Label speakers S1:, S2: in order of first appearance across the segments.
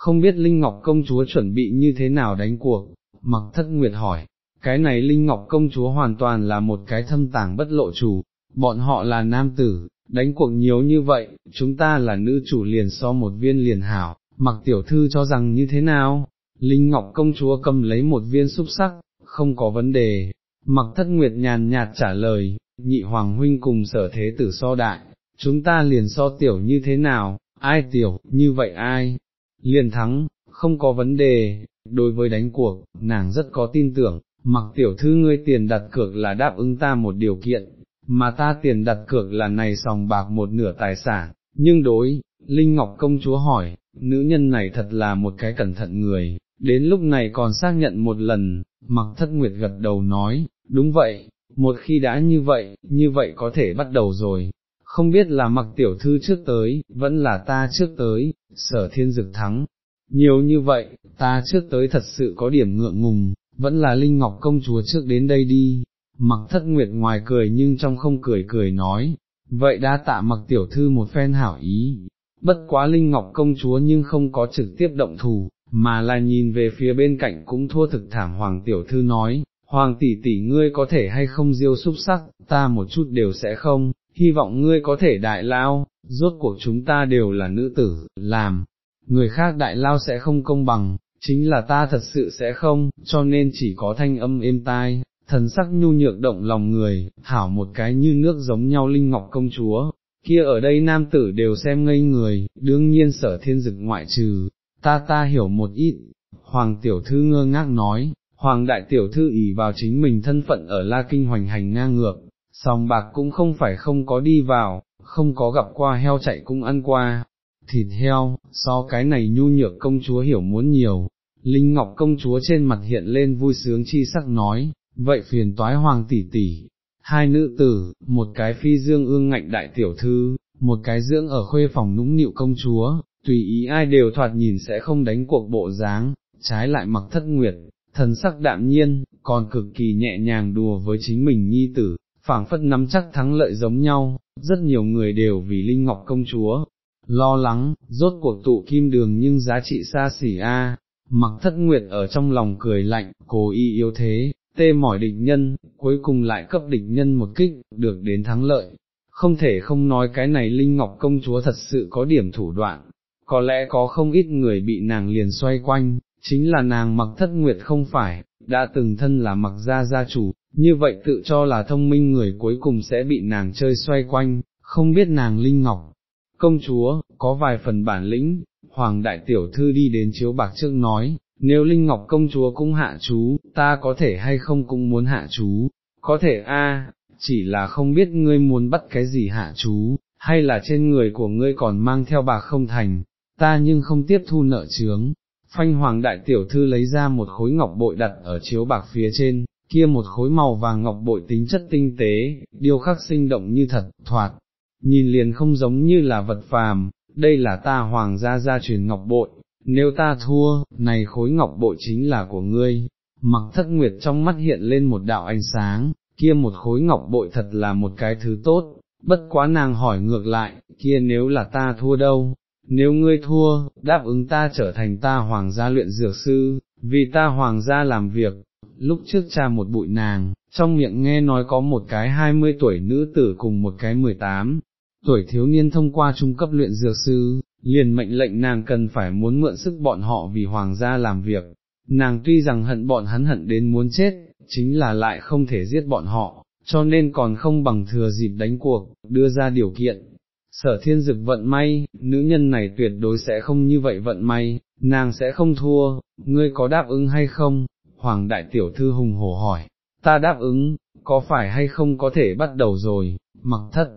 S1: không biết Linh Ngọc công chúa chuẩn bị như thế nào đánh cuộc, mặc thất nguyệt hỏi, cái này Linh Ngọc công chúa hoàn toàn là một cái thâm tàng bất lộ chủ, bọn họ là nam tử, đánh cuộc nhiều như vậy, chúng ta là nữ chủ liền so một viên liền hảo, mặc tiểu thư cho rằng như thế nào, Linh Ngọc công chúa cầm lấy một viên xúc sắc, không có vấn đề, mặc thất nguyệt nhàn nhạt trả lời, nhị hoàng huynh cùng sở thế tử so đại, chúng ta liền so tiểu như thế nào, ai tiểu, như vậy ai, liền thắng, không có vấn đề, đối với đánh cuộc, nàng rất có tin tưởng, mặc tiểu thư ngươi tiền đặt cược là đáp ứng ta một điều kiện, mà ta tiền đặt cược là này sòng bạc một nửa tài sản, nhưng đối, Linh Ngọc công chúa hỏi, nữ nhân này thật là một cái cẩn thận người, đến lúc này còn xác nhận một lần, mặc thất nguyệt gật đầu nói, đúng vậy, một khi đã như vậy, như vậy có thể bắt đầu rồi, không biết là mặc tiểu thư trước tới, vẫn là ta trước tới, sở thiên dực thắng, nhiều như vậy, ta trước tới thật sự có điểm ngượng ngùng, vẫn là Linh Ngọc công chúa trước đến đây đi, mặc thất nguyệt ngoài cười nhưng trong không cười cười nói, vậy đã tạ mặc tiểu thư một phen hảo ý, bất quá Linh Ngọc công chúa nhưng không có trực tiếp động thủ, mà là nhìn về phía bên cạnh cũng thua thực thảm Hoàng tiểu thư nói, Hoàng tỷ tỷ ngươi có thể hay không diêu xúc sắc, ta một chút đều sẽ không, hy vọng ngươi có thể đại lao, rốt cuộc chúng ta đều là nữ tử, làm, người khác đại lao sẽ không công bằng, chính là ta thật sự sẽ không, cho nên chỉ có thanh âm êm tai, thần sắc nhu nhược động lòng người, thảo một cái như nước giống nhau linh ngọc công chúa, kia ở đây nam tử đều xem ngây người, đương nhiên sở thiên dực ngoại trừ, ta ta hiểu một ít, hoàng tiểu thư ngơ ngác nói, hoàng đại tiểu thư ỷ vào chính mình thân phận ở La Kinh hoành hành ngang ngược, sòng bạc cũng không phải không có đi vào, không có gặp qua heo chạy cũng ăn qua, thịt heo, so cái này nhu nhược công chúa hiểu muốn nhiều, Linh Ngọc công chúa trên mặt hiện lên vui sướng chi sắc nói, vậy phiền toái hoàng tỷ tỷ, hai nữ tử, một cái phi dương ương ngạnh đại tiểu thư, một cái dưỡng ở khuê phòng nũng nịu công chúa, tùy ý ai đều thoạt nhìn sẽ không đánh cuộc bộ dáng, trái lại mặc thất nguyệt, thần sắc đạm nhiên, còn cực kỳ nhẹ nhàng đùa với chính mình nhi tử, phảng phất nắm chắc thắng lợi giống nhau, rất nhiều người đều vì Linh Ngọc công chúa, lo lắng, rốt cuộc tụ kim đường nhưng giá trị xa xỉ a. Mặc thất nguyệt ở trong lòng cười lạnh, cố ý yếu thế, tê mỏi địch nhân, cuối cùng lại cấp địch nhân một kích, được đến thắng lợi. Không thể không nói cái này Linh Ngọc công chúa thật sự có điểm thủ đoạn, có lẽ có không ít người bị nàng liền xoay quanh, chính là nàng mặc thất nguyệt không phải, đã từng thân là mặc gia gia chủ, như vậy tự cho là thông minh người cuối cùng sẽ bị nàng chơi xoay quanh, không biết nàng Linh Ngọc. Công chúa, có vài phần bản lĩnh, Hoàng Đại Tiểu Thư đi đến chiếu bạc trước nói, nếu Linh Ngọc công chúa cũng hạ chú, ta có thể hay không cũng muốn hạ chú, có thể a, chỉ là không biết ngươi muốn bắt cái gì hạ chú, hay là trên người của ngươi còn mang theo bạc không thành, ta nhưng không tiếp thu nợ chướng. Phanh hoàng đại tiểu thư lấy ra một khối ngọc bội đặt ở chiếu bạc phía trên, kia một khối màu vàng ngọc bội tính chất tinh tế, điêu khắc sinh động như thật, thoạt, nhìn liền không giống như là vật phàm, đây là ta hoàng gia gia truyền ngọc bội, nếu ta thua, này khối ngọc bội chính là của ngươi, mặc thất nguyệt trong mắt hiện lên một đạo ánh sáng, kia một khối ngọc bội thật là một cái thứ tốt, bất quá nàng hỏi ngược lại, kia nếu là ta thua đâu, nếu ngươi thua, đáp ứng ta trở thành ta hoàng gia luyện dược sư, vì ta hoàng gia làm việc, lúc trước cha một bụi nàng, trong miệng nghe nói có một cái hai mươi tuổi nữ tử cùng một cái mười tám tuổi thiếu niên thông qua trung cấp luyện dược sư, liền mệnh lệnh nàng cần phải muốn mượn sức bọn họ vì hoàng gia làm việc, nàng tuy rằng hận bọn hắn hận đến muốn chết, chính là lại không thể giết bọn họ, cho nên còn không bằng thừa dịp đánh cuộc, đưa ra điều kiện. Sở thiên dực vận may, nữ nhân này tuyệt đối sẽ không như vậy vận may, nàng sẽ không thua, ngươi có đáp ứng hay không? Hoàng đại tiểu thư hùng hổ hỏi, ta đáp ứng, có phải hay không có thể bắt đầu rồi, mặc thất.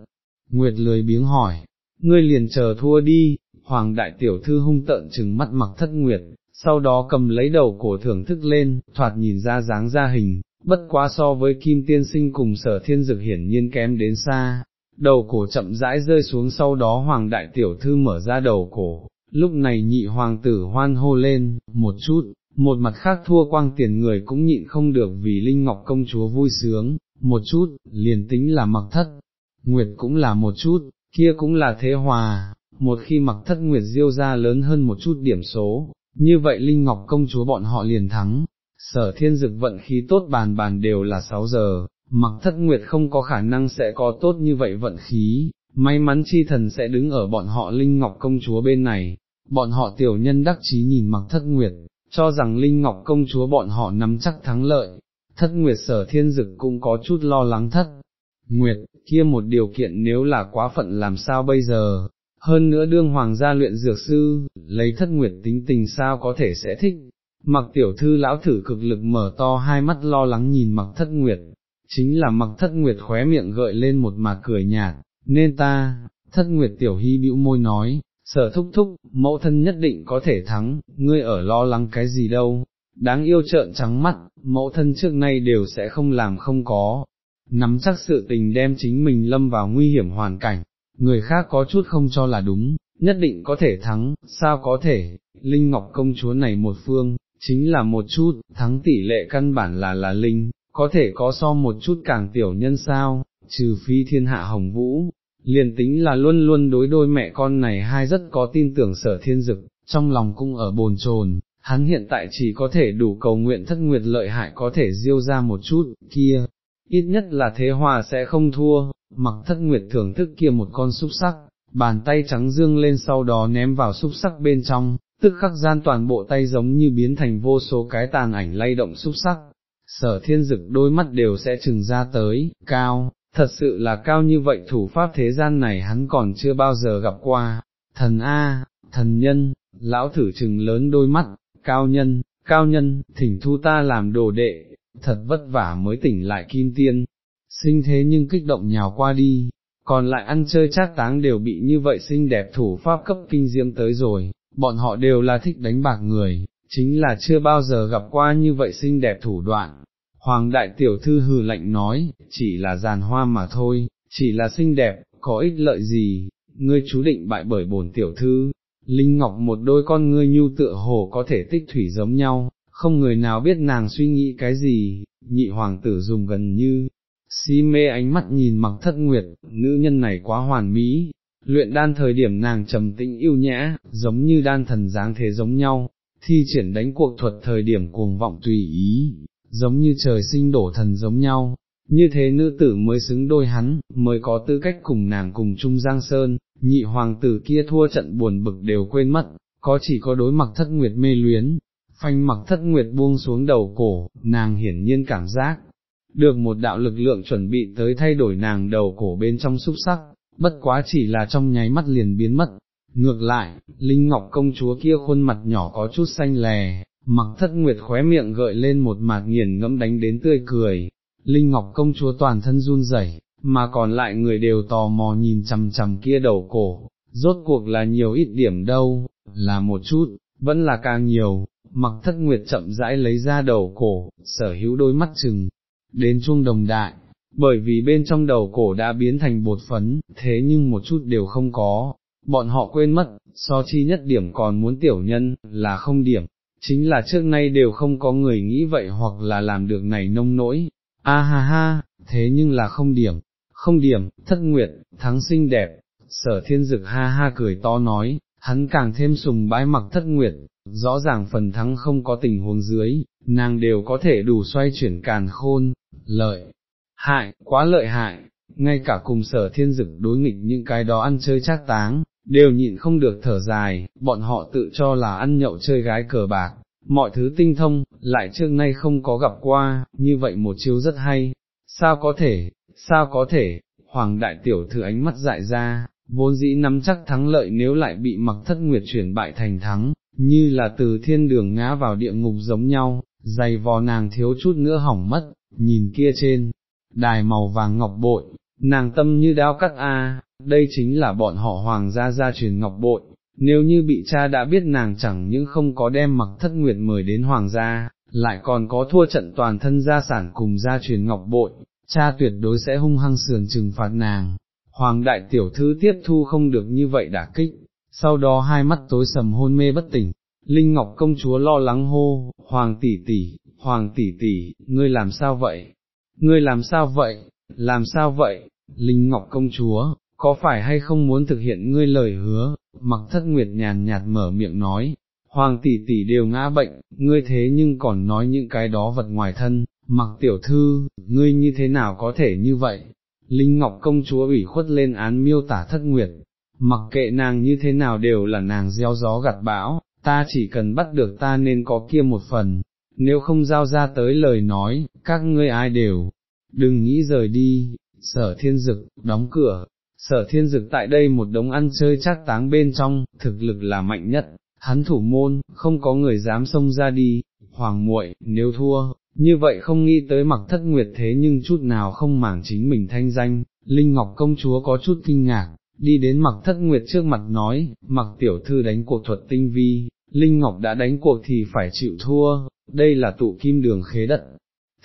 S1: Nguyệt lười biếng hỏi, ngươi liền chờ thua đi, hoàng đại tiểu thư hung tợn chừng mắt mặc thất nguyệt, sau đó cầm lấy đầu cổ thưởng thức lên, thoạt nhìn ra dáng ra hình, bất quá so với kim tiên sinh cùng sở thiên dực hiển nhiên kém đến xa, đầu cổ chậm rãi rơi xuống sau đó hoàng đại tiểu thư mở ra đầu cổ, lúc này nhị hoàng tử hoan hô lên, một chút, một mặt khác thua quang tiền người cũng nhịn không được vì Linh Ngọc công chúa vui sướng, một chút, liền tính là mặc thất, nguyệt cũng là một chút, kia cũng là thế hòa, một khi mặc thất nguyệt diêu ra lớn hơn một chút điểm số, như vậy Linh Ngọc công chúa bọn họ liền thắng, sở thiên dực vận khí tốt bàn bàn đều là 6 giờ, mặc thất nguyệt không có khả năng sẽ có tốt như vậy vận khí, may mắn chi thần sẽ đứng ở bọn họ Linh Ngọc công chúa bên này, bọn họ tiểu nhân đắc chí nhìn mặc thất nguyệt, cho rằng Linh Ngọc công chúa bọn họ nắm chắc thắng lợi, thất nguyệt sở thiên dực cũng có chút lo lắng thất. Nguyệt, kia một điều kiện nếu là quá phận làm sao bây giờ, hơn nữa đương hoàng gia luyện dược sư, lấy thất nguyệt tính tình sao có thể sẽ thích. Mặc tiểu thư lão thử cực lực mở to hai mắt lo lắng nhìn mặc thất nguyệt, chính là mặc thất nguyệt khóe miệng gợi lên một mà cười nhạt, nên ta, thất nguyệt tiểu hy bĩu môi nói, sở thúc thúc, mẫu thân nhất định có thể thắng, ngươi ở lo lắng cái gì đâu, đáng yêu trợn trắng mắt, mẫu thân trước nay đều sẽ không làm không có, nắm chắc sự tình đem chính mình lâm vào nguy hiểm hoàn cảnh, người khác có chút không cho là đúng, nhất định có thể thắng, sao có thể, Linh Ngọc công chúa này một phương, chính là một chút, thắng tỷ lệ căn bản là là Linh, có thể có so một chút càng tiểu nhân sao, trừ phi thiên hạ hồng vũ, liền tính là luôn luôn đối đôi mẹ con này hai rất có tin tưởng sở thiên dực, trong lòng cũng ở bồn chồn. Hắn hiện tại chỉ có thể đủ cầu nguyện thất nguyệt lợi hại có thể diêu ra một chút, kia, ít nhất là thế hòa sẽ không thua, mặc thất nguyệt thưởng thức kia một con xúc sắc, bàn tay trắng dương lên sau đó ném vào xúc sắc bên trong, tức khắc gian toàn bộ tay giống như biến thành vô số cái tàn ảnh lay động xúc sắc, sở thiên dực đôi mắt đều sẽ trừng ra tới, cao, thật sự là cao như vậy thủ pháp thế gian này hắn còn chưa bao giờ gặp qua, thần A, thần nhân, lão thử trừng lớn đôi mắt, cao nhân, cao nhân, thỉnh thu ta làm đồ đệ, thật vất vả mới tỉnh lại kim tiên, sinh thế nhưng kích động nhào qua đi, còn lại ăn chơi chát táng đều bị như vậy xinh đẹp thủ pháp cấp kinh diêm tới rồi, bọn họ đều là thích đánh bạc người, chính là chưa bao giờ gặp qua như vậy xinh đẹp thủ đoạn. Hoàng đại tiểu thư hừ lạnh nói, chỉ là giàn hoa mà thôi, chỉ là xinh đẹp, có ích lợi gì, ngươi chú định bại bởi bổn tiểu thư, Linh Ngọc một đôi con ngươi nhu tựa hồ có thể tích thủy giống nhau, không người nào biết nàng suy nghĩ cái gì, nhị hoàng tử dùng gần như, si mê ánh mắt nhìn mặc thất nguyệt, nữ nhân này quá hoàn mỹ, luyện đan thời điểm nàng trầm tĩnh yêu nhã, giống như đan thần dáng thế giống nhau, thi triển đánh cuộc thuật thời điểm cuồng vọng tùy ý, giống như trời sinh đổ thần giống nhau, như thế nữ tử mới xứng đôi hắn, mới có tư cách cùng nàng cùng chung Giang Sơn, nhị hoàng tử kia thua trận buồn bực đều quên mất, có chỉ có đối mặc thất nguyệt mê luyến, phanh mặc thất nguyệt buông xuống đầu cổ, nàng hiển nhiên cảm giác, được một đạo lực lượng chuẩn bị tới thay đổi nàng đầu cổ bên trong xúc sắc, bất quá chỉ là trong nháy mắt liền biến mất. Ngược lại, Linh Ngọc công chúa kia khuôn mặt nhỏ có chút xanh lè, mặc thất nguyệt khóe miệng gợi lên một mạt nghiền ngẫm đánh đến tươi cười, Linh Ngọc công chúa toàn thân run rẩy, mà còn lại người đều tò mò nhìn chằm chằm kia đầu cổ, rốt cuộc là nhiều ít điểm đâu, là một chút, vẫn là càng nhiều, mặc thất nguyệt chậm rãi lấy ra đầu cổ, sở hữu đôi mắt chừng, đến chuông đồng đại, bởi vì bên trong đầu cổ đã biến thành bột phấn, thế nhưng một chút đều không có, bọn họ quên mất, so chi nhất điểm còn muốn tiểu nhân, là không điểm, chính là trước nay đều không có người nghĩ vậy hoặc là làm được này nông nỗi, a ha ha, thế nhưng là không điểm, không điểm, thất nguyệt, thắng xinh đẹp, sở thiên dực ha ha cười to nói, hắn càng thêm sùng bái mặc thất nguyệt, rõ ràng phần thắng không có tình huống dưới, nàng đều có thể đủ xoay chuyển càn khôn, lợi, hại, quá lợi hại, ngay cả cùng sở thiên dực đối nghịch những cái đó ăn chơi chắc táng, đều nhịn không được thở dài, bọn họ tự cho là ăn nhậu chơi gái cờ bạc, mọi thứ tinh thông, lại trước nay không có gặp qua, như vậy một chiêu rất hay, sao có thể, sao có thể, hoàng đại tiểu thư ánh mắt dại ra, vốn dĩ nắm chắc thắng lợi nếu lại bị mặc thất nguyệt chuyển bại thành thắng, như là từ thiên đường ngã vào địa ngục giống nhau, dày vò nàng thiếu chút nữa hỏng mất, nhìn kia trên, đài màu vàng ngọc bội, nàng tâm như đao cắt a, đây chính là bọn họ hoàng gia gia truyền ngọc bội, nếu như bị cha đã biết nàng chẳng những không có đem mặc thất nguyệt mời đến hoàng gia, lại còn có thua trận toàn thân gia sản cùng gia truyền ngọc bội, cha tuyệt đối sẽ hung hăng sườn trừng phạt nàng. Hoàng đại tiểu thư tiếp thu không được như vậy đả kích, sau đó hai mắt tối sầm hôn mê bất tỉnh, Linh Ngọc công chúa lo lắng hô, Hoàng tỷ tỷ, Hoàng tỷ tỷ, ngươi làm sao vậy? Ngươi làm sao vậy? Làm sao vậy? Linh Ngọc công chúa, có phải hay không muốn thực hiện ngươi lời hứa, mặc thất nguyệt nhàn nhạt mở miệng nói, hoàng tỷ tỷ đều ngã bệnh, ngươi thế nhưng còn nói những cái đó vật ngoài thân, mặc tiểu thư, ngươi như thế nào có thể như vậy? Linh Ngọc công chúa ủy khuất lên án miêu tả thất nguyệt, mặc kệ nàng như thế nào đều là nàng gieo gió gặt bão, ta chỉ cần bắt được ta nên có kia một phần, nếu không giao ra tới lời nói, các ngươi ai đều, đừng nghĩ rời đi, sở thiên dực, đóng cửa, sở thiên dực tại đây một đống ăn chơi chắc táng bên trong, thực lực là mạnh nhất, hắn thủ môn, không có người dám xông ra đi, hoàng muội nếu thua, như vậy không nghĩ tới mặc thất nguyệt thế nhưng chút nào không mảng chính mình thanh danh, Linh Ngọc công chúa có chút kinh ngạc, đi đến mặc thất nguyệt trước mặt nói, mặc tiểu thư đánh cuộc thuật tinh vi, Linh Ngọc đã đánh cuộc thì phải chịu thua, đây là tụ kim đường khế đất,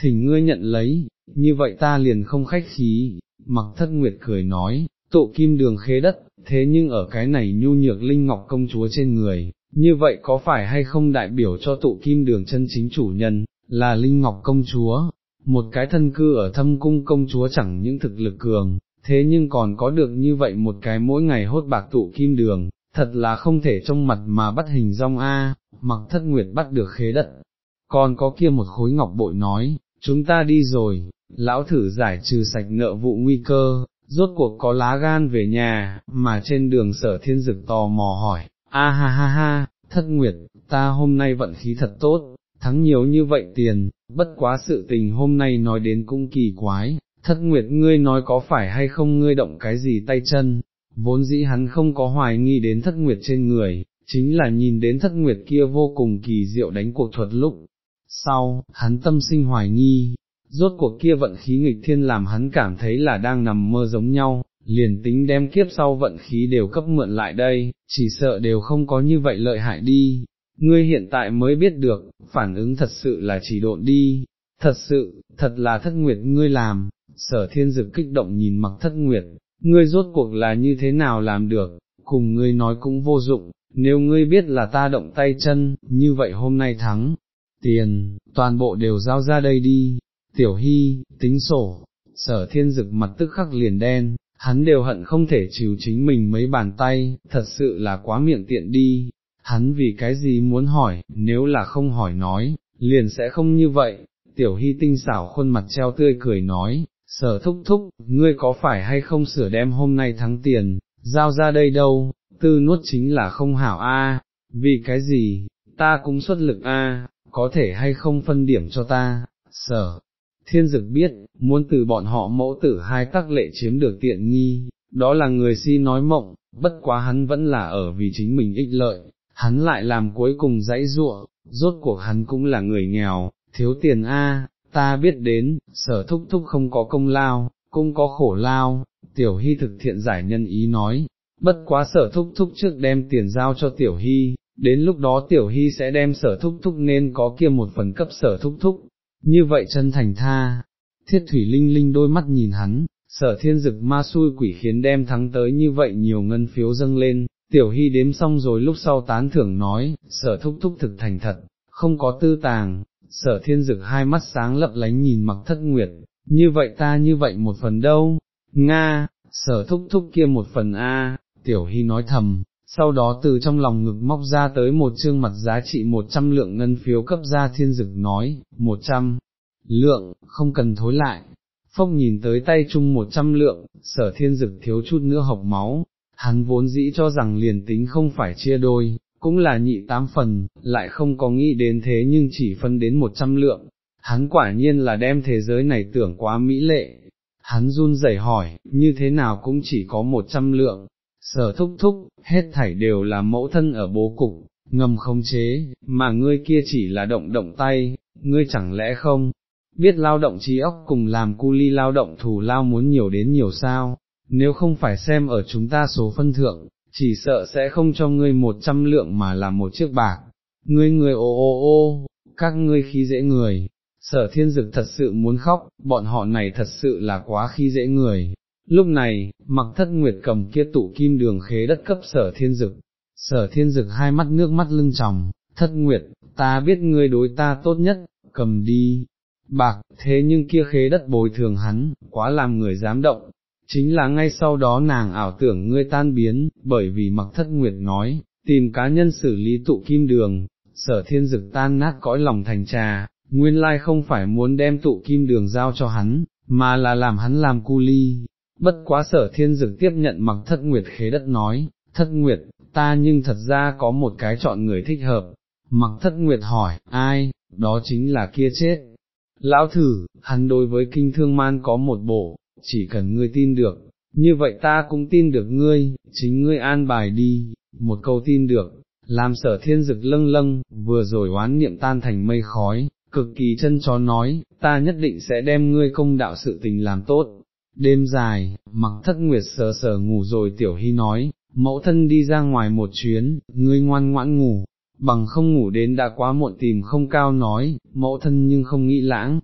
S1: thỉnh ngươi nhận lấy, như vậy ta liền không khách khí, mặc thất nguyệt cười nói, tụ kim đường khế đất, thế nhưng ở cái này nhu nhược Linh Ngọc công chúa trên người, như vậy có phải hay không đại biểu cho tụ kim đường chân chính chủ nhân, là Linh Ngọc công chúa, một cái thân cư ở thâm cung công chúa chẳng những thực lực cường, thế nhưng còn có được như vậy một cái mỗi ngày hốt bạc tụ kim đường, thật là không thể trong mặt mà bắt hình rong A, mặc thất nguyệt bắt được khế đất. Còn có kia một khối ngọc bội nói, chúng ta đi rồi, lão thử giải trừ sạch nợ vụ nguy cơ, rốt cuộc có lá gan về nhà, mà trên đường sở thiên dực tò mò hỏi, a ha ha ha, thất nguyệt, ta hôm nay vận khí thật tốt, thắng nhiều như vậy tiền, bất quá sự tình hôm nay nói đến cũng kỳ quái, thất nguyệt ngươi nói có phải hay không? Ngươi động cái gì tay chân, vốn dĩ hắn không có hoài nghi đến thất nguyệt trên người, chính là nhìn đến thất nguyệt kia vô cùng kỳ diệu đánh cuộc thuật lúc. Sau, hắn tâm sinh hoài nghi, rốt cuộc kia vận khí nghịch thiên làm hắn cảm thấy là đang nằm mơ giống nhau, liền tính đem kiếp sau vận khí đều cấp mượn lại đây, chỉ sợ đều không có như vậy lợi hại đi. Ngươi hiện tại mới biết được, phản ứng thật sự là chỉ độn đi, thật sự, thật là thất nguyệt ngươi làm, sở thiên dực kích động nhìn mặc thất nguyệt, ngươi rốt cuộc là như thế nào làm được, cùng ngươi nói cũng vô dụng, nếu ngươi biết là ta động tay chân, như vậy hôm nay thắng, tiền, toàn bộ đều giao ra đây đi, tiểu hy, tính sổ, sở thiên dực mặt tức khắc liền đen, hắn đều hận không thể chịu chính mình mấy bàn tay, thật sự là quá miệng tiện đi, hắn vì cái gì muốn hỏi, nếu là không hỏi nói, liền sẽ không như vậy, tiểu hy tinh xảo khuôn mặt treo tươi cười nói, sở thúc thúc, ngươi có phải hay không sửa đem hôm nay thắng tiền, giao ra đây đâu, tư nuốt chính là không hảo a, vì cái gì, ta cũng xuất lực a, có thể hay không phân điểm cho ta, sở. Thiên dực biết, muốn từ bọn họ mẫu tử hai tắc lệ chiếm được tiện nghi, đó là người si nói mộng, bất quá hắn vẫn là ở vì chính mình ích lợi, hắn lại làm cuối cùng dãy ruộng, rốt cuộc hắn cũng là người nghèo, thiếu tiền a, ta biết đến, sở thúc thúc không có công lao, cũng có khổ lao, tiểu hy thực thiện giải nhân ý nói, bất quá sở thúc thúc trước đem tiền giao cho tiểu hy, đến lúc đó tiểu hy sẽ đem sở thúc thúc nên có kia một phần cấp sở thúc thúc, như vậy chân thành tha, thiết thủy linh linh đôi mắt nhìn hắn, sở thiên dực ma xui quỷ khiến đem thắng tới như vậy nhiều ngân phiếu dâng lên, tiểu hy đếm xong rồi lúc sau tán thưởng nói, sở thúc thúc thực thành thật, không có tư tàng, sở thiên dực hai mắt sáng lấp lánh nhìn mặc thất nguyệt, như vậy ta như vậy một phần đâu, Nga, sở thúc thúc kia một phần A, tiểu hy nói thầm, sau đó từ trong lòng ngực móc ra tới một chương mặt giá trị một trăm lượng ngân phiếu cấp ra thiên dực nói, một trăm lượng, không cần thối lại. Phong nhìn tới tay chung một trăm lượng, sở thiên dực thiếu chút nữa học máu, hắn vốn dĩ cho rằng liền tính không phải chia đôi, cũng là nhị tám phần, lại không có nghĩ đến thế nhưng chỉ phân đến một trăm lượng, hắn quả nhiên là đem thế giới này tưởng quá mỹ lệ, hắn run rẩy hỏi, như thế nào cũng chỉ có một trăm lượng, sở thúc thúc, hết thảy đều là mẫu thân ở bố cục, ngầm không chế, mà ngươi kia chỉ là động động tay, ngươi chẳng lẽ không, biết lao động trí óc cùng làm cu ly lao động thù lao muốn nhiều đến nhiều sao, nếu không phải xem ở chúng ta số phân thượng, chỉ sợ sẽ không cho ngươi một trăm lượng mà là một chiếc bạc, ngươi người ô ô ô, các ngươi khí dễ người, sở thiên dực thật sự muốn khóc, bọn họ này thật sự là quá khi dễ người. Lúc này, mặc thất nguyệt cầm kia tụ kim đường khế đất cấp sở thiên dực, sở thiên dực hai mắt nước mắt lưng tròng, thất nguyệt, ta biết ngươi đối ta tốt nhất, cầm đi, bạc, thế nhưng kia khế đất bồi thường hắn, quá làm người dám động, chính là ngay sau đó nàng ảo tưởng ngươi tan biến, bởi vì mặc thất nguyệt nói, tìm cá nhân xử lý tụ kim đường, sở thiên dực tan nát cõi lòng thành trà, nguyên lai không phải muốn đem tụ kim đường giao cho hắn, mà là làm hắn làm cu ly. Bất quá sở thiên dực tiếp nhận mặc thất nguyệt khế đất nói, thất nguyệt, ta nhưng thật ra có một cái chọn người thích hợp. Mặc thất nguyệt hỏi, ai, đó chính là kia chết. Lão thử, hắn đối với kinh thương man có một bộ, chỉ cần ngươi tin được, như vậy ta cũng tin được ngươi, chính ngươi an bài đi, một câu tin được, làm sở thiên dực lâng lâng, vừa rồi oán niệm tan thành mây khói, cực kỳ chân chó nói, ta nhất định sẽ đem ngươi công đạo sự tình làm tốt. Đêm dài, mặc thất nguyệt sờ sờ ngủ rồi tiểu hy nói, mẫu thân đi ra ngoài một chuyến, ngươi ngoan ngoãn ngủ, bằng không ngủ đến đã quá muộn tìm không cao nói, mẫu thân nhưng không nghĩ lãng,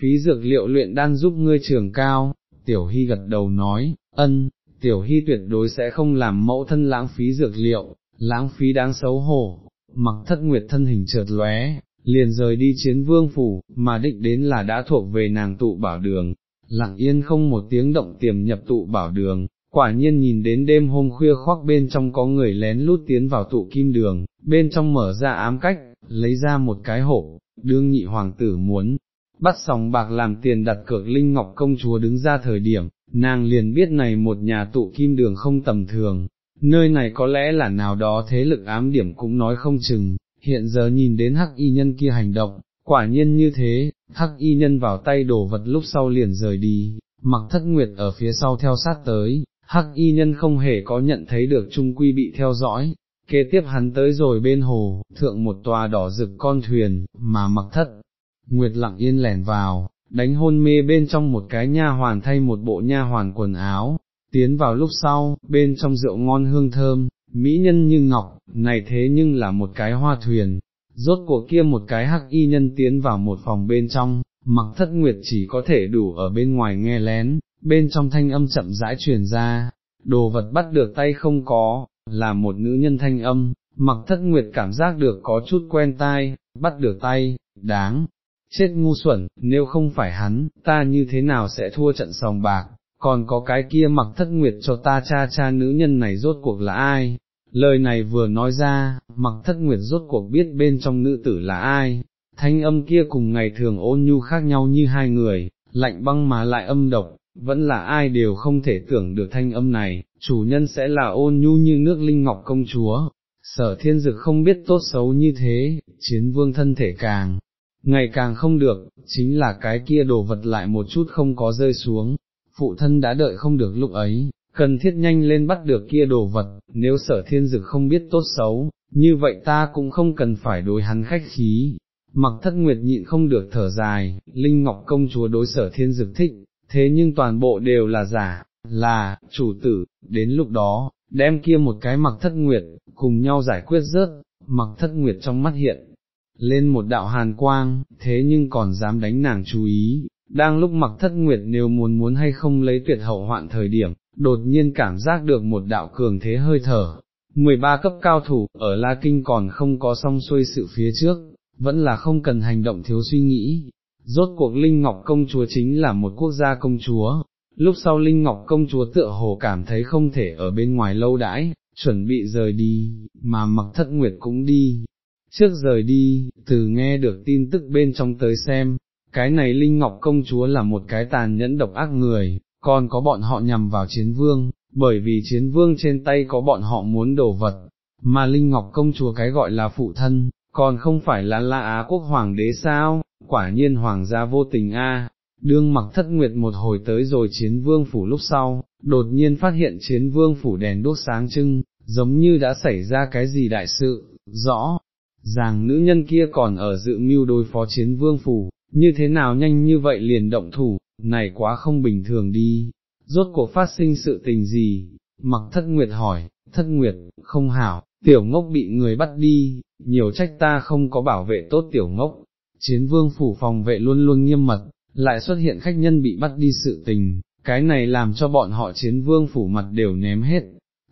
S1: phí dược liệu luyện đan giúp ngươi trường cao, tiểu hy gật đầu nói, ân, tiểu hy tuyệt đối sẽ không làm mẫu thân lãng phí dược liệu, lãng phí đáng xấu hổ, mặc thất nguyệt thân hình chợt lóe, liền rời đi chiến vương phủ, mà định đến là đã thuộc về nàng tụ bảo đường, lặng yên không một tiếng động tiềm nhập tụ bảo đường, quả nhiên nhìn đến đêm hôm khuya khoác bên trong có người lén lút tiến vào tụ kim đường, bên trong mở ra ám cách, lấy ra một cái hộp, đương nhị hoàng tử muốn, bắt sòng bạc làm tiền đặt cược Linh Ngọc công chúa đứng ra thời điểm, nàng liền biết này một nhà tụ kim đường không tầm thường, nơi này có lẽ là nào đó thế lực ám điểm cũng nói không chừng, hiện giờ nhìn đến hắc y nhân kia hành động, quả nhiên như thế, hắc y nhân vào tay đổ vật lúc sau liền rời đi, mặc thất nguyệt ở phía sau theo sát tới, hắc y nhân không hề có nhận thấy được trung quy bị theo dõi, kế tiếp hắn tới rồi bên hồ, thượng một tòa đỏ rực con thuyền, mà mặc thất, nguyệt lặng yên lẻn vào, đánh hôn mê bên trong một cái nha hoàn thay một bộ nha hoàn quần áo, tiến vào lúc sau, bên trong rượu ngon hương thơm, mỹ nhân như ngọc, này thế nhưng là một cái hoa thuyền, rốt cuộc kia một cái hắc y nhân tiến vào một phòng bên trong, mặc thất nguyệt chỉ có thể đủ ở bên ngoài nghe lén, bên trong thanh âm chậm rãi truyền ra, đồ vật bắt được tay không có, là một nữ nhân thanh âm, mặc thất nguyệt cảm giác được có chút quen tai, bắt được tay, đáng, chết ngu xuẩn, nếu không phải hắn, ta như thế nào sẽ thua trận sòng bạc, còn có cái kia mặc thất nguyệt cho ta cha cha nữ nhân này rốt cuộc là ai, lời này vừa nói ra, mặc thất nguyệt rốt cuộc biết bên trong nữ tử là ai, thanh âm kia cùng ngày thường ôn nhu khác nhau như hai người, lạnh băng mà lại âm độc, vẫn là ai đều không thể tưởng được thanh âm này, chủ nhân sẽ là ôn nhu như nước linh ngọc công chúa. Sở thiên dực không biết tốt xấu như thế, chiến vương thân thể càng, ngày càng không được, chính là cái kia đồ vật lại một chút không có rơi xuống, phụ thân đã đợi không được lúc ấy, cần thiết nhanh lên bắt được kia đồ vật, nếu sở thiên dực không biết tốt xấu, như vậy ta cũng không cần phải đối hắn khách khí. Mặc thất nguyệt nhịn không được thở dài, Linh Ngọc công chúa đối sở thiên dực thích, thế nhưng toàn bộ đều là giả, là, chủ tử, đến lúc đó, đem kia một cái mặc thất nguyệt, cùng nhau giải quyết rớt, mặc thất nguyệt trong mắt hiện, lên một đạo hàn quang, thế nhưng còn dám đánh nàng chú ý, đang lúc mặc thất nguyệt nếu muốn muốn hay không lấy tuyệt hậu hoạn thời điểm, đột nhiên cảm giác được một đạo cường thế hơi thở. 13 cấp cao thủ, ở La Kinh còn không có xong xuôi sự phía trước, vẫn là không cần hành động thiếu suy nghĩ. Rốt cuộc Linh Ngọc công chúa chính là một quốc gia công chúa, lúc sau Linh Ngọc công chúa tựa hồ cảm thấy không thể ở bên ngoài lâu đãi, chuẩn bị rời đi, mà mặc thất nguyệt cũng đi. Trước rời đi, từ nghe được tin tức bên trong tới xem, cái này Linh Ngọc công chúa là một cái tàn nhẫn độc ác người, còn có bọn họ nhằm vào chiến vương, bởi vì chiến vương trên tay có bọn họ muốn đổ vật, mà Linh Ngọc công chúa cái gọi là phụ thân, còn không phải là La Á quốc hoàng đế sao, quả nhiên hoàng gia vô tình a. Đương mặc thất nguyệt một hồi tới rồi chiến vương phủ lúc sau, đột nhiên phát hiện chiến vương phủ đèn đốt sáng trưng, giống như đã xảy ra cái gì đại sự, rõ, ràng nữ nhân kia còn ở dự mưu đối phó chiến vương phủ, như thế nào nhanh như vậy liền động thủ, này quá không bình thường đi, rốt cuộc phát sinh sự tình gì, mặc thất nguyệt hỏi, thất nguyệt, không hảo, tiểu ngốc bị người bắt đi, nhiều trách ta không có bảo vệ tốt tiểu ngốc, chiến vương phủ phòng vệ luôn luôn nghiêm mật, lại xuất hiện khách nhân bị bắt đi sự tình, cái này làm cho bọn họ chiến vương phủ mặt đều ném hết,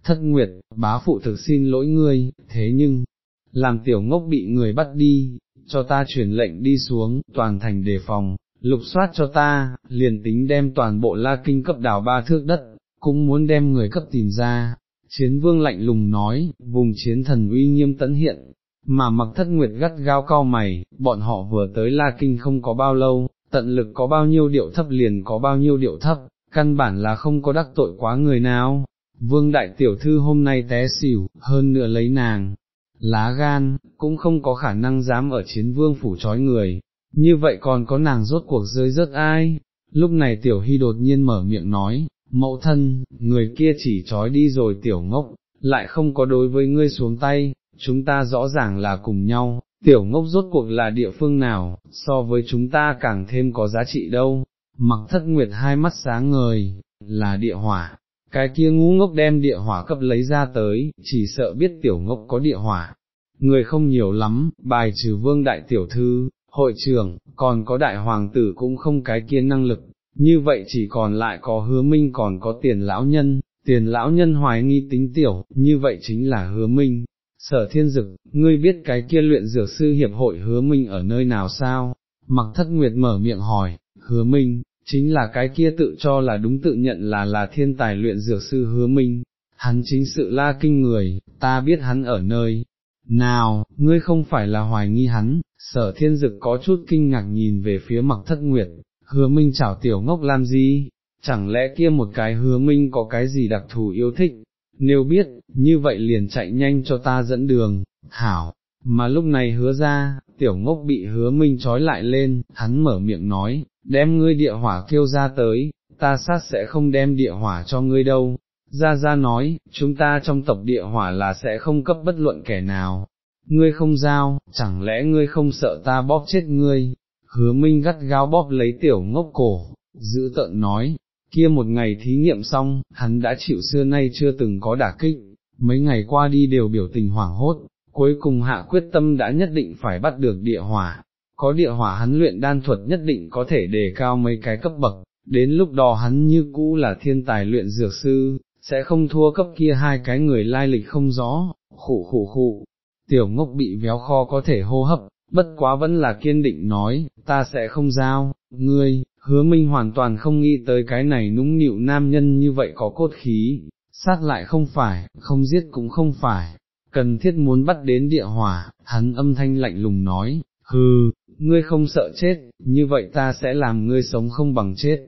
S1: thất nguyệt, bá phụ thực xin lỗi ngươi, thế nhưng, làm tiểu ngốc bị người bắt đi, cho ta truyền lệnh đi xuống, toàn thành đề phòng, lục soát cho ta, liền tính đem toàn bộ la kinh cấp đảo ba thước đất, cũng muốn đem người cấp tìm ra. Chiến vương lạnh lùng nói, vùng chiến thần uy nghiêm tấn hiện, mà mặc thất nguyệt gắt gao cao mày, bọn họ vừa tới La Kinh không có bao lâu, tận lực có bao nhiêu điệu thấp liền có bao nhiêu điệu thấp, căn bản là không có đắc tội quá người nào. Vương đại tiểu thư hôm nay té xỉu, hơn nữa lấy nàng, lá gan, cũng không có khả năng dám ở chiến vương phủ trói người, như vậy còn có nàng rốt cuộc rơi rớt ai, lúc này tiểu hy đột nhiên mở miệng nói, mẫu thân, người kia chỉ trói đi rồi tiểu ngốc, lại không có đối với ngươi xuống tay, chúng ta rõ ràng là cùng nhau, tiểu ngốc rốt cuộc là địa phương nào, so với chúng ta càng thêm có giá trị đâu, mặc thất nguyệt hai mắt sáng ngời, là địa hỏa, cái kia ngu ngốc đem địa hỏa cấp lấy ra tới, chỉ sợ biết tiểu ngốc có địa hỏa. Người không nhiều lắm, bài trừ vương đại tiểu thư, hội trưởng, còn có đại hoàng tử cũng không cái kia năng lực, như vậy chỉ còn lại có hứa minh còn có tiền lão nhân, tiền lão nhân hoài nghi tính tiểu, như vậy chính là hứa minh. Sở thiên dực, ngươi biết cái kia luyện dược sư hiệp hội hứa minh ở nơi nào sao? Mặc thất nguyệt mở miệng hỏi, hứa minh, chính là cái kia tự cho là đúng tự nhận là là thiên tài luyện dược sư hứa minh, hắn chính sự la kinh người, ta biết hắn ở nơi, nào, ngươi không phải là hoài nghi hắn, sở thiên dực có chút kinh ngạc nhìn về phía mặc thất nguyệt, hứa minh chảo tiểu ngốc làm gì, chẳng lẽ kia một cái hứa minh có cái gì đặc thù yêu thích, nếu biết, như vậy liền chạy nhanh cho ta dẫn đường, hảo, mà lúc này hứa ra, tiểu ngốc bị hứa minh trói lại lên, hắn mở miệng nói, đem ngươi địa hỏa kêu ra tới, ta sát sẽ không đem địa hỏa cho ngươi đâu. Gia Gia nói, chúng ta trong tộc địa hỏa là sẽ không cấp bất luận kẻ nào, ngươi không giao, chẳng lẽ ngươi không sợ ta bóp chết ngươi, hứa minh gắt gao bóp lấy tiểu ngốc cổ, giữ tợn nói, kia một ngày thí nghiệm xong, hắn đã chịu xưa nay chưa từng có đả kích, mấy ngày qua đi đều biểu tình hoảng hốt, cuối cùng hạ quyết tâm đã nhất định phải bắt được địa hỏa, có địa hỏa hắn luyện đan thuật nhất định có thể đề cao mấy cái cấp bậc, đến lúc đó hắn như cũ là thiên tài luyện dược sư, sẽ không thua cấp kia hai cái người lai lịch không rõ, Khụ khụ khụ tiểu ngốc bị véo kho có thể hô hấp, bất quá vẫn là kiên định nói, ta sẽ không giao, ngươi, hứa minh hoàn toàn không nghĩ tới cái này nũng nịu nam nhân như vậy có cốt khí, sát lại không phải, không giết cũng không phải, cần thiết muốn bắt đến địa hỏa, hắn âm thanh lạnh lùng nói, hừ, ngươi không sợ chết, như vậy ta sẽ làm ngươi sống không bằng chết.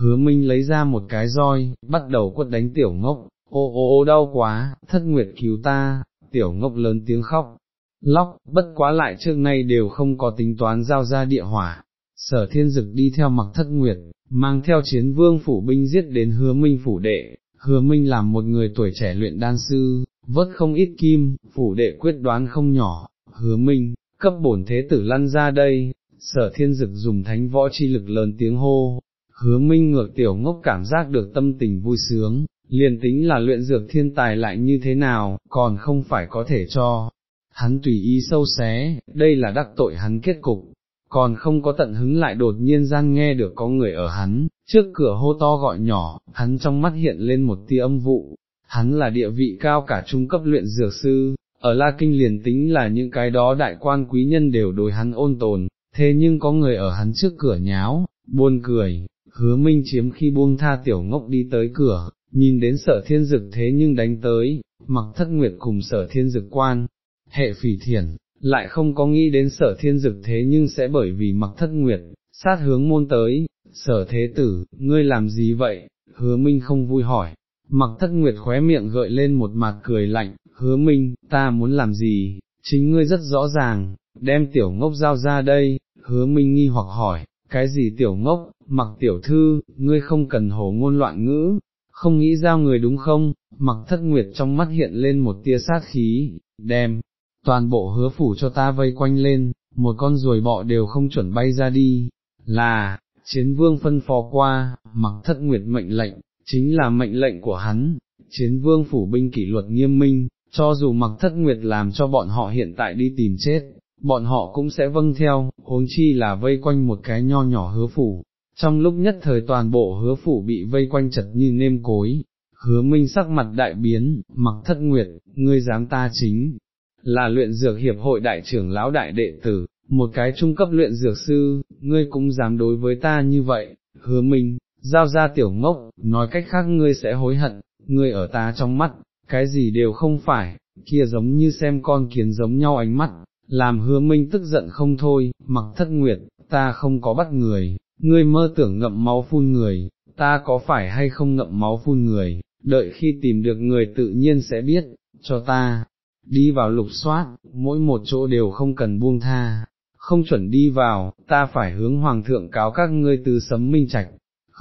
S1: Hứa Minh lấy ra một cái roi, bắt đầu quất đánh tiểu ngốc, ô ô ô đau quá, thất nguyệt cứu ta, tiểu ngốc lớn tiếng khóc, lóc, bất quá lại trước nay đều không có tính toán giao ra địa hỏa. Sở thiên dực đi theo mặc thất nguyệt, mang theo chiến vương phủ binh giết đến hứa minh phủ đệ, hứa minh làm một người tuổi trẻ luyện đan sư, vớt không ít kim, phủ đệ quyết đoán không nhỏ, hứa minh, cấp bổn thế tử lăn ra đây, sở thiên dực dùng thánh võ chi lực lớn tiếng hô, hứa minh ngược tiểu ngốc cảm giác được tâm tình vui sướng, liền tính là luyện dược thiên tài lại như thế nào, còn không phải có thể cho, hắn tùy ý sâu xé, đây là đắc tội hắn kết cục, còn không có tận hứng lại đột nhiên gian nghe được có người ở hắn, trước cửa hô to gọi nhỏ, hắn trong mắt hiện lên một tia âm vụ, hắn là địa vị cao cả trung cấp luyện dược sư, ở La Kinh liền tính là những cái đó đại quan quý nhân đều đối hắn ôn tồn, thế nhưng có người ở hắn trước cửa nháo, buồn cười, hứa minh chiếm khi buông tha tiểu ngốc đi tới cửa, nhìn đến sở thiên dực thế nhưng đánh tới, mặc thất nguyệt cùng sở thiên dực quan, hệ phỉ thiền lại không có nghĩ đến sở thiên dực thế nhưng sẽ bởi vì mặc thất nguyệt, sát hướng môn tới, sở thế tử, ngươi làm gì vậy, hứa minh không vui hỏi, mặc thất nguyệt khóe miệng gợi lên một mặt cười lạnh, hứa minh, ta muốn làm gì, chính ngươi rất rõ ràng, đem tiểu ngốc giao ra đây, hứa minh nghi hoặc hỏi, cái gì tiểu ngốc, mặc tiểu thư, ngươi không cần hồ ngôn loạn ngữ, không nghĩ giao người đúng không, mặc thất nguyệt trong mắt hiện lên một tia sát khí, đem, toàn bộ hứa phủ cho ta vây quanh lên, một con ruồi bọ đều không chuẩn bay ra đi, là, chiến vương phân phó qua, mặc thất nguyệt mệnh lệnh, chính là mệnh lệnh của hắn, chiến vương phủ binh kỷ luật nghiêm minh, cho dù mặc thất nguyệt làm cho bọn họ hiện tại đi tìm chết, bọn họ cũng sẽ vâng theo, huống chi là vây quanh một cái nho nhỏ hứa phủ. Trong lúc nhất thời toàn bộ hứa phủ bị vây quanh chật như nêm cối, hứa minh sắc mặt đại biến, mặc thất nguyệt, ngươi dám ta chính, là luyện dược hiệp hội đại trưởng lão đại đệ tử, một cái trung cấp luyện dược sư, ngươi cũng dám đối với ta như vậy, hứa minh, giao ra tiểu ngốc, nói cách khác ngươi sẽ hối hận, ngươi ở ta trong mắt, cái gì đều không phải, kia giống như xem con kiến giống nhau ánh mắt, làm hứa minh tức giận không thôi, mặc thất nguyệt, ta không có bắt người, ngươi mơ tưởng ngậm máu phun người, ta có phải hay không ngậm máu phun người, đợi khi tìm được người tự nhiên sẽ biết, cho ta, đi vào lục soát, mỗi một chỗ đều không cần buông tha, không chuẩn đi vào, ta phải hướng hoàng thượng cáo các ngươi từ sấm minh trạch,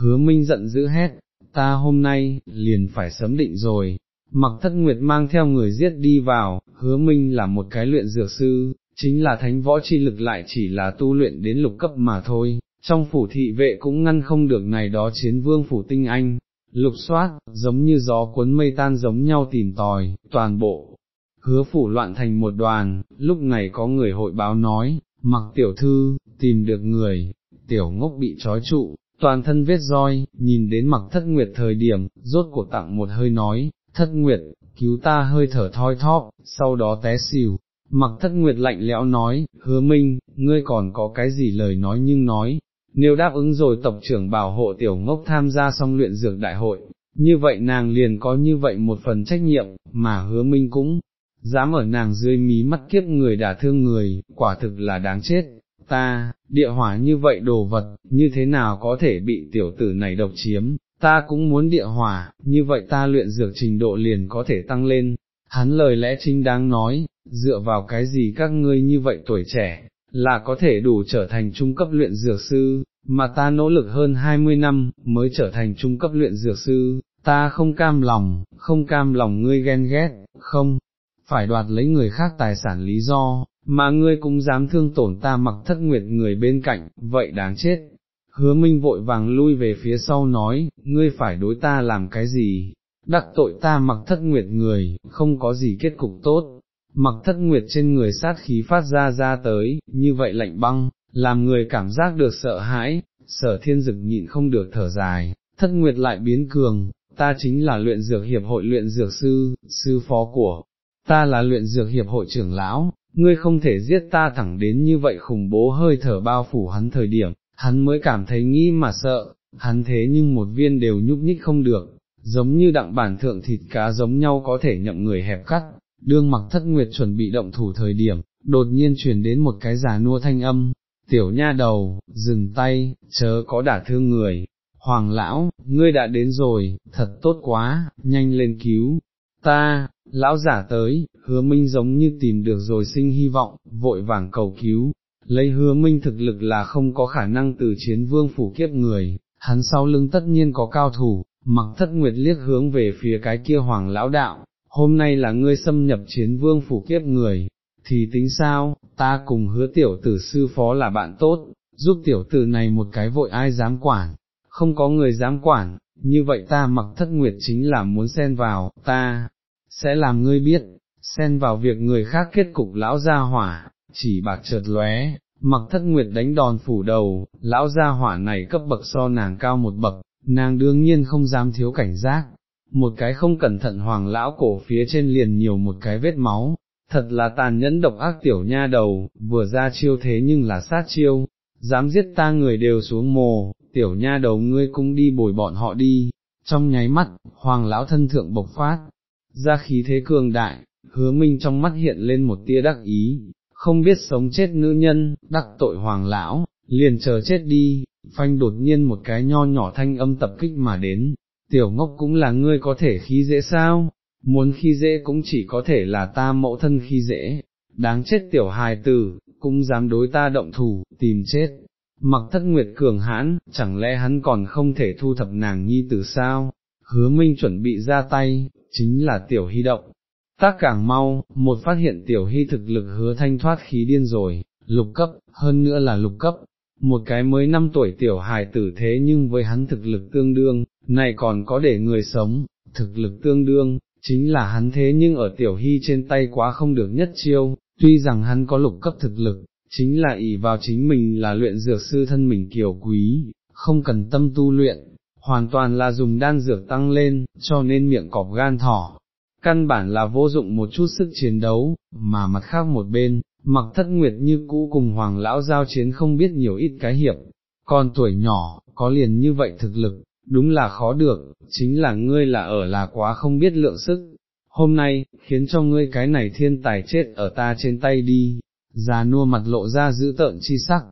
S1: hứa minh giận dữ hét, ta hôm nay, liền phải sớm định rồi, mặc thất nguyệt mang theo người giết đi vào, hứa minh là một cái luyện dược sư, chính là thánh võ chi lực lại chỉ là tu luyện đến lục cấp mà thôi, trong phủ thị vệ cũng ngăn không được này đó chiến vương phủ tinh anh, lục soát, giống như gió cuốn mây tan giống nhau tìm tòi, toàn bộ, hứa phủ loạn thành một đoàn, lúc này có người hội báo nói, mặc tiểu thư, tìm được người, tiểu ngốc bị trói trụ, toàn thân vết roi, nhìn đến mặc thất nguyệt thời điểm, rốt cuộc tặng một hơi nói, thất nguyệt, cứu ta hơi thở thoi thóp, sau đó té xỉu. Mặc thất nguyệt lạnh lẽo nói, hứa minh, ngươi còn có cái gì lời nói nhưng nói, nếu đáp ứng rồi tộc trưởng bảo hộ tiểu ngốc tham gia xong luyện dược đại hội, như vậy nàng liền có như vậy một phần trách nhiệm, mà hứa minh cũng, dám ở nàng dưới mí mắt kiếp người đả thương người, quả thực là đáng chết, ta, địa hỏa như vậy đồ vật, như thế nào có thể bị tiểu tử này độc chiếm, ta cũng muốn địa hỏa, như vậy ta luyện dược trình độ liền có thể tăng lên, hắn lời lẽ chính đáng nói, dựa vào cái gì các ngươi như vậy tuổi trẻ, là có thể đủ trở thành trung cấp luyện dược sư, mà ta nỗ lực hơn 20 năm, mới trở thành trung cấp luyện dược sư, ta không cam lòng, không cam lòng ngươi ghen ghét, không, phải đoạt lấy người khác tài sản lý do, mà ngươi cũng dám thương tổn ta mặc thất nguyệt người bên cạnh, vậy đáng chết. Hứa Minh vội vàng lui về phía sau nói, ngươi phải đối ta làm cái gì, đắc tội ta mặc thất nguyệt người, không có gì kết cục tốt, mặc thất nguyệt trên người sát khí phát ra ra tới, như vậy lạnh băng, làm người cảm giác được sợ hãi, sở thiên dực nhịn không được thở dài, thất nguyệt lại biến cường, ta chính là luyện dược hiệp hội luyện dược sư, sư phó của, ta là luyện dược hiệp hội trưởng lão, ngươi không thể giết ta thẳng đến như vậy khủng bố hơi thở bao phủ hắn thời điểm, hắn mới cảm thấy nghĩ mà sợ, hắn thế nhưng một viên đều nhúc nhích không được, giống như đặng bản thượng thịt cá giống nhau có thể nhậm người hẹp cắt, đương mặc thất nguyệt chuẩn bị động thủ thời điểm, đột nhiên truyền đến một cái giả nua thanh âm, tiểu nha đầu, dừng tay, chớ có đả thương người, hoàng lão, ngươi đã đến rồi, thật tốt quá, nhanh lên cứu, ta, lão giả tới, hứa minh giống như tìm được rồi sinh hy vọng, vội vàng cầu cứu, lấy hứa minh thực lực là không có khả năng từ chiến vương phủ kiếp người, hắn sau lưng tất nhiên có cao thủ, mặc thất nguyệt liếc hướng về phía cái kia hoàng lão đạo, hôm nay là ngươi xâm nhập chiến vương phủ kiếp người, thì tính sao, ta cùng hứa tiểu tử sư phó là bạn tốt, giúp tiểu tử này một cái vội ai dám quản, không có người dám quản, như vậy ta mặc thất nguyệt chính là muốn xen vào, ta, sẽ làm ngươi biết, xen vào việc người khác kết cục lão gia hỏa, chỉ bạc chợt lóe, mặc thất nguyệt đánh đòn phủ đầu, lão gia hỏa này cấp bậc so nàng cao một bậc, nàng đương nhiên không dám thiếu cảnh giác, một cái không cẩn thận hoàng lão cổ phía trên liền nhiều một cái vết máu, thật là tàn nhẫn độc ác tiểu nha đầu, vừa ra chiêu thế nhưng là sát chiêu, dám giết ta người đều xuống mồ, tiểu nha đầu ngươi cũng đi bồi bọn họ đi, trong nháy mắt, hoàng lão thân thượng bộc phát, ra khí thế cường đại, hứa minh trong mắt hiện lên một tia đắc ý, không biết sống chết nữ nhân, đắc tội hoàng lão, liền chờ chết đi, phanh đột nhiên một cái nho nhỏ thanh âm tập kích mà đến, tiểu ngốc cũng là ngươi có thể khí dễ sao, muốn khi dễ cũng chỉ có thể là ta mẫu thân khi dễ, đáng chết tiểu hài tử, cũng dám đối ta động thủ, tìm chết. Mặc thất nguyệt cường hãn, chẳng lẽ hắn còn không thể thu thập nàng nhi tử sao? Hứa Minh chuẩn bị ra tay, chính là tiểu hy động. Tác càng mau, một phát hiện tiểu hy thực lực hứa thanh thoát khí điên rồi, lục cấp, hơn nữa là lục cấp, một cái mới năm tuổi tiểu hài tử thế nhưng với hắn thực lực tương đương, này còn có để người sống, thực lực tương đương, chính là hắn thế nhưng ở tiểu hy trên tay quá không được nhất chiêu, tuy rằng hắn có lục cấp thực lực, chính là ỷ vào chính mình là luyện dược sư thân mình kiều quý, không cần tâm tu luyện, hoàn toàn là dùng đan dược tăng lên, cho nên miệng cọp gan thỏ. Căn bản là vô dụng một chút sức chiến đấu, mà mặt khác một bên, mặc thất nguyệt như cũ cùng hoàng lão giao chiến không biết nhiều ít cái hiệp, còn tuổi nhỏ, có liền như vậy thực lực, đúng là khó được, chính là ngươi là ở là quá không biết lượng sức, hôm nay, khiến cho ngươi cái này thiên tài chết ở ta trên tay đi, già nua mặt lộ ra giữ tợn chi sắc,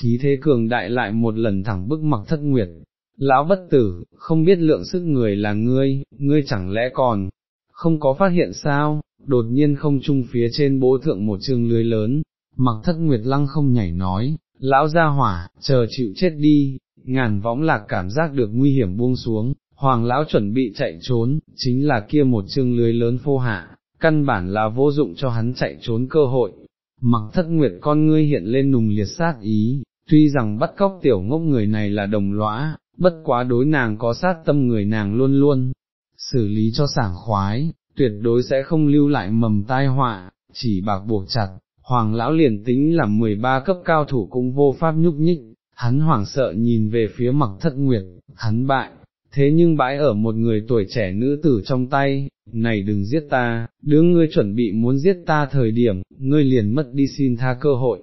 S1: khí thế cường đại lại một lần thẳng bức mặc thất nguyệt. Lão bất tử, không biết lượng sức người là ngươi, ngươi chẳng lẽ còn, không có phát hiện sao, đột nhiên không trung phía trên bố thượng một trường lưới lớn, mặc thất nguyệt lăng không nhảy nói, lão ra hỏa, chờ chịu chết đi, ngàn võng lạc cảm giác được nguy hiểm buông xuống, hoàng lão chuẩn bị chạy trốn, chính là kia một chương lưới lớn phô hạ, căn bản là vô dụng cho hắn chạy trốn cơ hội. Mặc thất nguyệt con ngươi hiện lên nùng liệt sát ý, tuy rằng bắt cóc tiểu ngốc người này là đồng lõa, bất quá đối nàng có sát tâm người nàng luôn luôn, xử lý cho sảng khoái, tuyệt đối sẽ không lưu lại mầm tai họa, chỉ bạc buộc chặt, hoàng lão liền tính là 13 cấp cao thủ cũng vô pháp nhúc nhích, hắn hoảng sợ nhìn về phía mặc thất nguyệt, hắn bại, thế nhưng bãi ở một người tuổi trẻ nữ tử trong tay, này đừng giết ta, đứa ngươi chuẩn bị muốn giết ta thời điểm, ngươi liền mất đi xin tha cơ hội.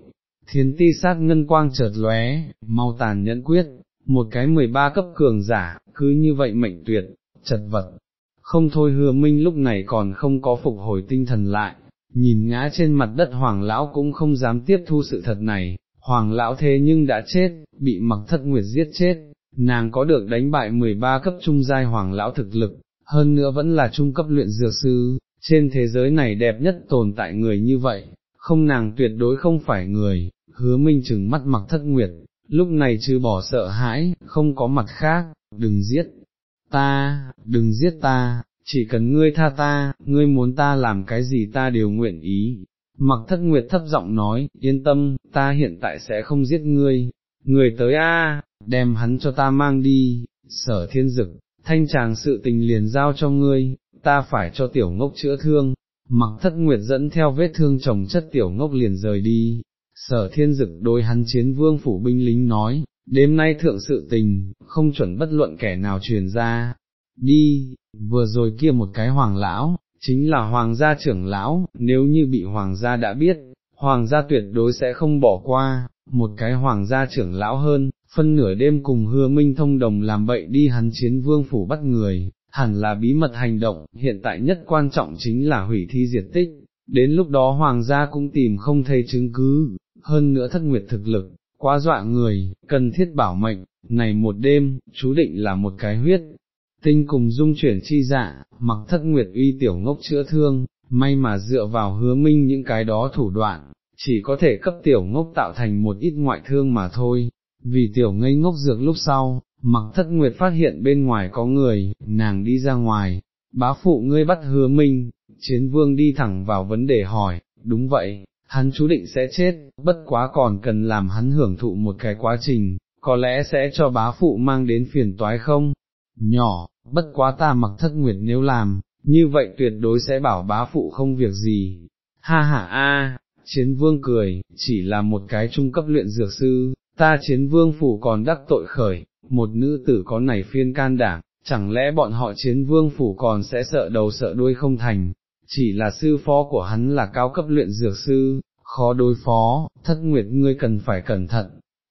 S1: Thiên ti sát ngân quang chợt lóe, mau tàn nhẫn quyết, một cái 13 cấp cường giả, cứ như vậy mệnh tuyệt, chật vật. Không thôi hứa minh lúc này còn không có phục hồi tinh thần lại, nhìn ngã trên mặt đất hoàng lão cũng không dám tiếp thu sự thật này, hoàng lão thế nhưng đã chết, bị mặc thất nguyệt giết chết, nàng có được đánh bại 13 cấp trung giai hoàng lão thực lực, hơn nữa vẫn là trung cấp luyện dược sư, trên thế giới này đẹp nhất tồn tại người như vậy, không nàng tuyệt đối không phải người, hứa minh chừng mắt mặc thất nguyệt, lúc này chứ bỏ sợ hãi, không có mặt khác, đừng giết ta, đừng giết ta, chỉ cần ngươi tha ta, ngươi muốn ta làm cái gì ta đều nguyện ý. Mặc thất nguyệt thấp giọng nói, yên tâm, ta hiện tại sẽ không giết ngươi, người tới a, đem hắn cho ta mang đi, sở thiên dực, thanh tràng sự tình liền giao cho ngươi, ta phải cho tiểu ngốc chữa thương, mặc thất nguyệt dẫn theo vết thương chồng chất tiểu ngốc liền rời đi, sở thiên dực đối hắn chiến vương phủ binh lính nói, đêm nay thượng sự tình, không chuẩn bất luận kẻ nào truyền ra, đi, vừa rồi kia một cái hoàng lão, chính là hoàng gia trưởng lão, nếu như bị hoàng gia đã biết, hoàng gia tuyệt đối sẽ không bỏ qua, một cái hoàng gia trưởng lão hơn, phân nửa đêm cùng hứa minh thông đồng làm bậy đi hắn chiến vương phủ bắt người, hẳn là bí mật hành động, hiện tại nhất quan trọng chính là hủy thi diệt tích, đến lúc đó hoàng gia cũng tìm không thấy chứng cứ, hơn nữa thất nguyệt thực lực, quá dọa người, cần thiết bảo mệnh, này một đêm, chú định là một cái huyết. Tinh cùng dung chuyển chi dạ, mặc thất nguyệt uy tiểu ngốc chữa thương, may mà dựa vào hứa minh những cái đó thủ đoạn, chỉ có thể cấp tiểu ngốc tạo thành một ít ngoại thương mà thôi, vì tiểu ngây ngốc dược lúc sau, mặc thất nguyệt phát hiện bên ngoài có người, nàng đi ra ngoài, bá phụ ngươi bắt hứa minh, chiến vương đi thẳng vào vấn đề hỏi, đúng vậy, hắn chú định sẽ chết, bất quá còn cần làm hắn hưởng thụ một cái quá trình, có lẽ sẽ cho bá phụ mang đến phiền toái không? Nhỏ, bất quá ta mặc thất nguyệt nếu làm, như vậy tuyệt đối sẽ bảo bá phụ không việc gì. Ha ha a, chiến vương cười, chỉ là một cái trung cấp luyện dược sư, ta chiến vương phủ còn đắc tội khởi, một nữ tử có nảy phiên can đảm, chẳng lẽ bọn họ chiến vương phủ còn sẽ sợ đầu sợ đuôi không thành, chỉ là sư phó của hắn là cao cấp luyện dược sư, khó đối phó, thất nguyệt ngươi cần phải cẩn thận.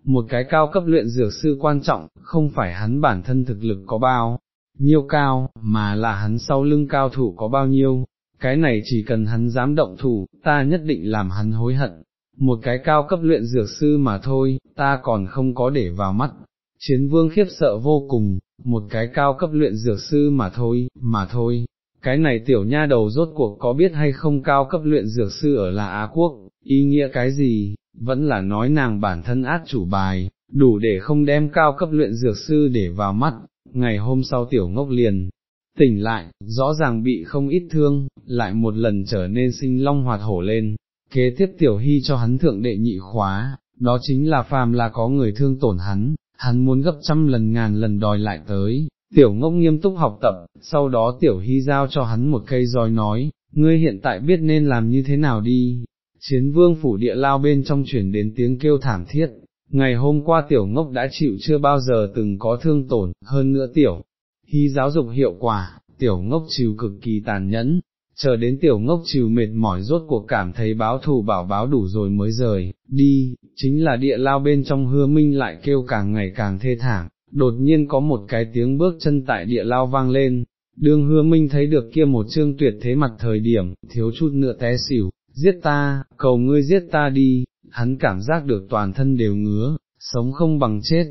S1: Một cái cao cấp luyện dược sư quan trọng, không phải hắn bản thân thực lực có bao nhiêu cao, mà là hắn sau lưng cao thủ có bao nhiêu, cái này chỉ cần hắn dám động thủ, ta nhất định làm hắn hối hận, một cái cao cấp luyện dược sư mà thôi, ta còn không có để vào mắt. Chiến vương khiếp sợ vô cùng, một cái cao cấp luyện dược sư mà thôi, mà thôi, cái này tiểu nha đầu rốt cuộc có biết hay không cao cấp luyện dược sư ở là Á Quốc, ý nghĩa cái gì, vẫn là nói nàng bản thân át chủ bài, đủ để không đem cao cấp luyện dược sư để vào mắt, ngày hôm sau tiểu ngốc liền, tỉnh lại, rõ ràng bị không ít thương, lại một lần trở nên sinh long hoạt hổ lên, kế tiếp tiểu hy cho hắn thượng đệ nhị khóa, đó chính là phàm là có người thương tổn hắn, hắn muốn gấp trăm lần ngàn lần đòi lại tới, tiểu ngốc nghiêm túc học tập, sau đó tiểu hy giao cho hắn một cây roi nói, ngươi hiện tại biết nên làm như thế nào đi, chiến vương phủ địa lao bên trong chuyển đến tiếng kêu thảm thiết, ngày hôm qua tiểu ngốc đã chịu chưa bao giờ từng có thương tổn, hơn nữa tiểu, hy giáo dục hiệu quả, tiểu ngốc chịu cực kỳ tàn nhẫn, chờ đến tiểu ngốc chịu mệt mỏi rốt cuộc cảm thấy báo thù bảo báo đủ rồi mới rời, đi, chính là địa lao bên trong hứa minh lại kêu càng ngày càng thê thảm, đột nhiên có một cái tiếng bước chân tại địa lao vang lên, đương hứa minh thấy được kia một trương tuyệt thế mặt thời điểm, thiếu chút nữa té xỉu, giết ta, cầu ngươi giết ta đi, hắn cảm giác được toàn thân đều ngứa, sống không bằng chết,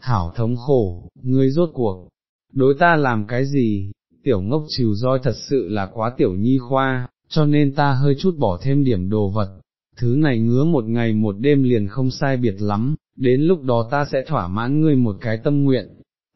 S1: thảo thống khổ, ngươi rốt cuộc, đối ta làm cái gì, tiểu ngốc trừ roi thật sự là quá tiểu nhi khoa, cho nên ta hơi chút bỏ thêm điểm đồ vật, thứ này ngứa một ngày một đêm liền không sai biệt lắm, đến lúc đó ta sẽ thỏa mãn ngươi một cái tâm nguyện.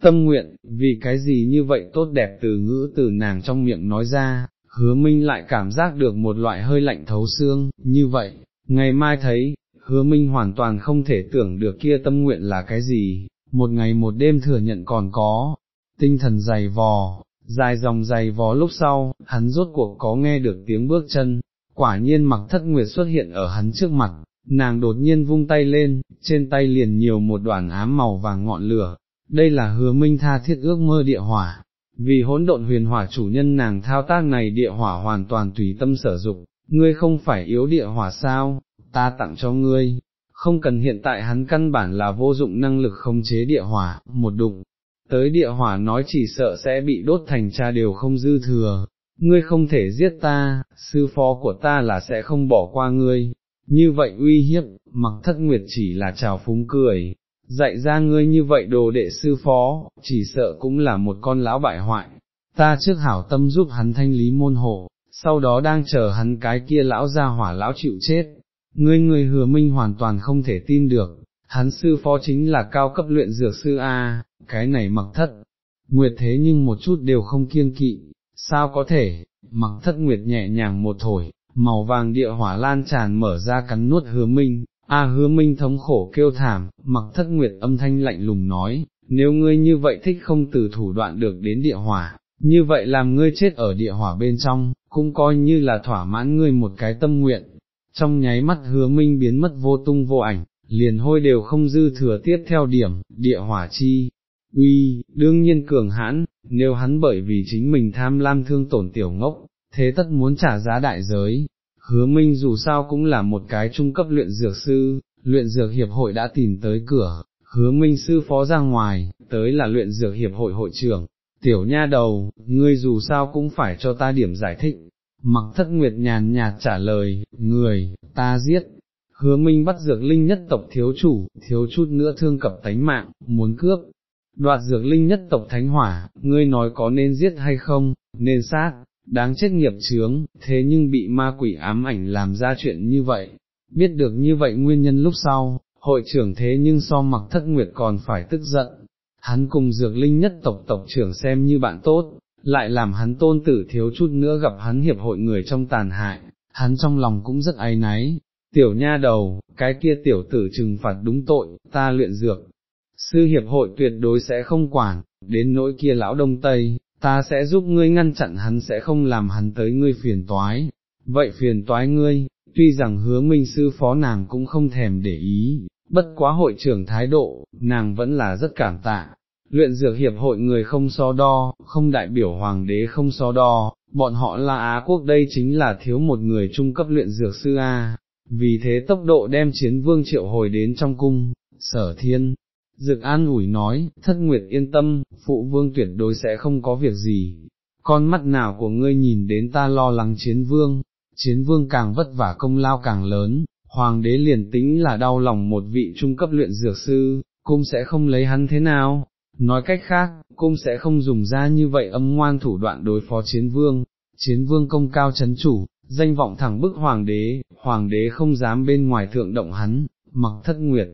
S1: Tâm nguyện, vì cái gì như vậy tốt đẹp từ ngữ từ nàng trong miệng nói ra, hứa minh lại cảm giác được một loại hơi lạnh thấu xương, như vậy, ngày mai thấy, hứa minh hoàn toàn không thể tưởng được kia tâm nguyện là cái gì, một ngày một đêm thừa nhận còn có, tinh thần dày vò, dài dòng dày vò lúc sau, hắn rốt cuộc có nghe được tiếng bước chân, quả nhiên mặc thất nguyệt xuất hiện ở hắn trước mặt, nàng đột nhiên vung tay lên, trên tay liền nhiều một đoàn ám màu vàng ngọn lửa, đây là hứa minh tha thiết ước mơ địa hỏa, vì hỗn độn huyền hỏa chủ nhân nàng thao tác này địa hỏa hoàn toàn tùy tâm sở dụng, ngươi không phải yếu địa hỏa sao, ta tặng cho ngươi, không cần hiện tại hắn căn bản là vô dụng năng lực khống chế địa hỏa, một đụng, tới địa hỏa nói chỉ sợ sẽ bị đốt thành cha đều không dư thừa, ngươi không thể giết ta, sư phó của ta là sẽ không bỏ qua ngươi, như vậy uy hiếp, mặc thất nguyệt chỉ là trào phúng cười, dạy ra ngươi như vậy đồ đệ sư phó, chỉ sợ cũng là một con lão bại hoại, ta trước hảo tâm giúp hắn thanh lý môn hộ, sau đó đang chờ hắn cái kia lão ra hỏa lão chịu chết, ngươi người hứa minh hoàn toàn không thể tin được, hắn sư phó chính là cao cấp luyện dược sư A, cái này mặc thất, nguyệt thế nhưng một chút đều không kiêng kỵ, sao có thể, mặc thất nguyệt nhẹ nhàng một thổi, màu vàng địa hỏa lan tràn mở ra cắn nuốt hứa minh, a hứa minh thống khổ kêu thảm, mặc thất nguyệt âm thanh lạnh lùng nói, nếu ngươi như vậy thích không từ thủ đoạn được đến địa hỏa, như vậy làm ngươi chết ở địa hỏa bên trong, cũng coi như là thỏa mãn ngươi một cái tâm nguyện, trong nháy mắt hứa minh biến mất vô tung vô ảnh, liền hôi đều không dư thừa tiếp theo điểm, địa hỏa chi, uy, đương nhiên cường hãn, nếu hắn bởi vì chính mình tham lam thương tổn tiểu ngốc, thế tất muốn trả giá đại giới. Hứa Minh dù sao cũng là một cái trung cấp luyện dược sư, luyện dược hiệp hội đã tìm tới cửa, hứa Minh sư phó ra ngoài, tới là luyện dược hiệp hội hội trưởng, tiểu nha đầu, ngươi dù sao cũng phải cho ta điểm giải thích. Mặc thất nguyệt nhàn nhạt trả lời, người, ta giết, hứa minh bắt dược linh nhất tộc thiếu chủ, thiếu chút nữa thương cập tánh mạng, muốn cướp, đoạt dược linh nhất tộc thánh hỏa, ngươi nói có nên giết hay không, nên sát, đáng chết nghiệp chướng, thế nhưng bị ma quỷ ám ảnh làm ra chuyện như vậy, biết được như vậy nguyên nhân lúc sau, hội trưởng thế nhưng so mặc thất nguyệt còn phải tức giận, hắn cùng dược linh nhất tộc tộc trưởng xem như bạn tốt, lại làm hắn tôn tử thiếu chút nữa gặp hắn hiệp hội người trong tàn hại, hắn trong lòng cũng rất áy náy, tiểu nha đầu, cái kia tiểu tử trừng phạt đúng tội, ta luyện dược, sư hiệp hội tuyệt đối sẽ không quản, đến nỗi kia lão đông tây, ta sẽ giúp ngươi ngăn chặn hắn sẽ không làm hắn tới ngươi phiền toái, vậy phiền toái ngươi, tuy rằng hứa minh sư phó nàng cũng không thèm để ý, bất quá hội trưởng thái độ, nàng vẫn là rất cảm tạ. Luyện dược hiệp hội người không so đo, không đại biểu hoàng đế không so đo, bọn họ là Á quốc đây chính là thiếu một người trung cấp luyện dược sư A, vì thế tốc độ đem chiến vương triệu hồi đến trong cung, sở thiên, dược an ủi nói, thất nguyệt yên tâm, phụ vương tuyệt đối sẽ không có việc gì, con mắt nào của ngươi nhìn đến ta lo lắng chiến vương, chiến vương càng vất vả công lao càng lớn, hoàng đế liền tính là đau lòng một vị trung cấp luyện dược sư, cũng sẽ không lấy hắn thế nào, nói cách khác, cung sẽ không dùng ra như vậy âm ngoan thủ đoạn đối phó chiến vương, chiến vương công cao chấn chủ, danh vọng thẳng bức hoàng đế, hoàng đế không dám bên ngoài thượng động hắn, mặc thất nguyệt,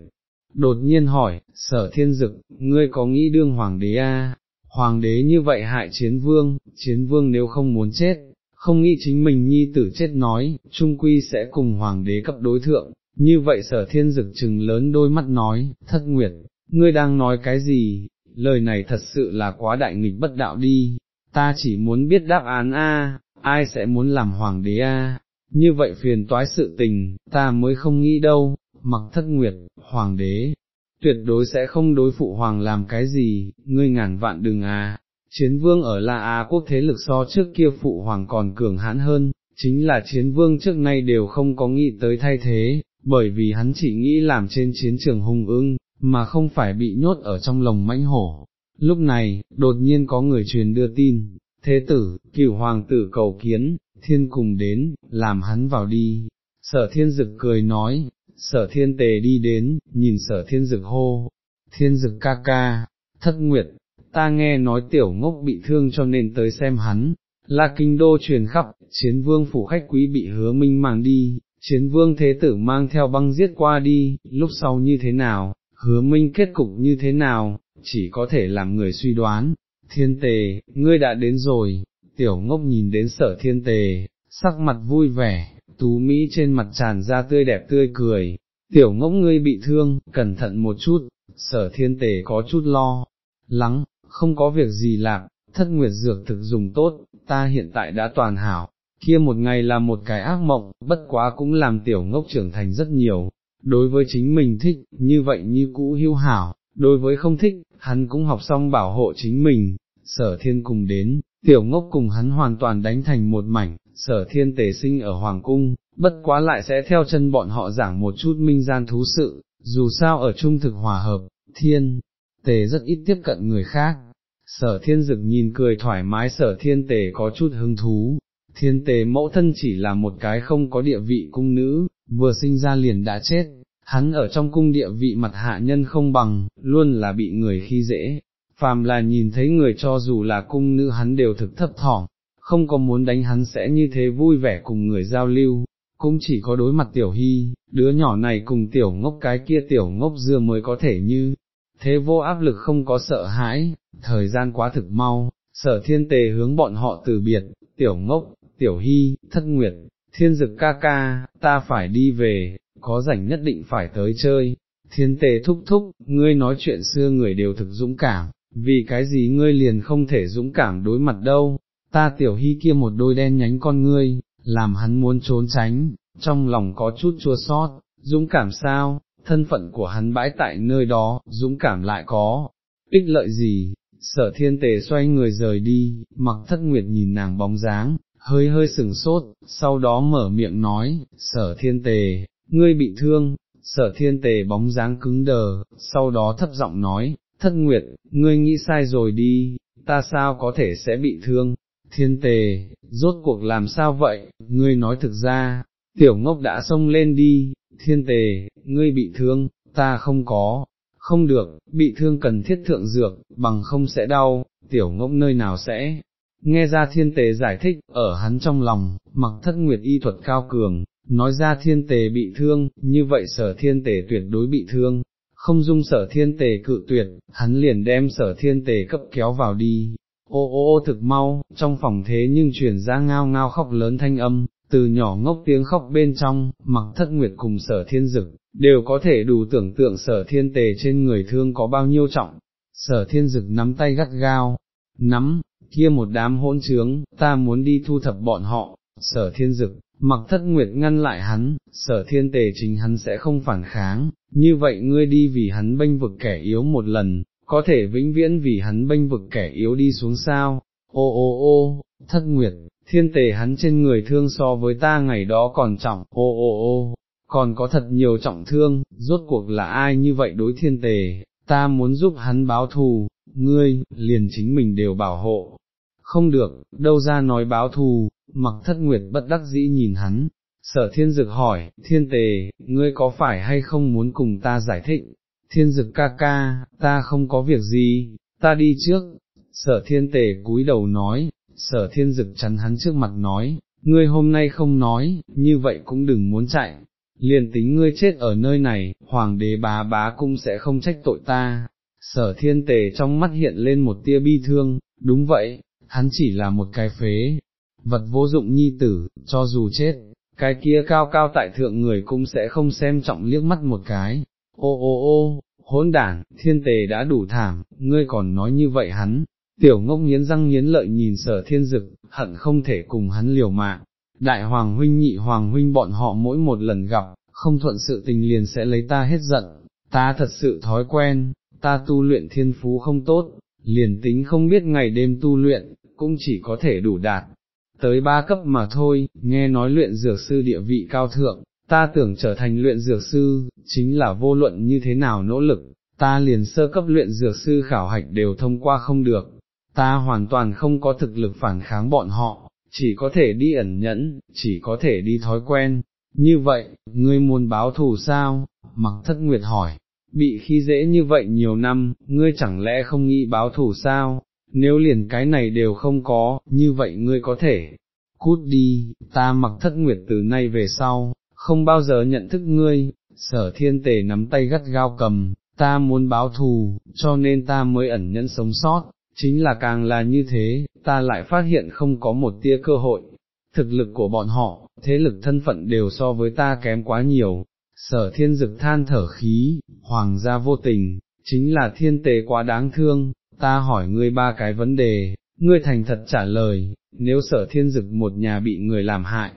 S1: đột nhiên hỏi, sở thiên dực, ngươi có nghĩ đương hoàng đế a? À? Hoàng đế như vậy hại chiến vương, chiến vương nếu không muốn chết, không nghĩ chính mình nhi tử chết nói, trung quy sẽ cùng hoàng đế cấp đối thượng, như vậy sở thiên dực chừng lớn đôi mắt nói, thất nguyệt, ngươi đang nói cái gì, lời này thật sự là quá đại nghịch bất đạo đi, ta chỉ muốn biết đáp án a, ai sẽ muốn làm hoàng đế a? Như vậy phiền toái sự tình, ta mới không nghĩ đâu, mặc thất nguyệt, hoàng đế, tuyệt đối sẽ không đối phụ hoàng làm cái gì, ngươi ngàn vạn đừng à, chiến vương ở La Á quốc thế lực so trước kia phụ hoàng còn cường hãn hơn, chính là chiến vương trước nay đều không có nghĩ tới thay thế, bởi vì hắn chỉ nghĩ làm trên chiến trường hung ưng, mà không phải bị nhốt ở trong lồng mãnh hổ. Lúc này, đột nhiên có người truyền đưa tin, thế tử, cửu hoàng tử cầu kiến, thiên cùng đến, làm hắn vào đi. Sở thiên dực cười nói, sở thiên tề đi đến, nhìn sở thiên dực hô, thiên dực ca ca, thất nguyệt, ta nghe nói tiểu ngốc bị thương cho nên tới xem hắn, là kinh đô truyền khắp, chiến vương phủ khách quý bị hứa minh mang đi, chiến vương thế tử mang theo băng giết qua đi, lúc sau như thế nào, hứa minh kết cục như thế nào, chỉ có thể làm người suy đoán, thiên tề, ngươi đã đến rồi, tiểu ngốc nhìn đến sở thiên tề, sắc mặt vui vẻ, tú Mỹ trên mặt tràn ra tươi đẹp tươi cười, tiểu ngốc ngươi bị thương, cẩn thận một chút, sở thiên tề có chút lo, lắng, không có việc gì lạc, thất nguyệt dược thực dùng tốt, ta hiện tại đã toàn hảo, kia một ngày là một cái ác mộng, bất quá cũng làm tiểu ngốc trưởng thành rất nhiều, đối với chính mình thích, như vậy như cũ hưu hảo, đối với không thích, hắn cũng học xong bảo hộ chính mình, sở thiên cùng đến, tiểu ngốc cùng hắn hoàn toàn đánh thành một mảnh, sở thiên tề sinh ở Hoàng Cung, bất quá lại sẽ theo chân bọn họ giảng một chút minh gian thú sự, dù sao ở trung thực hòa hợp, thiên, tề rất ít tiếp cận người khác. Sở thiên dực nhìn cười thoải mái sở thiên tề có chút hứng thú, thiên tề mẫu thân chỉ là một cái không có địa vị cung nữ, vừa sinh ra liền đã chết, hắn ở trong cung địa vị mặt hạ nhân không bằng, luôn là bị người khi dễ, phàm là nhìn thấy người cho dù là cung nữ hắn đều thực thấp thỏm, không có muốn đánh hắn sẽ như thế vui vẻ cùng người giao lưu, cũng chỉ có đối mặt tiểu hy, đứa nhỏ này cùng tiểu ngốc cái kia tiểu ngốc dưa mới có thể như, thế vô áp lực không có sợ hãi, thời gian quá thực mau, sở thiên tề hướng bọn họ từ biệt, tiểu ngốc, tiểu hy, thất nguyệt, thiên dực ca ca, ta phải đi về, có rảnh nhất định phải tới chơi, thiên tề thúc thúc, ngươi nói chuyện xưa người đều thực dũng cảm, vì cái gì ngươi liền không thể dũng cảm đối mặt đâu, ta tiểu hy kia một đôi đen nhánh con ngươi, làm hắn muốn trốn tránh, trong lòng có chút chua sót, dũng cảm sao, thân phận của hắn bãi tại nơi đó, dũng cảm lại có, ích lợi gì, sở thiên tề xoay người rời đi, mặc thất nguyệt nhìn nàng bóng dáng, hơi hơi sừng sốt, sau đó mở miệng nói, sở thiên tề, ngươi bị thương, sở thiên tề bóng dáng cứng đờ, sau đó thấp giọng nói, thất nguyệt, ngươi nghĩ sai rồi đi, ta sao có thể sẽ bị thương, thiên tề, rốt cuộc làm sao vậy, ngươi nói thực ra, tiểu ngốc đã xông lên đi, thiên tề, ngươi bị thương, ta không có, không được, bị thương cần thiết thượng dược, bằng không sẽ đau, tiểu ngốc nơi nào sẽ, nghe ra thiên tề giải thích, ở hắn trong lòng, mặc thất nguyệt y thuật cao cường, nói ra thiên tề bị thương, như vậy sở thiên tề tuyệt đối bị thương, không dung sở thiên tề cự tuyệt, hắn liền đem sở thiên tề cấp kéo vào đi, ô ô ô thực mau, trong phòng thế nhưng truyền ra ngao ngao khóc lớn thanh âm, từ nhỏ ngốc tiếng khóc bên trong, mặc thất nguyệt cùng sở thiên dực, đều có thể đủ tưởng tượng sở thiên tề trên người thương có bao nhiêu trọng, sở thiên dực nắm tay gắt gao, nắm, kia một đám hỗn trướng, ta muốn đi thu thập bọn họ, sở thiên dực, mặc thất nguyệt ngăn lại hắn, sở thiên tề chính hắn sẽ không phản kháng, như vậy ngươi đi vì hắn bênh vực kẻ yếu một lần, có thể vĩnh viễn vì hắn bênh vực kẻ yếu đi xuống sao, ô ô ô, thất nguyệt, thiên tề hắn trên người thương so với ta ngày đó còn trọng, ô ô ô, còn có thật nhiều trọng thương, rốt cuộc là ai như vậy đối thiên tề, ta muốn giúp hắn báo thù, ngươi, liền chính mình đều bảo hộ, không được, đâu ra nói báo thù, mặc thất nguyệt bất đắc dĩ nhìn hắn, sở thiên dực hỏi, thiên tề, ngươi có phải hay không muốn cùng ta giải thích, thiên dực ca ca, ta không có việc gì, ta đi trước, sở thiên tề cúi đầu nói, sở thiên dực chắn hắn trước mặt nói, ngươi hôm nay không nói, như vậy cũng đừng muốn chạy, liền tính ngươi chết ở nơi này, hoàng đế bá bá cũng sẽ không trách tội ta. Sở thiên tề trong mắt hiện lên một tia bi thương, đúng vậy, hắn chỉ là một cái phế, vật vô dụng nhi tử, cho dù chết, cái kia cao cao tại thượng người cũng sẽ không xem trọng liếc mắt một cái, ô ô ô, hỗn đảng, thiên tề đã đủ thảm, ngươi còn nói như vậy hắn, tiểu ngốc nghiến răng nghiến lợi nhìn sở thiên dực, hận không thể cùng hắn liều mạng, đại hoàng huynh nhị hoàng huynh bọn họ mỗi một lần gặp, không thuận sự tình liền sẽ lấy ta hết giận, ta thật sự thói quen, ta tu luyện thiên phú không tốt, liền tính không biết ngày đêm tu luyện, cũng chỉ có thể đủ đạt, tới ba cấp mà thôi, nghe nói luyện dược sư địa vị cao thượng, ta tưởng trở thành luyện dược sư, chính là vô luận như thế nào nỗ lực, ta liền sơ cấp luyện dược sư khảo hạch đều thông qua không được, ta hoàn toàn không có thực lực phản kháng bọn họ, chỉ có thể đi ẩn nhẫn, chỉ có thể đi thói quen. Như vậy, ngươi muốn báo thù sao? Mặc thất nguyệt hỏi, bị khi dễ như vậy nhiều năm, ngươi chẳng lẽ không nghĩ báo thù sao? Nếu liền cái này đều không có, như vậy ngươi có thể, cút đi, ta mặc thất nguyệt từ nay về sau, không bao giờ nhận thức ngươi, sở thiên tề nắm tay gắt gao cầm, ta muốn báo thù, cho nên ta mới ẩn nhẫn sống sót, chính là càng là như thế, ta lại phát hiện không có một tia cơ hội, thực lực của bọn họ, thế lực thân phận đều so với ta kém quá nhiều, sở thiên dực than thở khí, hoàng gia vô tình, chính là thiên tề quá đáng thương, ta hỏi ngươi ba cái vấn đề, ngươi thành thật trả lời, nếu sở thiên dực một nhà bị người làm hại,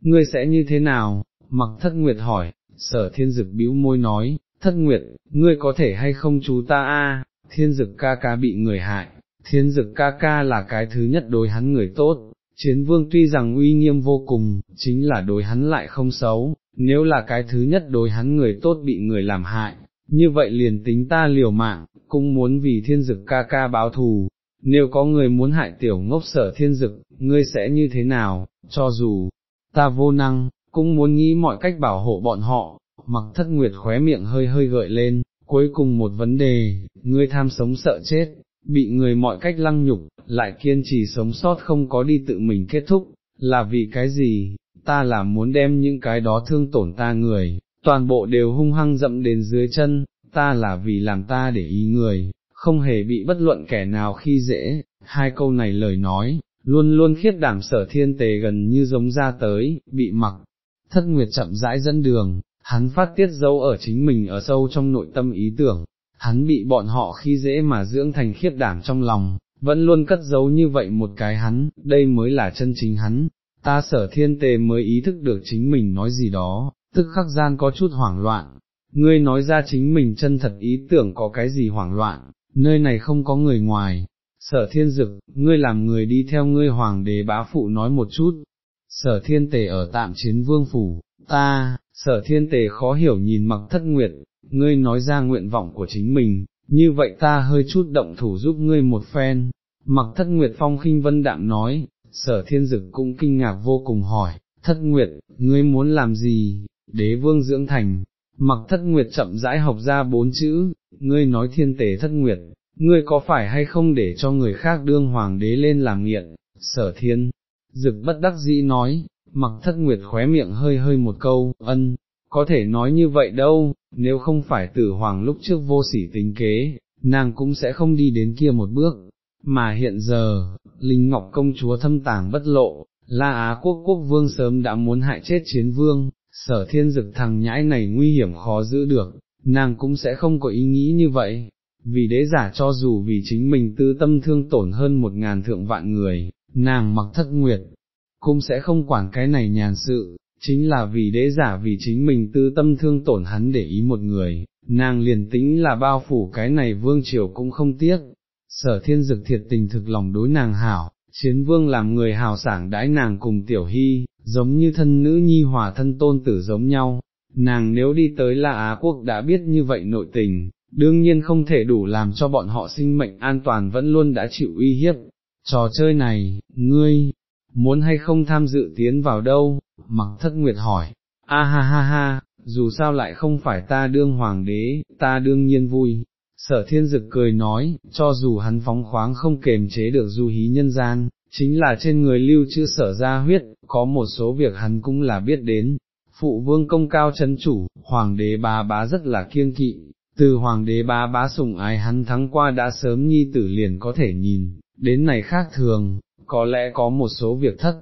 S1: ngươi sẽ như thế nào, mặc thất nguyệt hỏi, sở thiên dực bĩu môi nói, thất nguyệt, ngươi có thể hay không chú ta a? thiên dực ca ca bị người hại, thiên dực ca ca là cái thứ nhất đối hắn người tốt, chiến vương tuy rằng uy nghiêm vô cùng, chính là đối hắn lại không xấu, nếu là cái thứ nhất đối hắn người tốt bị người làm hại, như vậy liền tính ta liều mạng, cũng muốn vì thiên dực ca ca báo thù, nếu có người muốn hại tiểu ngốc sở thiên dực, ngươi sẽ như thế nào, cho dù, ta vô năng, cũng muốn nghĩ mọi cách bảo hộ bọn họ, mặc thất nguyệt khóe miệng hơi hơi gợi lên, cuối cùng một vấn đề, ngươi tham sống sợ chết, bị người mọi cách lăng nhục, lại kiên trì sống sót không có đi tự mình kết thúc, là vì cái gì, ta là muốn đem những cái đó thương tổn ta người, toàn bộ đều hung hăng dậm đến dưới chân, ta là vì làm ta để ý người, không hề bị bất luận kẻ nào khi dễ, hai câu này lời nói, luôn luôn khiết đảm sở thiên tề gần như giống ra tới, bị mặc, thất nguyệt chậm rãi dẫn đường, hắn phát tiết dấu ở chính mình ở sâu trong nội tâm ý tưởng, hắn bị bọn họ khi dễ mà dưỡng thành khiết đảm trong lòng, vẫn luôn cất giấu như vậy một cái hắn, đây mới là chân chính hắn, ta sở thiên tề mới ý thức được chính mình nói gì đó, tức khắc gian có chút hoảng loạn, ngươi nói ra chính mình chân thật ý tưởng có cái gì hoảng loạn, nơi này không có người ngoài, sở thiên dực, ngươi làm người đi theo ngươi hoàng đế bá phụ nói một chút, sở thiên tề ở tạm chiến vương phủ, ta, sở thiên tề khó hiểu nhìn mặc thất nguyệt, ngươi nói ra nguyện vọng của chính mình, như vậy ta hơi chút động thủ giúp ngươi một phen, mặc thất nguyệt phong khinh vân đạm nói, sở thiên dực cũng kinh ngạc vô cùng hỏi, thất nguyệt, ngươi muốn làm gì, đế vương dưỡng thành, mặc thất nguyệt chậm rãi học ra bốn chữ, ngươi nói thiên tề thất nguyệt, ngươi có phải hay không để cho người khác đương hoàng đế lên làm nghiện, sở thiên, dực bất đắc dĩ nói, mặc thất nguyệt khóe miệng hơi hơi một câu, ân, có thể nói như vậy đâu, nếu không phải tử hoàng lúc trước vô sỉ tính kế, nàng cũng sẽ không đi đến kia một bước, mà hiện giờ, Linh Ngọc công chúa thâm tàng bất lộ, La Á quốc quốc vương sớm đã muốn hại chết chiến vương, sở thiên dực thằng nhãi này nguy hiểm khó giữ được, nàng cũng sẽ không có ý nghĩ như vậy, vì đế giả cho dù vì chính mình tư tâm thương tổn hơn một ngàn thượng vạn người, nàng mặc thất nguyệt, cũng sẽ không quản cái này nhàn sự, chính là vì đế giả vì chính mình tư tâm thương tổn hắn để ý một người, nàng liền tính là bao phủ cái này vương triều cũng không tiếc, sở thiên dực thiệt tình thực lòng đối nàng hảo, chiến vương làm người hào sảng đãi nàng cùng tiểu hy, giống như thân nữ nhi hòa thân tôn tử giống nhau, nàng nếu đi tới là Á quốc đã biết như vậy nội tình, đương nhiên không thể đủ làm cho bọn họ sinh mệnh an toàn vẫn luôn đã chịu uy hiếp. Trò chơi này, ngươi, muốn hay không tham dự tiến vào đâu, mặc thất nguyệt hỏi, a ha ha ha, dù sao lại không phải ta đương hoàng đế, ta đương nhiên vui. Sở thiên dực cười nói, cho dù hắn phóng khoáng không kềm chế được du hí nhân gian, chính là trên người lưu chữ sở ra huyết, có một số việc hắn cũng là biết đến. Phụ vương công cao chân chủ, hoàng đế bá bá rất là kiêng kỵ, từ hoàng đế bá bá sủng ái hắn thắng qua đã sớm nhi tử liền có thể nhìn, đến này khác thường, có lẽ có một số việc thất,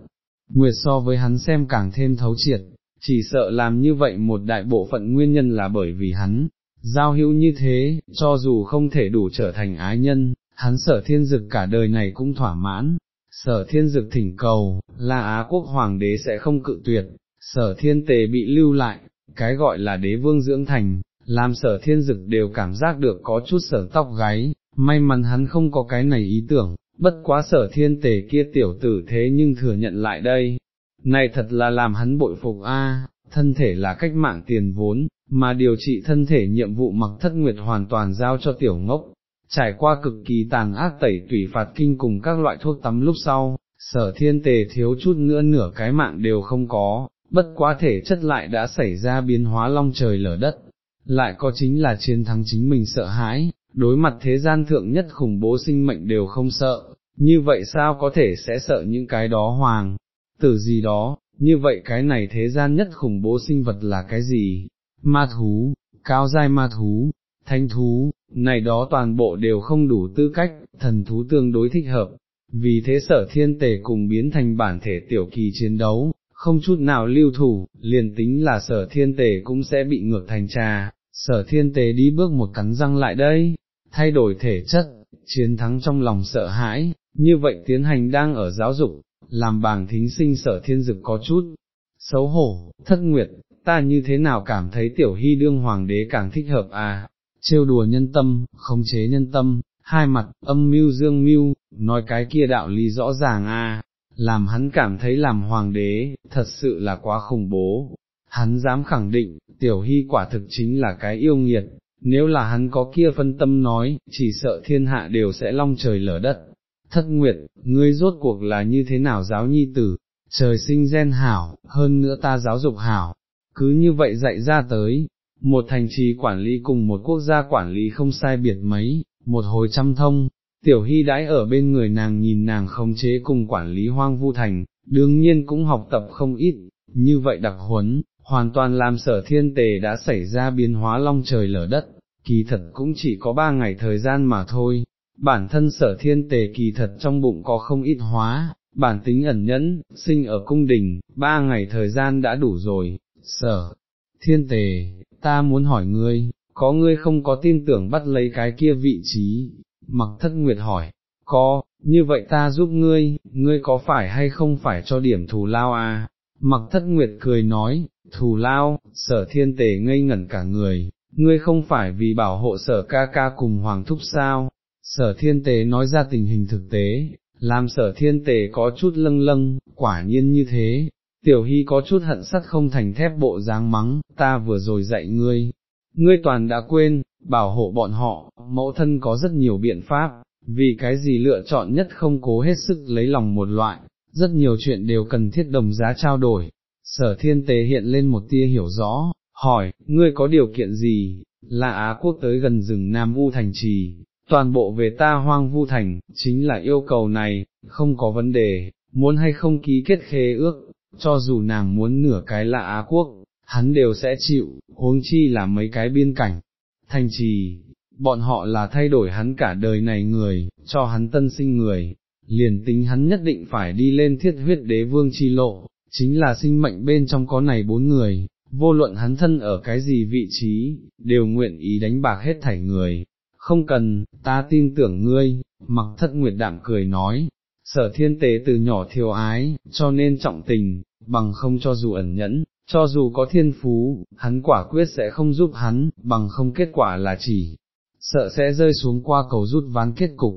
S1: nguyệt so với hắn xem càng thêm thấu triệt, chỉ sợ làm như vậy một đại bộ phận nguyên nhân là bởi vì hắn, giao hữu như thế, cho dù không thể đủ trở thành ái nhân, hắn sở thiên dực cả đời này cũng thỏa mãn, sở thiên dực thỉnh cầu, là Á quốc hoàng đế sẽ không cự tuyệt, sở thiên tề bị lưu lại, cái gọi là đế vương dưỡng thành, làm sở thiên dực đều cảm giác được có chút sở tóc gáy, may mắn hắn không có cái này ý tưởng, bất quá sở thiên tề kia tiểu tử thế nhưng thừa nhận lại đây, này thật là làm hắn bội phục a, thân thể là cách mạng tiền vốn, mà điều trị thân thể nhiệm vụ mặc thất nguyệt hoàn toàn giao cho tiểu ngốc. Trải qua cực kỳ tàn ác tẩy tủy phạt kinh cùng các loại thuốc tắm lúc sau, sở thiên tề thiếu chút nữa nửa cái mạng đều không có, bất quá thể chất lại đã xảy ra biến hóa long trời lở đất, lại có chính là chiến thắng chính mình sợ hãi, đối mặt thế gian thượng nhất khủng bố sinh mệnh đều không sợ, như vậy sao có thể sẽ sợ những cái đó hoàng, tử gì đó, như vậy cái này thế gian nhất khủng bố sinh vật là cái gì, ma thú, cao dai ma thú, thanh thú, này đó toàn bộ đều không đủ tư cách, thần thú tương đối thích hợp, vì thế sở thiên tề cùng biến thành bản thể tiểu kỳ chiến đấu, không chút nào lưu thủ, liền tính là sở thiên tề cũng sẽ bị ngược thành trà, sở thiên tề đi bước một cắn răng lại đây, thay đổi thể chất, chiến thắng trong lòng sợ hãi, như vậy tiến hành đang ở giáo dục, làm bàng thính sinh sở thiên dực có chút, xấu hổ, thất nguyệt, ta như thế nào cảm thấy tiểu hy đương hoàng đế càng thích hợp à, trêu đùa nhân tâm, khống chế nhân tâm, hai mặt, âm mưu dương mưu, nói cái kia đạo lý rõ ràng à, làm hắn cảm thấy làm hoàng đế, thật sự là quá khủng bố. Hắn dám khẳng định, tiểu hy quả thực chính là cái yêu nghiệt, nếu là hắn có kia phân tâm nói, chỉ sợ thiên hạ đều sẽ long trời lở đất. Thất nguyệt, ngươi rốt cuộc là như thế nào giáo nhi tử, trời sinh gen hảo, hơn nữa ta giáo dục hảo, cứ như vậy dạy ra tới, một thành trì quản lý cùng một quốc gia quản lý không sai biệt mấy, một hồi trăm thông, tiểu hy đãi ở bên người nàng nhìn nàng khống chế cùng quản lý hoang vu thành, đương nhiên cũng học tập không ít, như vậy đặc huấn, hoàn toàn làm sở thiên tề đã xảy ra biến hóa long trời lở đất, kỳ thật cũng chỉ có ba ngày thời gian mà thôi, bản thân sở thiên tề kỳ thật trong bụng có không ít hóa, bản tính ẩn nhẫn, sinh ở cung đình, ba ngày thời gian đã đủ rồi, sở, thiên tề, ta muốn hỏi ngươi, có ngươi không có tin tưởng bắt lấy cái kia vị trí, mặc thất nguyệt hỏi, có, như vậy ta giúp ngươi, ngươi có phải hay không phải cho điểm thù lao à? Mặc thất nguyệt cười nói, thù lao, sở thiên tề ngây ngẩn cả người, ngươi không phải vì bảo hộ sở ca ca cùng hoàng thúc sao, sở thiên tề nói ra tình hình thực tế, làm sở thiên tề có chút lâng lâng, quả nhiên như thế, tiểu hy có chút hận sắt không thành thép bộ dáng mắng, ta vừa rồi dạy ngươi, ngươi toàn đã quên, bảo hộ bọn họ, mẫu thân có rất nhiều biện pháp, vì cái gì lựa chọn nhất không cố hết sức lấy lòng một loại, rất nhiều chuyện đều cần thiết đồng giá trao đổi. Sở thiên tế hiện lên một tia hiểu rõ, hỏi, ngươi có điều kiện gì, là Á quốc tới gần rừng Nam U thành trì, toàn bộ về ta hoang vu thành, chính là yêu cầu này, không có vấn đề, muốn hay không ký kết khế ước, cho dù nàng muốn nửa cái là Á quốc, hắn đều sẽ chịu, huống chi là mấy cái biên cảnh, thành trì, bọn họ là thay đổi hắn cả đời này người, cho hắn tân sinh người, liền tính hắn nhất định phải đi lên thiết huyết đế vương chi lộ, chính là sinh mệnh bên trong có này bốn người, vô luận hắn thân ở cái gì vị trí, đều nguyện ý đánh bạc hết thảy người, không cần, ta tin tưởng ngươi, mặc thất nguyệt đạm cười nói, sở thiên tế từ nhỏ thiếu ái, cho nên trọng tình, bằng không cho dù ẩn nhẫn, cho dù có thiên phú, hắn quả quyết sẽ không giúp hắn, bằng không kết quả là chỉ, sợ sẽ rơi xuống qua cầu rút ván kết cục.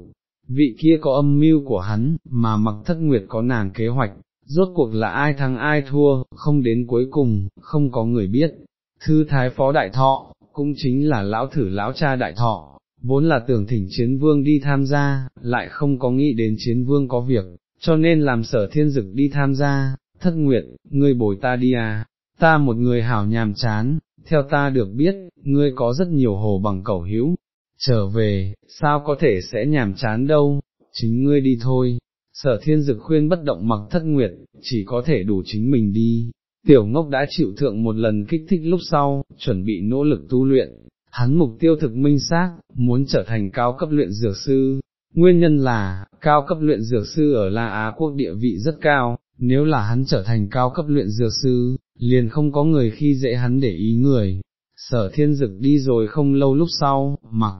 S1: Vị kia có âm mưu của hắn, mà mặc thất nguyệt có nàng kế hoạch, rốt cuộc là ai thắng ai thua, không đến cuối cùng, không có người biết. Thư thái phó đại thọ, cũng chính là lão thử lão cha đại thọ, vốn là tưởng thỉnh chiến vương đi tham gia, lại không có nghĩ đến chiến vương có việc, cho nên làm sở thiên dực đi tham gia, thất nguyệt, ngươi bồi ta đi à, ta một người hảo nhàm chán, theo ta được biết, ngươi có rất nhiều hồ bằng cẩu hữu, trở về, sao có thể sẽ nhàm chán đâu, chính ngươi đi thôi. Sở thiên dực khuyên bất động mặc thất nguyệt, chỉ có thể đủ chính mình đi. Tiểu ngốc đã chịu thượng một lần kích thích lúc sau, chuẩn bị nỗ lực tu luyện, hắn mục tiêu thực minh xác, muốn trở thành cao cấp luyện dược sư. Nguyên nhân là, cao cấp luyện dược sư ở La Á quốc địa vị rất cao, nếu là hắn trở thành cao cấp luyện dược sư, liền không có người khi dễ hắn để ý người. Sở thiên dực đi rồi không lâu lúc sau, mặc,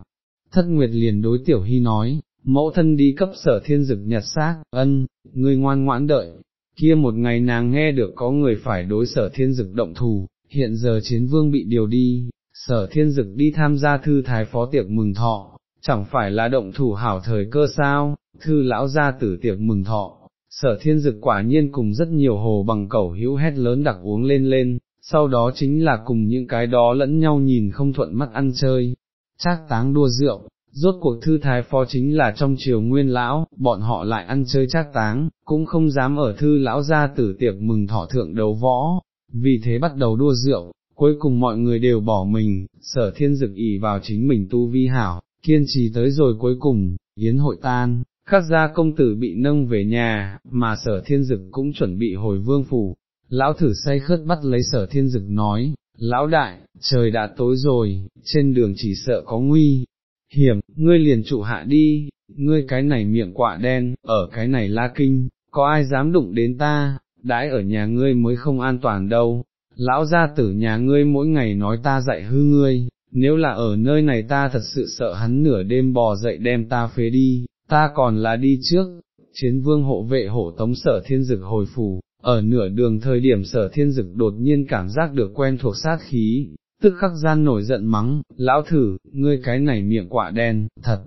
S1: thất nguyệt liền đối tiểu hy nói, mẫu thân đi cấp sở thiên dực nhặt xác, ân, người ngoan ngoãn đợi, kia một ngày nàng nghe được có người phải đối sở thiên dực động thù, hiện giờ chiến vương bị điều đi, sở thiên dực đi tham gia thư thái phó tiệc mừng thọ, chẳng phải là động thủ hảo thời cơ sao, thư lão gia tử tiệc mừng thọ, sở thiên dực quả nhiên cùng rất nhiều hồ bằng cẩu hữu hét lớn đặc uống lên lên, sau đó chính là cùng những cái đó lẫn nhau nhìn không thuận mắt ăn chơi, trác táng đua rượu, rốt cuộc thư thái phó chính là trong triều nguyên lão, bọn họ lại ăn chơi trác táng, cũng không dám ở thư lão ra tử tiệc mừng thọ thượng đấu võ, vì thế bắt đầu đua rượu, cuối cùng mọi người đều bỏ mình, sở thiên dực ỉ vào chính mình tu vi hảo, kiên trì tới rồi cuối cùng, yến hội tan, khắc gia công tử bị nâng về nhà, mà sở thiên dực cũng chuẩn bị hồi vương phủ, lão thử say khớt bắt lấy sở thiên dực nói, lão đại, trời đã tối rồi, trên đường chỉ sợ có nguy, hiểm, ngươi liền trụ hạ đi, ngươi cái này miệng quạ đen, ở cái này la kinh, có ai dám đụng đến ta, đãi ở nhà ngươi mới không an toàn đâu, lão gia tử nhà ngươi mỗi ngày nói ta dạy hư ngươi, nếu là ở nơi này ta thật sự sợ hắn nửa đêm bò dậy đem ta phế đi, ta còn là đi trước, chiến vương hộ vệ hộ tống sở thiên dực hồi phủ, ở nửa đường thời điểm sở thiên dực đột nhiên cảm giác được quen thuộc sát khí, tức khắc gian nổi giận mắng, lão thử, ngươi cái này miệng quạ đen, thật,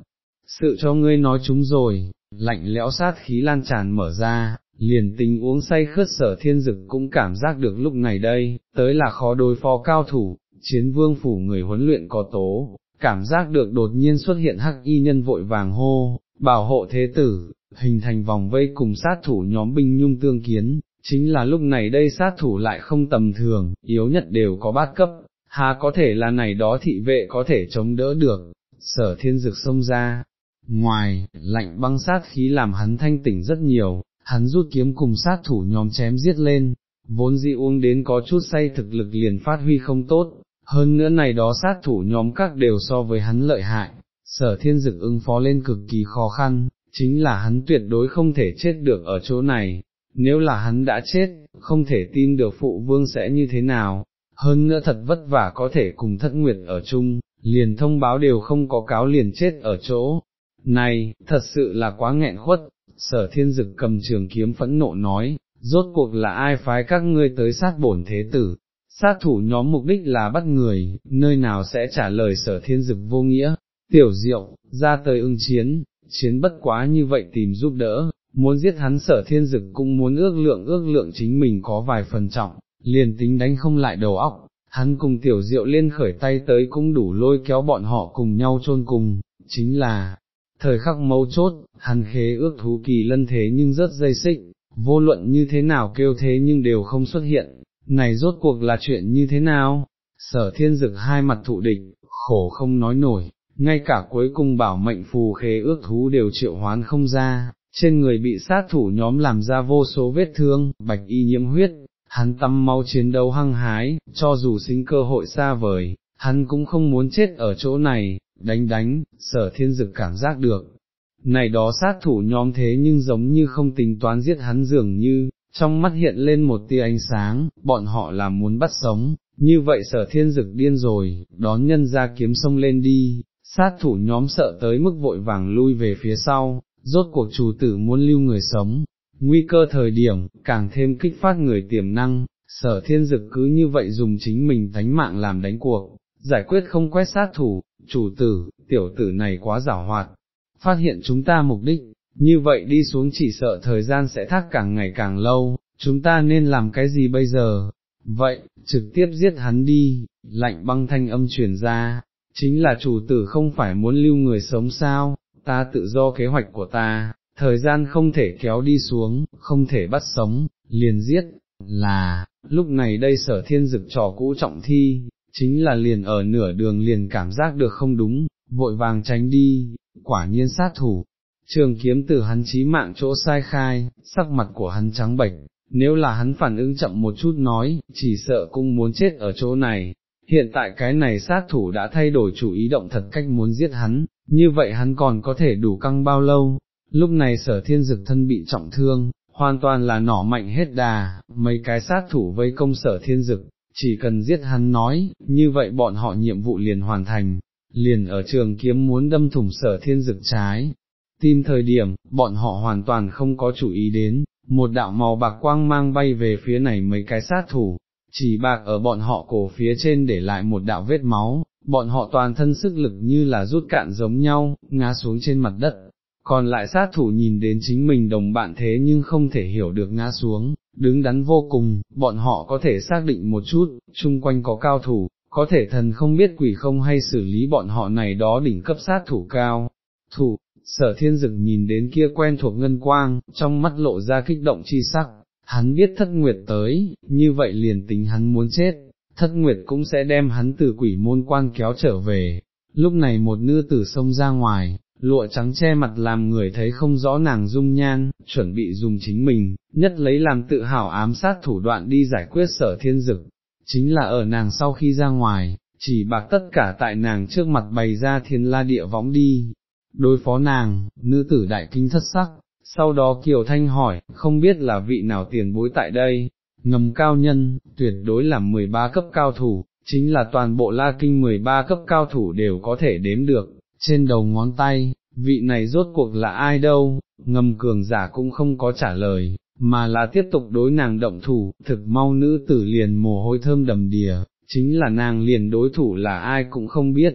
S1: sự cho ngươi nói chúng rồi, lạnh lẽo sát khí lan tràn mở ra, liền tình uống say khớt sở thiên dực cũng cảm giác được lúc này đây, tới là khó đối phó cao thủ, chiến vương phủ người huấn luyện có tố, cảm giác được đột nhiên xuất hiện hắc y nhân vội vàng hô, bảo hộ thế tử, hình thành vòng vây cùng sát thủ nhóm binh nhung tương kiến, chính là lúc này đây sát thủ lại không tầm thường, yếu nhất đều có bát cấp, hà có thể là này đó thị vệ có thể chống đỡ được, sở thiên dực xông ra. Ngoài, lạnh băng sát khí làm hắn thanh tỉnh rất nhiều, hắn rút kiếm cùng sát thủ nhóm chém giết lên, vốn dị uống đến có chút say thực lực liền phát huy không tốt, hơn nữa này đó sát thủ nhóm các đều so với hắn lợi hại, sở thiên dực ứng phó lên cực kỳ khó khăn, chính là hắn tuyệt đối không thể chết được ở chỗ này, nếu là hắn đã chết, không thể tin được phụ vương sẽ như thế nào, hơn nữa thật vất vả có thể cùng thất nguyệt ở chung, liền thông báo đều không có cáo liền chết ở chỗ. Này, thật sự là quá nghẹn khuất, sở thiên dực cầm trường kiếm phẫn nộ nói, rốt cuộc là ai phái các ngươi tới sát bổn thế tử, sát thủ nhóm mục đích là bắt người, nơi nào sẽ trả lời sở thiên dực vô nghĩa, tiểu diệu, ra tới ưng chiến, chiến bất quá như vậy tìm giúp đỡ, muốn giết hắn sở thiên dực cũng muốn ước lượng ước lượng chính mình có vài phần trọng, liền tính đánh không lại đầu óc, hắn cùng tiểu diệu liên khởi tay tới cũng đủ lôi kéo bọn họ cùng nhau chôn cùng, chính là, thời khắc mấu chốt, hắn khế ước thú kỳ lân thế nhưng rất dây xích, vô luận như thế nào kêu thế nhưng đều không xuất hiện, này rốt cuộc là chuyện như thế nào, sở thiên dực hai mặt thụ địch, khổ không nói nổi, ngay cả cuối cùng bảo mệnh phù khế ước thú đều triệu hoán không ra, trên người bị sát thủ nhóm làm ra vô số vết thương, bạch y nhiễm huyết, hắn tâm mau chiến đấu hăng hái, cho dù sinh cơ hội xa vời, hắn cũng không muốn chết ở chỗ này, đánh đánh, sở thiên dực cảm giác được. Này đó sát thủ nhóm thế nhưng giống như không tính toán giết hắn dường như, trong mắt hiện lên một tia ánh sáng, bọn họ là muốn bắt sống, như vậy sở thiên dực điên rồi, đón nhân ra kiếm sông lên đi, sát thủ nhóm sợ tới mức vội vàng lui về phía sau, rốt cuộc chủ tử muốn lưu người sống, nguy cơ thời điểm, càng thêm kích phát người tiềm năng, sở thiên dực cứ như vậy dùng chính mình tánh mạng làm đánh cuộc, giải quyết không quét sát thủ, chủ tử, tiểu tử này quá giảo hoạt, phát hiện chúng ta mục đích, như vậy đi xuống chỉ sợ thời gian sẽ thác càng ngày càng lâu, chúng ta nên làm cái gì bây giờ? Vậy, trực tiếp giết hắn đi, lạnh băng thanh âm truyền ra, chính là chủ tử không phải muốn lưu người sống sao, ta tự do kế hoạch của ta, thời gian không thể kéo đi xuống, không thể bắt sống, liền giết, là, lúc này đây sở thiên dực trò cũ trọng thi, chính là liền ở nửa đường liền cảm giác được không đúng, vội vàng tránh đi, quả nhiên sát thủ. Trường kiếm từ hắn chí mạng chỗ sai khai, sắc mặt của hắn trắng bệch, nếu là hắn phản ứng chậm một chút nói, chỉ sợ cũng muốn chết ở chỗ này, hiện tại cái này sát thủ đã thay đổi chủ ý động thật cách muốn giết hắn, như vậy hắn còn có thể đủ căng bao lâu, lúc này sở thiên dực thân bị trọng thương, hoàn toàn là nỏ mạnh hết đà, mấy cái sát thủ vây công sở thiên dực, chỉ cần giết hắn nói, như vậy bọn họ nhiệm vụ liền hoàn thành, liền ở trường kiếm muốn đâm thủng sở thiên dực trái. tin thời điểm, bọn họ hoàn toàn không có chủ ý đến, một đạo màu bạc quang mang bay về phía này mấy cái sát thủ, chỉ bạc ở bọn họ cổ phía trên để lại một đạo vết máu, bọn họ toàn thân sức lực như là rút cạn giống nhau, ngã xuống trên mặt đất, còn lại sát thủ nhìn đến chính mình đồng bạn thế nhưng không thể hiểu được ngã xuống, đứng đắn vô cùng, bọn họ có thể xác định một chút, chung quanh có cao thủ, có thể thần không biết quỷ không hay xử lý bọn họ này đó đỉnh cấp sát thủ cao. Thủ, sở thiên dực nhìn đến kia quen thuộc ngân quang, trong mắt lộ ra kích động chi sắc, hắn biết thất nguyệt tới, như vậy liền tính hắn muốn chết, thất nguyệt cũng sẽ đem hắn từ quỷ môn quan kéo trở về. Lúc này một nữ tử xông ra ngoài, lụa trắng che mặt làm người thấy không rõ nàng dung nhan, chuẩn bị dùng chính mình, nhất lấy làm tự hào ám sát thủ đoạn đi giải quyết sở thiên dực, chính là ở nàng sau khi ra ngoài, chỉ bạc tất cả tại nàng trước mặt bày ra thiên la địa võng đi, đối phó nàng, nữ tử đại kinh thất sắc, sau đó Kiều Thanh hỏi, không biết là vị nào tiền bối tại đây, ngầm cao nhân, tuyệt đối là 13 cấp cao thủ, chính là toàn bộ la kinh 13 cấp cao thủ đều có thể đếm được, trên đầu ngón tay, vị này rốt cuộc là ai đâu, ngầm cường giả cũng không có trả lời, mà là tiếp tục đối nàng động thủ, thực mau nữ tử liền mồ hôi thơm đầm đìa, chính là nàng liền đối thủ là ai cũng không biết,